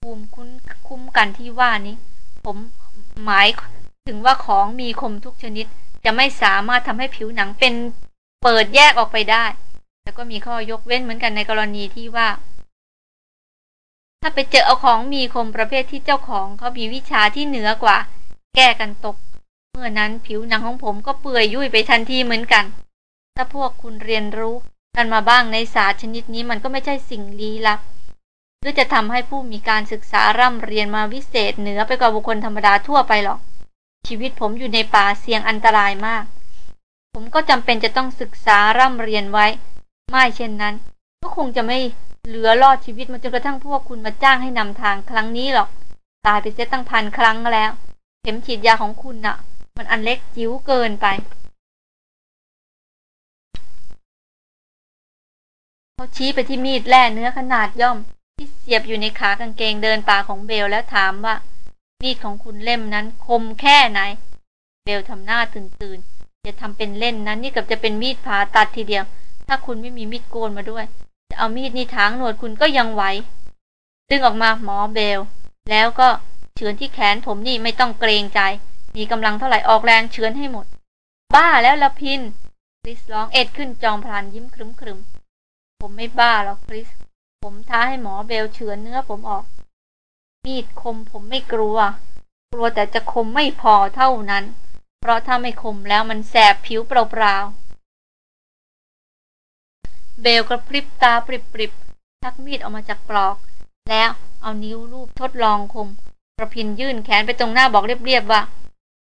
Speaker 1: ภูมิคุ้นคุ้มกันที่ว่านี้ ผมหมายถึงว่าของมีคมทุกชนิด จะไม่สามารถทำให้ผิวหนังเป็นเปิดแยกออกไปได้ แล้วก็มีข้อยกเว้นเหมือนกันในกรณีที่ว่า ถ้าไปเจอเอาของมีคมประเภทที่เจ้าของเขามีวิชาที่เหนือกว่า แก้กันตก เมื่อนั้นผิวหนังของผมก็เปื่อยยุ่ยไปทันทีเหมือนกัน ถ้าพวกคุณเรียนรู้กันมาบ้างในศาสตร์ชนิดนี้มันก็ไม่ใช่สิ่งลี้ลับหรือจะทำให้ผู้มีการศึกษาร่ำเรียนมาวิเศษเหนือไปกว่าบุคคลธรรมดาทั่วไปหรอก ชีวิตผมอยู่ในป่าเสี่ยงอันตรายมาก ผมก็จำเป็นจะต้องศึกษาร่ำเรียนไว้ ไม่เช่นนั้น ก็คงจะไม่เหลือรอดชีวิตมาจนกระทั่งพวกคุณมาจ้างให้นำทางครั้งนี้หรอก ตายไปเสียตั้งพันครั้งแล้ว เข็มฉีดยาของคุณนะ่ะ มันอันเล็กจิ๋วเกินไป เขาชี้ไปที่มีดแล่เนื้อขนาดย่อม ที่เสียบอยู่ในขากางเกงเดินป่าของเบลแล้วถามว่า มีดของคุณเล่มนั้นคมแค่ไหน เบลทำหน้าตื่นตื่นอย่าทำเป็นเล่นนะนี่กับจะเป็นมีดผ่าตัดทีเดียว ถ้าคุณไม่มีมีดโกนมาด้วย จะเอามีดนี่ถางหนวดคุณก็ยังไหวดึงออกมาหมอเบล แล้วก็เฉือนที่แขนผมนี่ไม่ต้องเกรงใจ มีกำลังเท่าไหร่ออกแรงเฉือนให้หมด บ้าแล้วละพินคริสร้องเอ็ดขึ้นจอมพลานยิ้มครึมครึมผมไม่บ้าหรอกคริส ผมท้าให้หมอเบลเฉือนเนื้อผมออก มีดคมผมไม่กลัว กลัวแต่จะคมไม่พอเท่านั้น เพราะถ้าไม่คมแล้วมันแสบผิวเปล่าๆ เบลกระพริบตาปริบๆชักมีดออกมาจากปลอก แล้วเอานิ้วรูปทดลองคมกระพินยื่นแขนไปตรงหน้าบอกเรียบๆว่า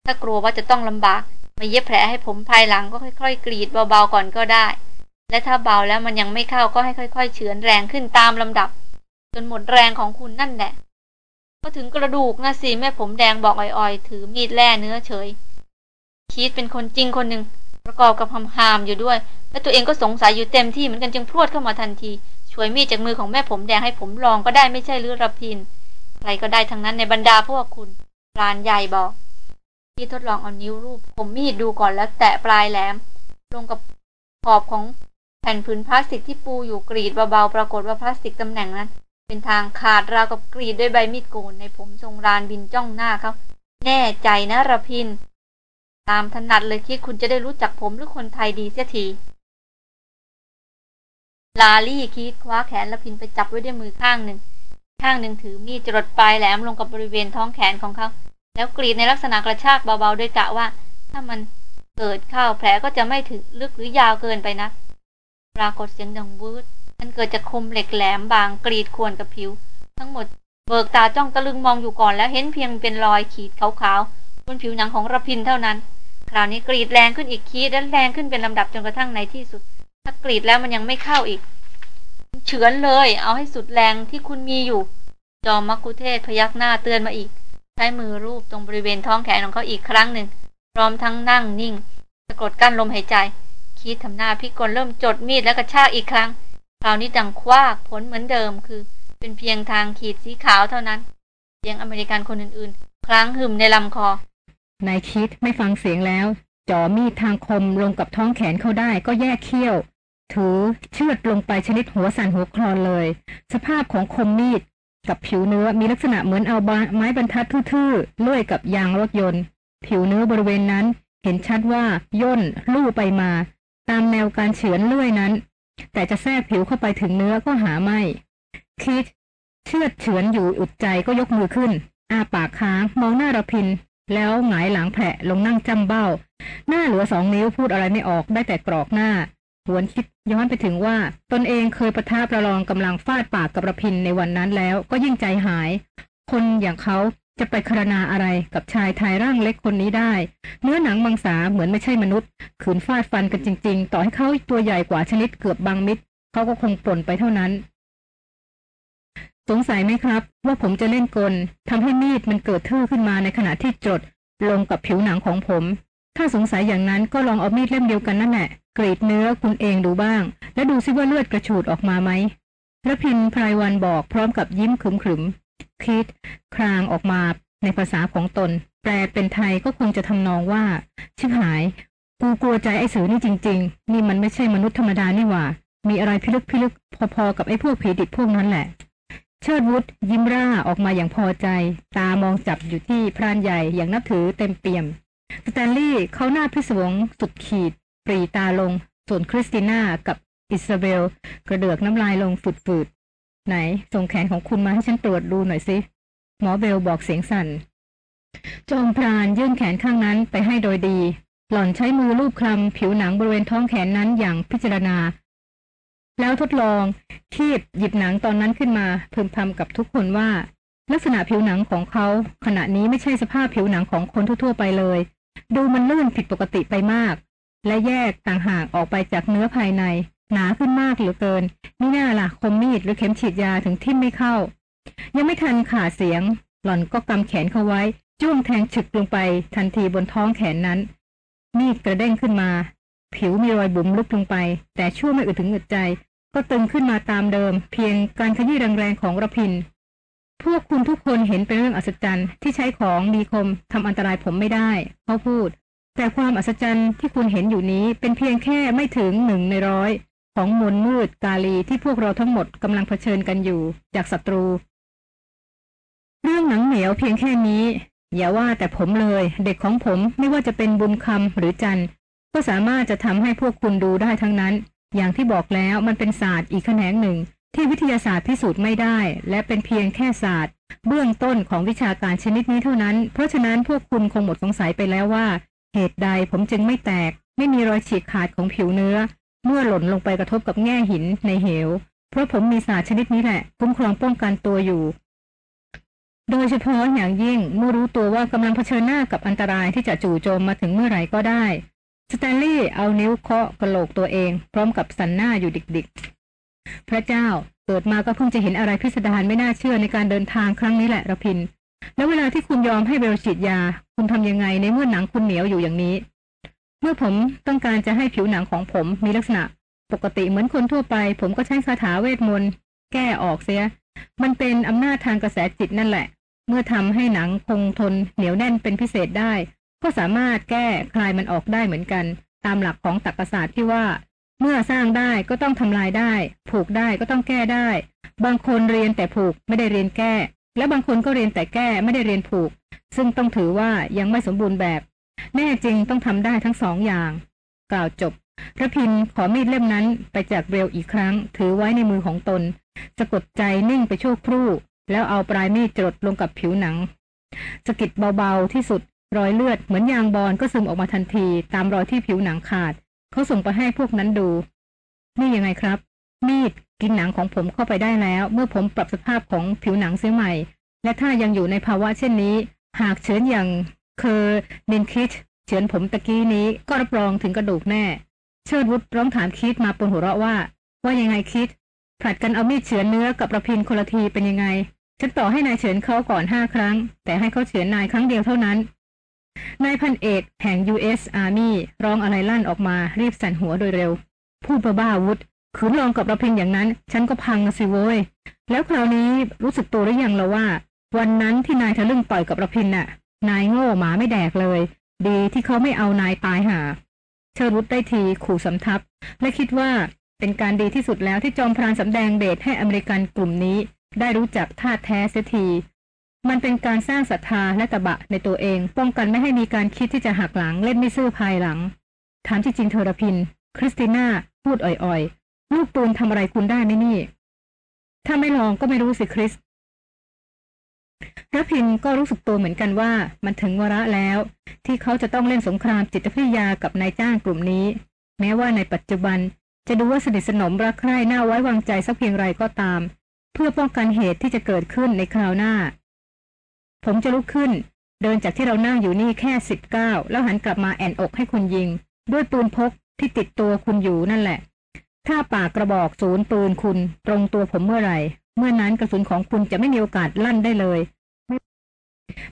Speaker 1: ถ้ากลัวว่าจะต้องลำบาก มาเย็บแผลให้ผมภายหลังก็ค่อยๆ กรีดเบาๆก่อนก็ได้ และถ้าเบาแล้วมันยังไม่เข้าก็ให้ค่อย ๆ เฉือนแรงขึ้นตามลำดับ จนหมดแรงของคุณนั่นแหละ ก็ถึงกระดูกนะสิแม่ผมแดงบอกอ่อยๆ ถือมีดแล่เนื้อเฉยคิดเป็นคนจริงคนหนึ่งประกอบกับหำหามอยู่ด้วย และตัวเองก็สงสัยอยู่เต็มที่เหมือนกันจึงพรวดเข้ามาทันทีช่วยมีดจากมือของแม่ผมแดงให้ผมลองก็ได้ไม่ใช่หรือระพิน ใครก็ได้ทั้งนั้นในบรรดาพวกคุณพรานใหญ่บอกที่ทดลองเอานิ้วรูป ผมมีดดูก่อนแล้วแตะปลายแหลม ลงกับขอบของแผ่นผืนพลาสติกที่ปูอยู่กรีดเบาๆปรากฏว่าพลาสติกตำแหน่งนั้น เป็นทางขาดราวกับกรีดด้วยใบมีดโกนในผมทรงรานบินจ้องหน้าเขาแน่ใจนะระพิน ตามถนัดเลยคิดคุณจะได้รู้จักผมหรือคนไทยดีเสียที ลาลี่คิดคว้าแขนละพินไปจับไว้ด้วยมือข้างหนึ่ง ข้างหนึ่งถือมีดจรดปลายแหลมลงกับบริเวณท้องแขนของเขา แล้วกรีดในลักษณะกระชากเบาๆโดยกะว่า ถ้ามันเกิดเข้าแผลก็จะไม่ถึงลึกหรือยาวเกินไปนะ ปรากฏเสียงดังวืด มันเกิดจากคมเหล็กแหลมบางกรีดข่วนกับผิว ทั้งหมดเบิกตาจ้องตะลึงมองอยู่ก่อนแล้วเห็นเพียงเป็นรอยขีดขาวๆบนผิวหนังของระพินเท่านั้น คราวนี้กรีดแรงขึ้นอีกคีด้นแรงขึ้นเป็นลำดับจนกระทั่งในที่สุด ถ้ากรีดแล้วมันยังไม่เข้าอีก เฉือนเลย เอาให้สุดแรงที่คุณมีอยู่ จอมมักคุเทศพยักหน้าเตือนมาอีก ใช้มือรูปตรงบริเวณท้องแขนของเขาอีกครั้งหนึ่งพร้อมทั้งนั่งนิ่งสะกดกั้นลมหายใจ คิดทำหน้าพิกลเริ่มจดมีดแล้วกระชากอีกครั้ง คราวนี้ดังคว้าผลเหมือนเดิมคือ เป็นเพียงทางขีดสีขาวเท่านั้น เสียงอเมริกันคนอื่นๆ ครั้งหึมในลำค
Speaker 2: อ นายคิดไม่ฟังเสียงแล้วจ่อมีดทางคมลงกับท้องแขนเขาได้ก็แยกเขี้ยว ถือเชือดลงไปชนิดหัวสั่นหัวคลอนเลย สภาพของคมมีดกับผิวเนื้อมีลักษณะเหมือนเอาไม้บรรทัดทื่อๆลุ่ยกับยางรถยนต์ ผิวเนื้อบริเวณนั้นเห็นชัดว่าย่นลู่ไปมา ตามแนวการเฉือนเลื่อยนั้น แต่จะแทรกผิวเข้าไปถึงเนื้อก็หาไม่คิดเชือดเฉือนอยู่อุดใจก็ยกมือขึ้นอาปากค้างมองหน้าระพิน แล้วหงายหลังแผลลงนั่งจำเบ้า หน้าเหลือสองนิ้วพูดอะไรไม่ออกได้แต่กรอกหน้าหวนคิดย้อนไปถึงว่า ตนเองเคยประทับประลองกำลังฟาดปากกับระพินในวันนั้นแล้วก็ยิ่งใจหาย คนอย่างเขา จะไปคารนาอะไรกับชายไทยร่างเล็กคนนี้ได้ เนื้อหนังมังสาเหมือนไม่ใช่มนุษย์ขืนฟาดฟันกันจริง ๆ ต่อให้เขาตัวใหญ่กว่าชนิดเกือบบางมิดเขาก็คงปล่นไปเท่านั้น สงสัยไหมครับ ว่าผมจะเล่นกลทำให้มีดมันเกิดทื่อขึ้นมาในขณะที่จด ลงกับผิวหนังของผม ถ้าสงสัยอย่างนั้นก็ลองเอามีดเล่มเดียวกันนั่นแหละกรีดเนื้อคุณเองดูบ้าง และดูซิว่าเลือดกระฉูดออกมาไหมแล้วพินพรายวันบอกพร้อมกับยิ้มขรึม คิดครางออกมาในภาษาของตน แปลเป็นไทยก็คงจะทำนองว่า ชิบหาย กูกลัวใจไอ้สือนี่จริง ๆ นี่มันไม่ใช่มนุษย์ธรรมดานี่หว่า มีอะไรพิลึกพิลึกพอๆกับไอ้พวกผีดิบพวกนั้นแหละ เชิดวุฒยิ้มร่าออกมาอย่างพอใจ ตามองจับอยู่ที่พรานใหญ่อย่างนับถือเต็มเปี่ยมสแตนลีย์เขาหน้าพิศวงสุดขีด หรี่ตาลง ส่วนคริสติน่ากับอิซาเบล กระเดือกน้ำลายลงฝืด ไหน ส่งแขนของคุณมาให้ฉันตรวจดูหน่อยสิ หมอเบลบอกเสียงสั่น จอมพรานยื่นแขนข้างนั้นไปให้โดยดี หล่อนใช้มือลูบคลำผิวหนังบริเวณท้องแขนนั้นอย่างพิจารณา แล้วทดลองคีบหยิบหนังตอนนั้นขึ้นมาพึมพำกับทุกคนว่า ลักษณะผิวหนังของเขา ขณะนี้ไม่ใช่สภาพผิวหนังของคนทั่วๆไปเลย ดูมันลื่นผิดปกติไปมาก และแยกต่างหากออกไปจากเนื้อภายใน หนาขึ้นมากเหลือเกินนี่น่าล่ะคมมีดหรือเข็มฉีดยาถึงทิ่มไม่เข้า ยังไม่ทันขาดเสียง หล่อนก็กำแขนเขาไว้จ้วงแทงฉึกลงไปทันทีบนท้องแขนนั้น มีดกระเด้งขึ้นมา ผิวมีรอยบุ๋มลึกลงไป แต่ชั่วไม่อึดถึงอึดใจ ก็ตึงขึ้นมาตามเดิม เพียงการขยี้แรงๆของระพิน พวกคุณทุกคนเห็นเป็นเรื่องอัศจรรย์ที่ใช้ของมีคมทำอันตรายผมไม่ได้เขาพูด แต่ความอัศจรรย์ที่คุณเห็นอยู่นี้เป็นเพียงแค่ไม่ถึงหนึ่งในร้อย ของมวลมืดกาลีที่พวกเราทั้งหมดกำลังเผชิญกันอยู่จากศัตรู เรื่องหนังเหนียวเพียงแค่นี้ อย่าว่าแต่ผมเลย เด็กของผมไม่ว่าจะเป็นบุญคำหรือจันก็สามารถจะทำให้พวกคุณดูได้ทั้งนั้น อย่างที่บอกแล้วมันเป็นศาสตร์อีกแขนงหนึ่ง ที่วิทยาศาสตร์พิสูจน์ไม่ได้ และเป็นเพียงแค่ศาสตร์ เบื้องต้นของวิชาการชนิดนี้เท่านั้น เพราะฉะนั้นพวกคุณคงหมดสงสัยไปแล้วว่า เหตุใดผมจึงไม่แตก ไม่มีรอยฉีกขาดของผิวเนื้อ เมื่อหล่นลงไปกระทบกับแง่หินในเหว เพราะผมมีศาสตร์ชนิดนี้แหละ คุ้มครองป้องกันตัวอยู่ โดยเฉพาะอย่างยิ่งเมื่อรู้ตัวว่ากำลังเผชิญหน้ากับอันตรายที่จะจู่โจมมาถึงเมื่อไหร่ก็ได้สแตนลีย์เอานิ้วเคาะกระโหลกตัวเอง พร้อมกับสันหน้าอยู่ดิกๆ พระเจ้าเกิดมาก็เพิ่งจะเห็นอะไรพิสดารไม่น่าเชื่อในการเดินทางครั้งนี้แหละระพิน แล้วเวลาที่คุณยอมให้เบลฉีดยา คุณทำยังไงในเมื่อหนังคุณเหนียวอยู่อย่างนี้ เมื่อผมต้องการจะให้ผิวหนังของผมมีลักษณะ ปกติเหมือนคนทั่วไป ผมก็ใช้คาถาเวทมนต์แก้ออกเสีย มันเป็นอำนาจทางกระแสจิตนั่นแหละ เมื่อทำให้หนังคงทนเหนียวแน่นเป็นพิเศษได้ ก็สามารถแก้คลายมันออกได้เหมือนกัน ตามหลักของตรรกศาสตร์ที่ว่า เมื่อสร้างได้ก็ต้องทำลายได้ ผูกได้ก็ต้องแก้ได้ บางคนเรียนแต่ผูกไม่ได้เรียนแก้ และบางคนก็เรียนแต่แก้ไม่ได้เรียนผูก ซึ่งต้องถือว่ายังไม่สมบูรณ์แบบ แน่จริงต้องทำได้ทั้งสองอย่าง กล่าวจบพระพินขอมีดเล่มนั้นไปจากเบลอีกครั้ง ถือไว้ในมือของตน สะกดใจนิ่งไปชั่วครู่ แล้วเอาปลายมีดจดลงกับผิวหนังสะกิดเบาๆที่สุด รอยเลือดเหมือนยางบอลก็ซึมออกมาทันที ตามรอยที่ผิวหนังขาด เขาส่งไปให้พวกนั้นดู นี่ยังไงครับ มีดกินหนังของผมเข้าไปได้แล้ว เมื่อผมปรับสภาพของผิวหนังเสียใหม่ และถ้ายังอยู่ในภาวะเช่นนี้ หากเฉือนอย่าง เคอร์เนนคิดเฉือนผมตะกี้นี้ก็รับรองถึงกระดูกแน่ เชิดวุฒร้องถามคิดมาปนหัวเราะว่า ว่ายังไงคิดผลัดกันเอามีดเฉือนเนื้อกับระพินคนละทีเป็นยังไง ฉันต่อให้นายเฉือนเขาก่อนห้าครั้ง แต่ให้เขาเฉือนนายครั้งเดียวเท่านั้น นายพันเอกแห่ง U.S. Army ร้องอะไรลั่นออกมารีบสั่นหัวโดยเร็วพูดบ้าๆวุฒขืนลองกับระพินอย่างนั้น ฉันก็พังสิโว้ย แล้วคราวนี้รู้สึกตัวหรือยังแล้วว่า วันนั้นที่นายทะลึ่งต่อยกับระพินน่ะ นายโง่หมาไม่แดกเลย ดีที่เขาไม่เอานายตายหา เชิดวุฒได้ทีขู่สำทับ และคิดว่าเป็นการดีที่สุดแล้วที่จอมพรานสำแดงเดชให้อเมริกันกลุ่มนี้ ได้รู้จักท่าแท้เสียที มันเป็นการสร้างศรัทธาและตะบะในตัวเอง ป้องกันไม่ให้มีการคิดที่จะหักหลังเล่นไม่ซื่อภายหลัง ถามจริงๆเทอร์พิน คริสติน่าพูดอ่อยๆ ลูกปืนทำอะไรคุณได้ไหมนี่ ถ้าไม่ลองก็ไม่รู้สิคริส ระพินก็รู้สึกตัวเหมือนกันว่ามันถึงวาระแล้ว ที่เขาจะต้องเล่นสงครามจิตวิทยากับนายจ้างกลุ่มนี้ แม้ว่าในปัจจุบันจะดูว่าสนิทสนมรักใคร่น่าไว้วางใจสักเพียงไรก็ตาม เพื่อป้องกันเหตุที่จะเกิดขึ้นในคราวหน้า ผมจะลุกขึ้น เดินจากที่เรานั่งอยู่นี่แค่สิบเก้าแล้วหันกลับมาแอนอกให้คุณยิง ด้วยปืนพกที่ติดตัวคุณอยู่นั่นแหละ ถ้าปากกระบอกศูนย์ปืนคุณตรงตัวผมเมื่อไหร่ เมื่อนั้นกระสุนของคุณจะไม่มีโอกาสลั่นได้เลย ไม่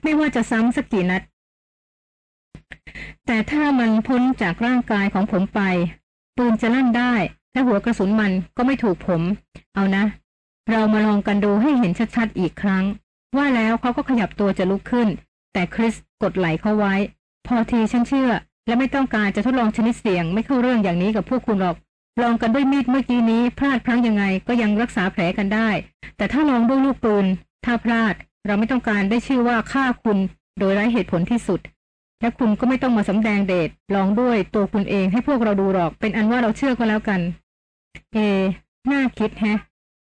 Speaker 2: ไม่ว่าจะซ้ำสักกี่นัด แต่ถ้ามันพ้นจากร่างกายของผมไป ปืนจะลั่นได้ และหัวกระสุนมันก็ไม่ถูกผม เอานะ เรามาลองกันดูให้เห็นชัดๆอีกครั้ง ว่าแล้วเขาก็ขยับตัวจะลุกขึ้น แต่คริสกดไหลเขาไว้ พอทีฉันเชื่อ และไม่ต้องการจะทดลองชนิดเสียงไม่เข้าเรื่องอย่างนี้กับพวกคุณหรอก ลองกันด้วยมีดเมื่อกี้นี้พลาดพลั้งยังไงก็ยังรักษาแผลกันได้ แต่ถ้าลองด้วยลูกปืน ถ้าพลาดเราไม่ต้องการได้ชื่อว่าฆ่าคุณโดยไร้เหตุผลที่สุด และคุณก็ไม่ต้องมาสำแดงเดชลองด้วยตัวคุณเองให้พวกเราดูหรอก เป็นอันว่าเราเชื่อก็แล้วกัน เอ น่าคิดแฮะ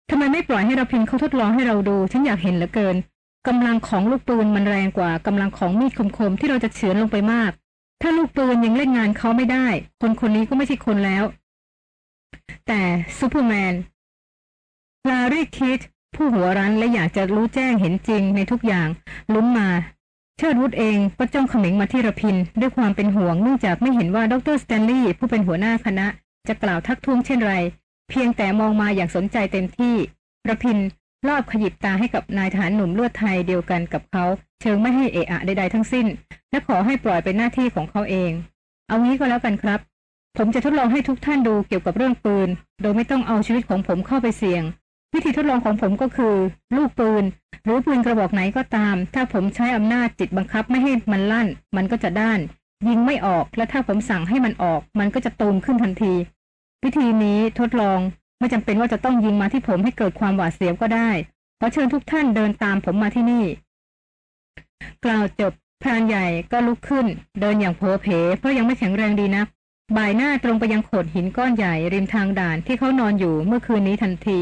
Speaker 2: ทำไมไม่ปล่อยให้เราพินเขาทดลองให้เราดู ฉันอยากเห็นเหลือเกินกำลังของลูกปืนมันแรงกว่ากำลังของมีดคมๆที่เราจะเฉือนลงไปมาก ถ้าลูกปืนยังเล่นงานเขาไม่ได้ คนคนนี้ก็ไม่ใช่คนแล้ว แต่ซูเปอร์แมนลารีคีตผู้หัวรั้นและอยากจะรู้แจ้งเห็นจริงในทุกอย่าง ลุ้นมา เชิดวุฒเองก็จ้องเขม็งมาที่ระพิน ด้วยความเป็นห่วงเนื่องจากไม่เห็นว่าดรสแตนลีย์ผู้เป็นหัวหน้าคณะ จะกล่าวทักท้วงเช่นไร เพียงแต่มองมาอย่างสนใจเต็มที่ระพินรอบขยิบตาให้กับนายทหารหนุ่มลวดไทยเดียวกันกับเขา เชิงไม่ให้เอะอะใดๆทั้งสิ้น และขอให้ปล่อยเป็นหน้าที่ของเขาเอง เอางี้ก็แล้วกันครับ ผมจะทดลองให้ทุกท่านดูเกี่ยวกับเรื่องปืน โดยไม่ต้องเอาชีวิตของผมเข้าไปเสี่ยง วิธีทดลองของผมก็คือ ลูกปืน หรือปืนกระบอกไหนก็ตาม ถ้าผมใช้อำนาจจิตบังคับไม่ให้มันลั่น มันก็จะด้าน ยิงไม่ออกและถ้าผมสั่งให้มันออก มันก็จะตูมขึ้นทันที วิธีนี้ทดลองไม่จำเป็นว่าจะต้องยิงมาที่ผมให้เกิดความหวาดเสียวก็ได้ขอเชิญทุกท่านเดินตามผมมาที่นี่ กล่าวจบพรานใหญ่ก็ลุกขึ้น เดินอย่างโผเพเพราะยังไม่แข็งแรงดีนัก บ่ายหน้าตรงไปยังโขดหินก้อนใหญ่ริมทางด่านที่เขานอนอยู่เมื่อคืนนี้ทันที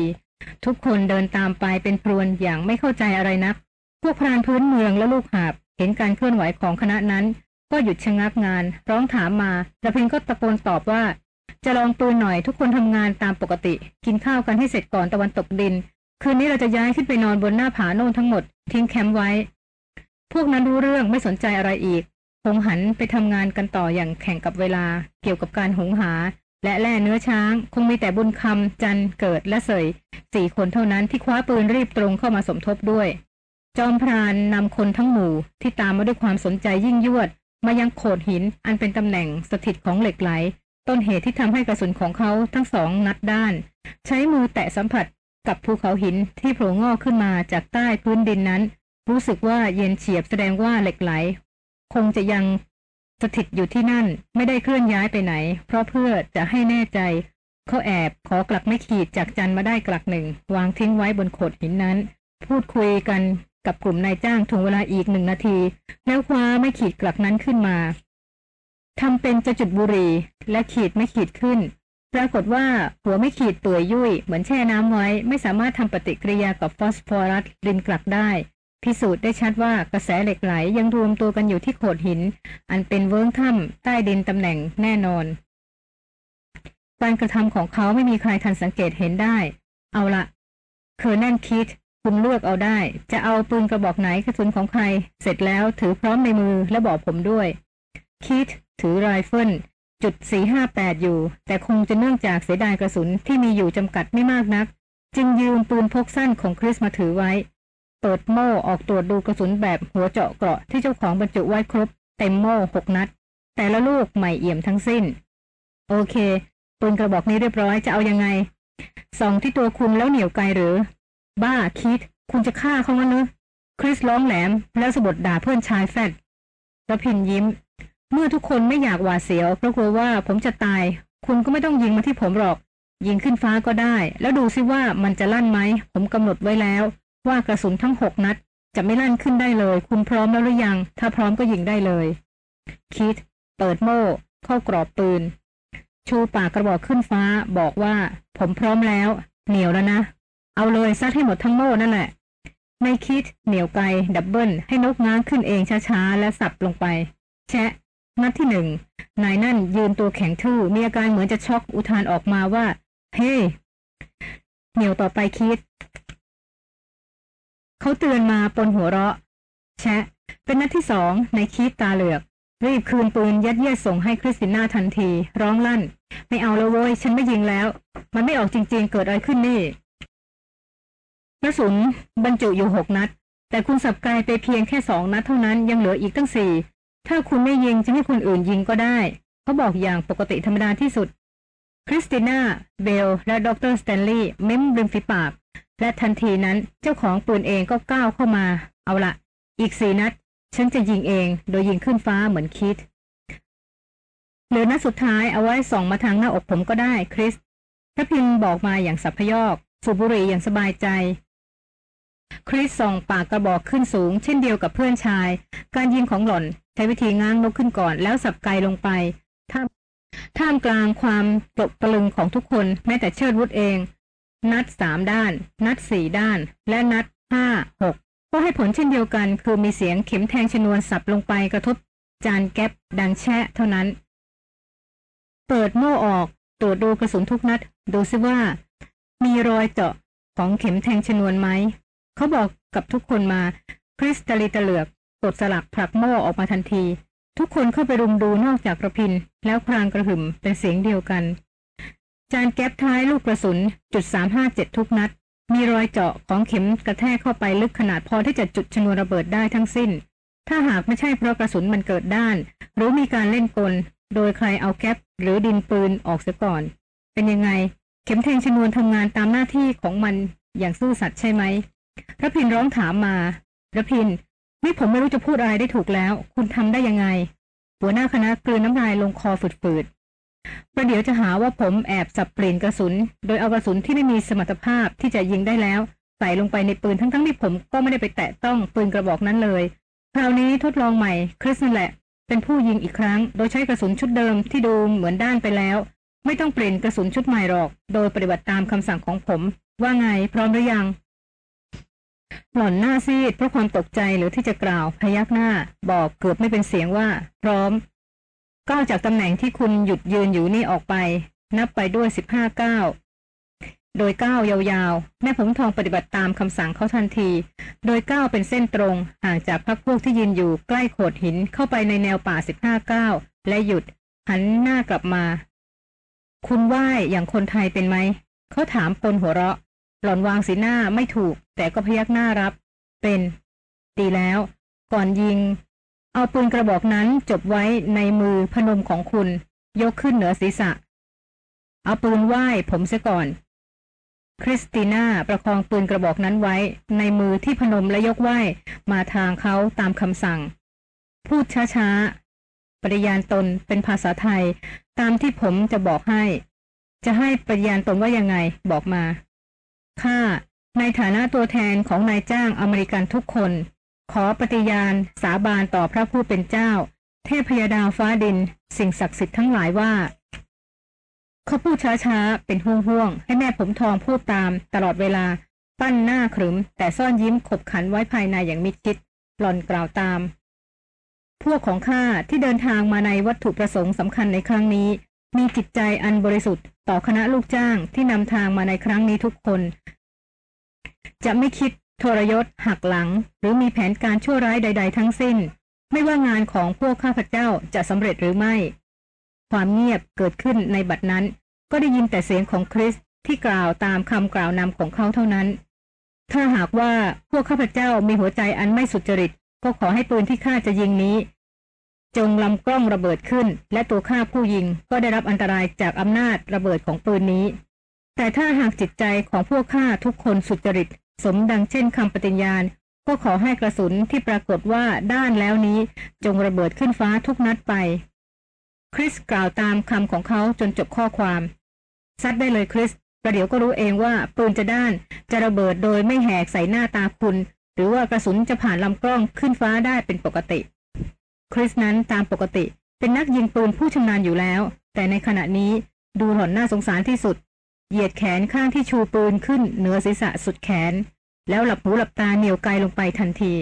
Speaker 2: ทุกคนเดินตามไปเป็นพรวนอย่างไม่เข้าใจอะไรนัก พวกพรานพื้นเมืองและลูกหาบ เห็นการเคลื่อนไหวของคณะนั้น ก็หยุดชะงักงาน ร้องถามมาระพินก็ตะโกนตอบว่า จะลองปืนหน่อยทุกคนทำงานตามปกติ กินข้าวกันให้เสร็จก่อนตะวันตกดิน คืนนี้เราจะย้ายขึ้นไปนอนบนหน้าผาโน่นทั้งหมด ทิ้งแคมป์ไว้ พวกนั้นรู้เรื่องไม่สนใจอะไรอีก คงหันไปทำงานกันต่ออย่างแข่งกับเวลาเกี่ยวกับการหงหา และแล่เนื้อช้าง คงมีแต่บุญคำจันเกิดและเสยสี่คนเท่านั้นที่คว้าปืนรีบตรงเข้ามาสมทบด้วย จอมพรานนำคนทั้งหมู่ที่ตามมาด้วยความสนใจยิ่งยวด มายังโขดหินอันเป็นตำแหน่งสถิตของเหล็กไหล ต้นเหตุที่ทำให้กระสุนของเขาทั้งสองนัดด้าน ใช้มือแตะสัมผัสกับภูเขาหินที่โผล่งอกขึ้นมาจากใต้พื้นดินนั้น รู้สึกว่าเย็นเฉียบแสดงว่าเหล็กไหล คงจะยังสถิตอยู่ที่นั่นไม่ได้เคลื่อนย้ายไปไหน เพราะเพื่อจะให้แน่ใจ เขาแอบขอกลักไม่ขีดจากจันมาได้กลักหนึ่ง วางทิ้งไว้บนโขดหินนั้น พูดคุยกันกับกลุ่มนายจ้างทวงเวลาอีกหนึ่งนาที แล้วคว้าไม่ขีดกลักนั้นขึ้นมาทำเป็นจะจุดบุหรี่และขีดไม่ขีดขึ้น ปรากฏว่าหัวไม่ขีดเปื่อยยุ่ยเหมือนแช่น้ำไว้ ไม่สามารถทำปฏิกิริยากับฟอสฟอรัสริมกลักได้ พิสูจน์ได้ชัดว่ากระแสเหล็กไหลยังรวมตัวกันอยู่ที่โขดหิน อันเป็นเวิ้งถ้ำใต้ดินตำแหน่งแน่นอน การกระทำของเขาไม่มีใครทันสังเกตเห็นได้ เอาละเคอร์แนนคิดคุณเลือกเอาได้ จะเอาปืนกระบอกไหนกระสุนของใคร เสร็จแล้วถือพร้อมในมือและบอกผมด้วยคิดถือไรเฟิลจุด458 อยู่ แต่คงจะเนื่องจากเสียดายกระสุนที่มีอยู่จำกัดไม่มากนัก จึงยืมปืนพกสั้นของคริสมาถือไว้ เปิดโม่ออกตรวจดูกระสุนแบบหัวเจาะเกราะที่เจ้าของบรรจุไว้ครบ เต็มโม่หกนัด แต่ละลูกใหม่เอี่ยมทั้งสิ้น โอเคปืนกระบอกนี้เรียบร้อยจะเอายังไงส่องที่ตัวคุณแล้วเหนียวไกลหรือ บ้าคิด คุณจะฆ่าเขางั้นเนอคริสร้องแหลมแล้วสะบดด่าเพื่อนชายแฟดระพินยิ้ม เมื่อทุกคนไม่อยากหวาดเสียวเพราะกลัวว่าผมจะตาย คุณก็ไม่ต้องยิงมาที่ผมหรอก ยิงขึ้นฟ้าก็ได้ แล้วดูซิว่ามันจะลั่นไหม ผมกำหนดไว้แล้ว ว่ากระสุนทั้งหกนัด จะไม่ลั่นขึ้นได้เลย คุณพร้อมแล้วหรือยัง ถ้าพร้อมก็ยิงได้เลย คิด เปิดโม่ เข้ากรอบปืน ชูปากกระบอกขึ้นฟ้า บอกว่า ผมพร้อมแล้ว เหนียวแล้วนะ เอาเลยซัดให้หมดทั้งโม่นั่นแหละในคิด เหนียวไกล ดับเบิลให้นกง้างขึ้นเองช้าๆ และสับลงไป แชะ นัดที่หนึ่ง นายนั่นยืนตัวแข็งทื่อ มีอาการเหมือนจะช็อกอุทานออกมาว่า เฮ้ hey! เหนียวต่อไปคิด เขาเตือนมาปนหัวเราะ แชะ เป็นนัดที่สองในคิดตาเหลือก รีบคืนปืนยัดเยียดส่งให้คริสติน่าทันที ร้องลั่น ไม่เอาแล้วโว้ย ฉันไม่ยิงแล้ว มันไม่ออกจริงๆ เกิดอะไรขึ้นนี่กระสุนบรรจุอยู่หกนัด แต่คุณสับไกลไปเพียงแค่สองนัดเท่านั้นยังเหลืออีกตั้งสี่ถ้าคุณไม่ยิงจะให้คนอื่นยิงก็ได้เขาบอกอย่างปกติธรรมดาที่สุดคริสติน่า เบล และดรสแตนลีย์เม้มริมฝีปาก และทันทีนั้นเจ้าของปืนเองก็ก้าวเข้ามา เอาละอีกสี่นัด ฉันจะยิงเองโดยยิงขึ้นฟ้าเหมือนคีต เหลือนัดสุดท้ายเอาไว้ส่องมาทางหน้าอกผมก็ได้คริส ระพินบอกมาอย่างสัพยอกสูบบุหรี่อย่างสบายใจ คริสส่องปากกระบอกขึ้นสูง เช่นเดียวกับเพื่อนชาย การยิงของหล่อนใช้วิธีง้างนกขึ้นก่อนแล้วสับไกลลงไปท่ามท่ามกลางความตกตะลึงของทุกคนแม้แต่เชิดวุฒเอง นัดสามด้าน นัดสี่ด้าน และนัดห้าหกก็ให้ผลเช่นเดียวกันคือมีเสียงเข็มแทงชนวนสับลงไปกระทบ จานแก๊ปดังแช่เท่านั้น เปิดโม่ออกตรวจดูกระสุนทุกนัด ดูซิว่า มีรอยเจาะของเข็มแทงชนวนไหม เขาบอกกับทุกคนมา คริสตาลีตะเหลือกกดสลักผลักโม่ออกมาทันที ทุกคนเข้าไปรุมดูนอกจากกระพิน แล้วครางกระหึ่มเป็นเสียงเดียวกัน จานแก๊ปท้ายลูกกระสุนจุดสามห้าเจ็ดทุกนัด มีรอยเจาะของเข็มกระแทกเข้าไปลึกขนาดพอที่จะจุดชนวนระเบิดได้ทั้งสิ้น ถ้าหากไม่ใช่เพราะกระสุนมันเกิดด้าน หรือมีการเล่นกล โดยใครเอาแก๊ปหรือดินปืนออกเสียก่อน เป็นยังไง เข็มแทงชนวนทำงานตามหน้าที่ของมันอย่างซื่อสัตย์ใช่ไหมพระพินร้องถามมาพระพินนี่ผมไม่รู้จะพูดอะไรได้ถูกแล้ว คุณทำได้ยังไง หัวหน้าคณะกลืนน้ำลายลงคอฝืด ประเดี๋ยวจะหาว่าผมแอบสับเปลี่ยนกระสุน โดยเอากระสุนที่ไม่มีสมรรถภาพที่จะยิงได้แล้ว ใส่ลงไปในปืนทั้งๆที่ผมก็ไม่ได้ไปแตะต้องปืนกระบอกนั้นเลย คราวนี้ทดลองใหม่คริสนั่นแหละ เป็นผู้ยิงอีกครั้ง โดยใช้กระสุนชุดเดิมที่ดูเหมือนด้านไปแล้ว ไม่ต้องเปลี่ยนกระสุนชุดใหม่หรอก โดยปฏิบัติตามคำสั่งของผม ว่าไงพร้อมหรือยังหล่อนหน้าซีดเพราะความตกใจหรือที่จะกล่าวพยักหน้า บอกเกือบไม่เป็นเสียงว่า พร้อม ก้าวจากตำแหน่งที่คุณหยุดยืนอยู่นี่ออกไป นับไปด้วยสิบห้าก้าวโดยก้าวยาวๆ แม่ผมทองปฏิบัติตามคำสั่งเขาทันที โดยก้าวเป็นเส้นตรง ห่างจากพักพวกที่ยืนอยู่ใกล้โขดหินเข้าไปในแนวป่าสิบห้าก้าวและหยุด หันหน้ากลับมา คุณไหว้อย่างคนไทยเป็นไหม เขาถามปนหัวเราะ หล่อนวางสีหน้าไม่ถูก แต่ก็พยักหน้ารับ เป็น ดีแล้ว ก่อนยิง เอาปืนกระบอกนั้นจบไว้ในมือพนมของคุณ ยกขึ้นเหนือศีรษะ เอาปืนไหว้ผมเสียก่อน คริสติน่าประคองปืนกระบอกนั้นไว้ ในมือที่พนมและยกไหว้มาทางเขาตามคำสั่ง พูดช้าๆ ปริยานตนเป็นภาษาไทย ตามที่ผมจะบอกให้ จะให้ปริยานตนว่ายังไงบอกมาข้าในฐานะตัวแทนของนายจ้างอเมริกันทุกคน ขอปฏิญาณ สาบานต่อพระผู้เป็นเจ้า เทพยดาวฟ้าดิน สิ่งศักดิ์สิทธิ์ทั้งหลายว่า เขาพูดช้าๆ เป็นห่วงๆ ให้แม่ผมทองพูดตามตลอดเวลา ปั้นหน้าขรึม แต่ซ่อนยิ้มขบขันไว้ภายในอย่างมิดชิด หล่อนกล่าวตาม พวกของข้าที่เดินทางมาในวัตถุประสงค์สำคัญในครั้งนี้ มีจิตใจอันบริสุทธิ์ต่อคณะลูกจ้างที่นำทางมาในครั้งนี้ทุกคน จะไม่คิด ทรยศ หักหลัง หรือมีแผนการชั่วร้ายใด ๆ ทั้งสิ้น ไม่ว่างานของพวกข้าพเจ้าจะสำเร็จหรือไม่ ความเงียบเกิดขึ้นในบัดนั้น ก็ได้ยินแต่เสียงของคริสที่กล่าวตามคำกล่าวนำของเขาเท่านั้น ถ้าหากว่าพวกข้าพเจ้ามีหัวใจอันไม่สุจริต ก็ขอให้ปืนที่ข้าจะยิงนี้ จงลำกล้องระเบิดขึ้น และตัวข้าผู้ยิงก็ได้รับอันตรายจากอำนาจระเบิดของปืนนี้ แต่ถ้าหากจิตใจของพวกข้าทุกคนสุจริต สมดังเช่นคำปฏิญาณ ก็ขอให้กระสุนที่ปรากฏว่าด้านแล้วนี้จงระเบิดขึ้นฟ้าทุกนัดไป คริสกล่าวตามคำของเขาจนจบข้อความ ซัดได้เลยคริส ประเดี๋ยวก็รู้เองว่าปืนจะด้านจะระเบิดโดยไม่แหกใส่หน้าตาคุณ หรือว่ากระสุนจะผ่านลำกล้องขึ้นฟ้าได้เป็นปกติ คริสนั้นตามปกติเป็นนักยิงปืนผู้ชำนาญอยู่แล้ว แต่ในขณะนี้ดูหล่อนน่าสงสารที่สุด เหยียดแขนข้างที่ชูปืนขึ้นเหนือศีรษะสุดแขน แล้วหลับหูหลับตาเหนียวไกลลงไปทันที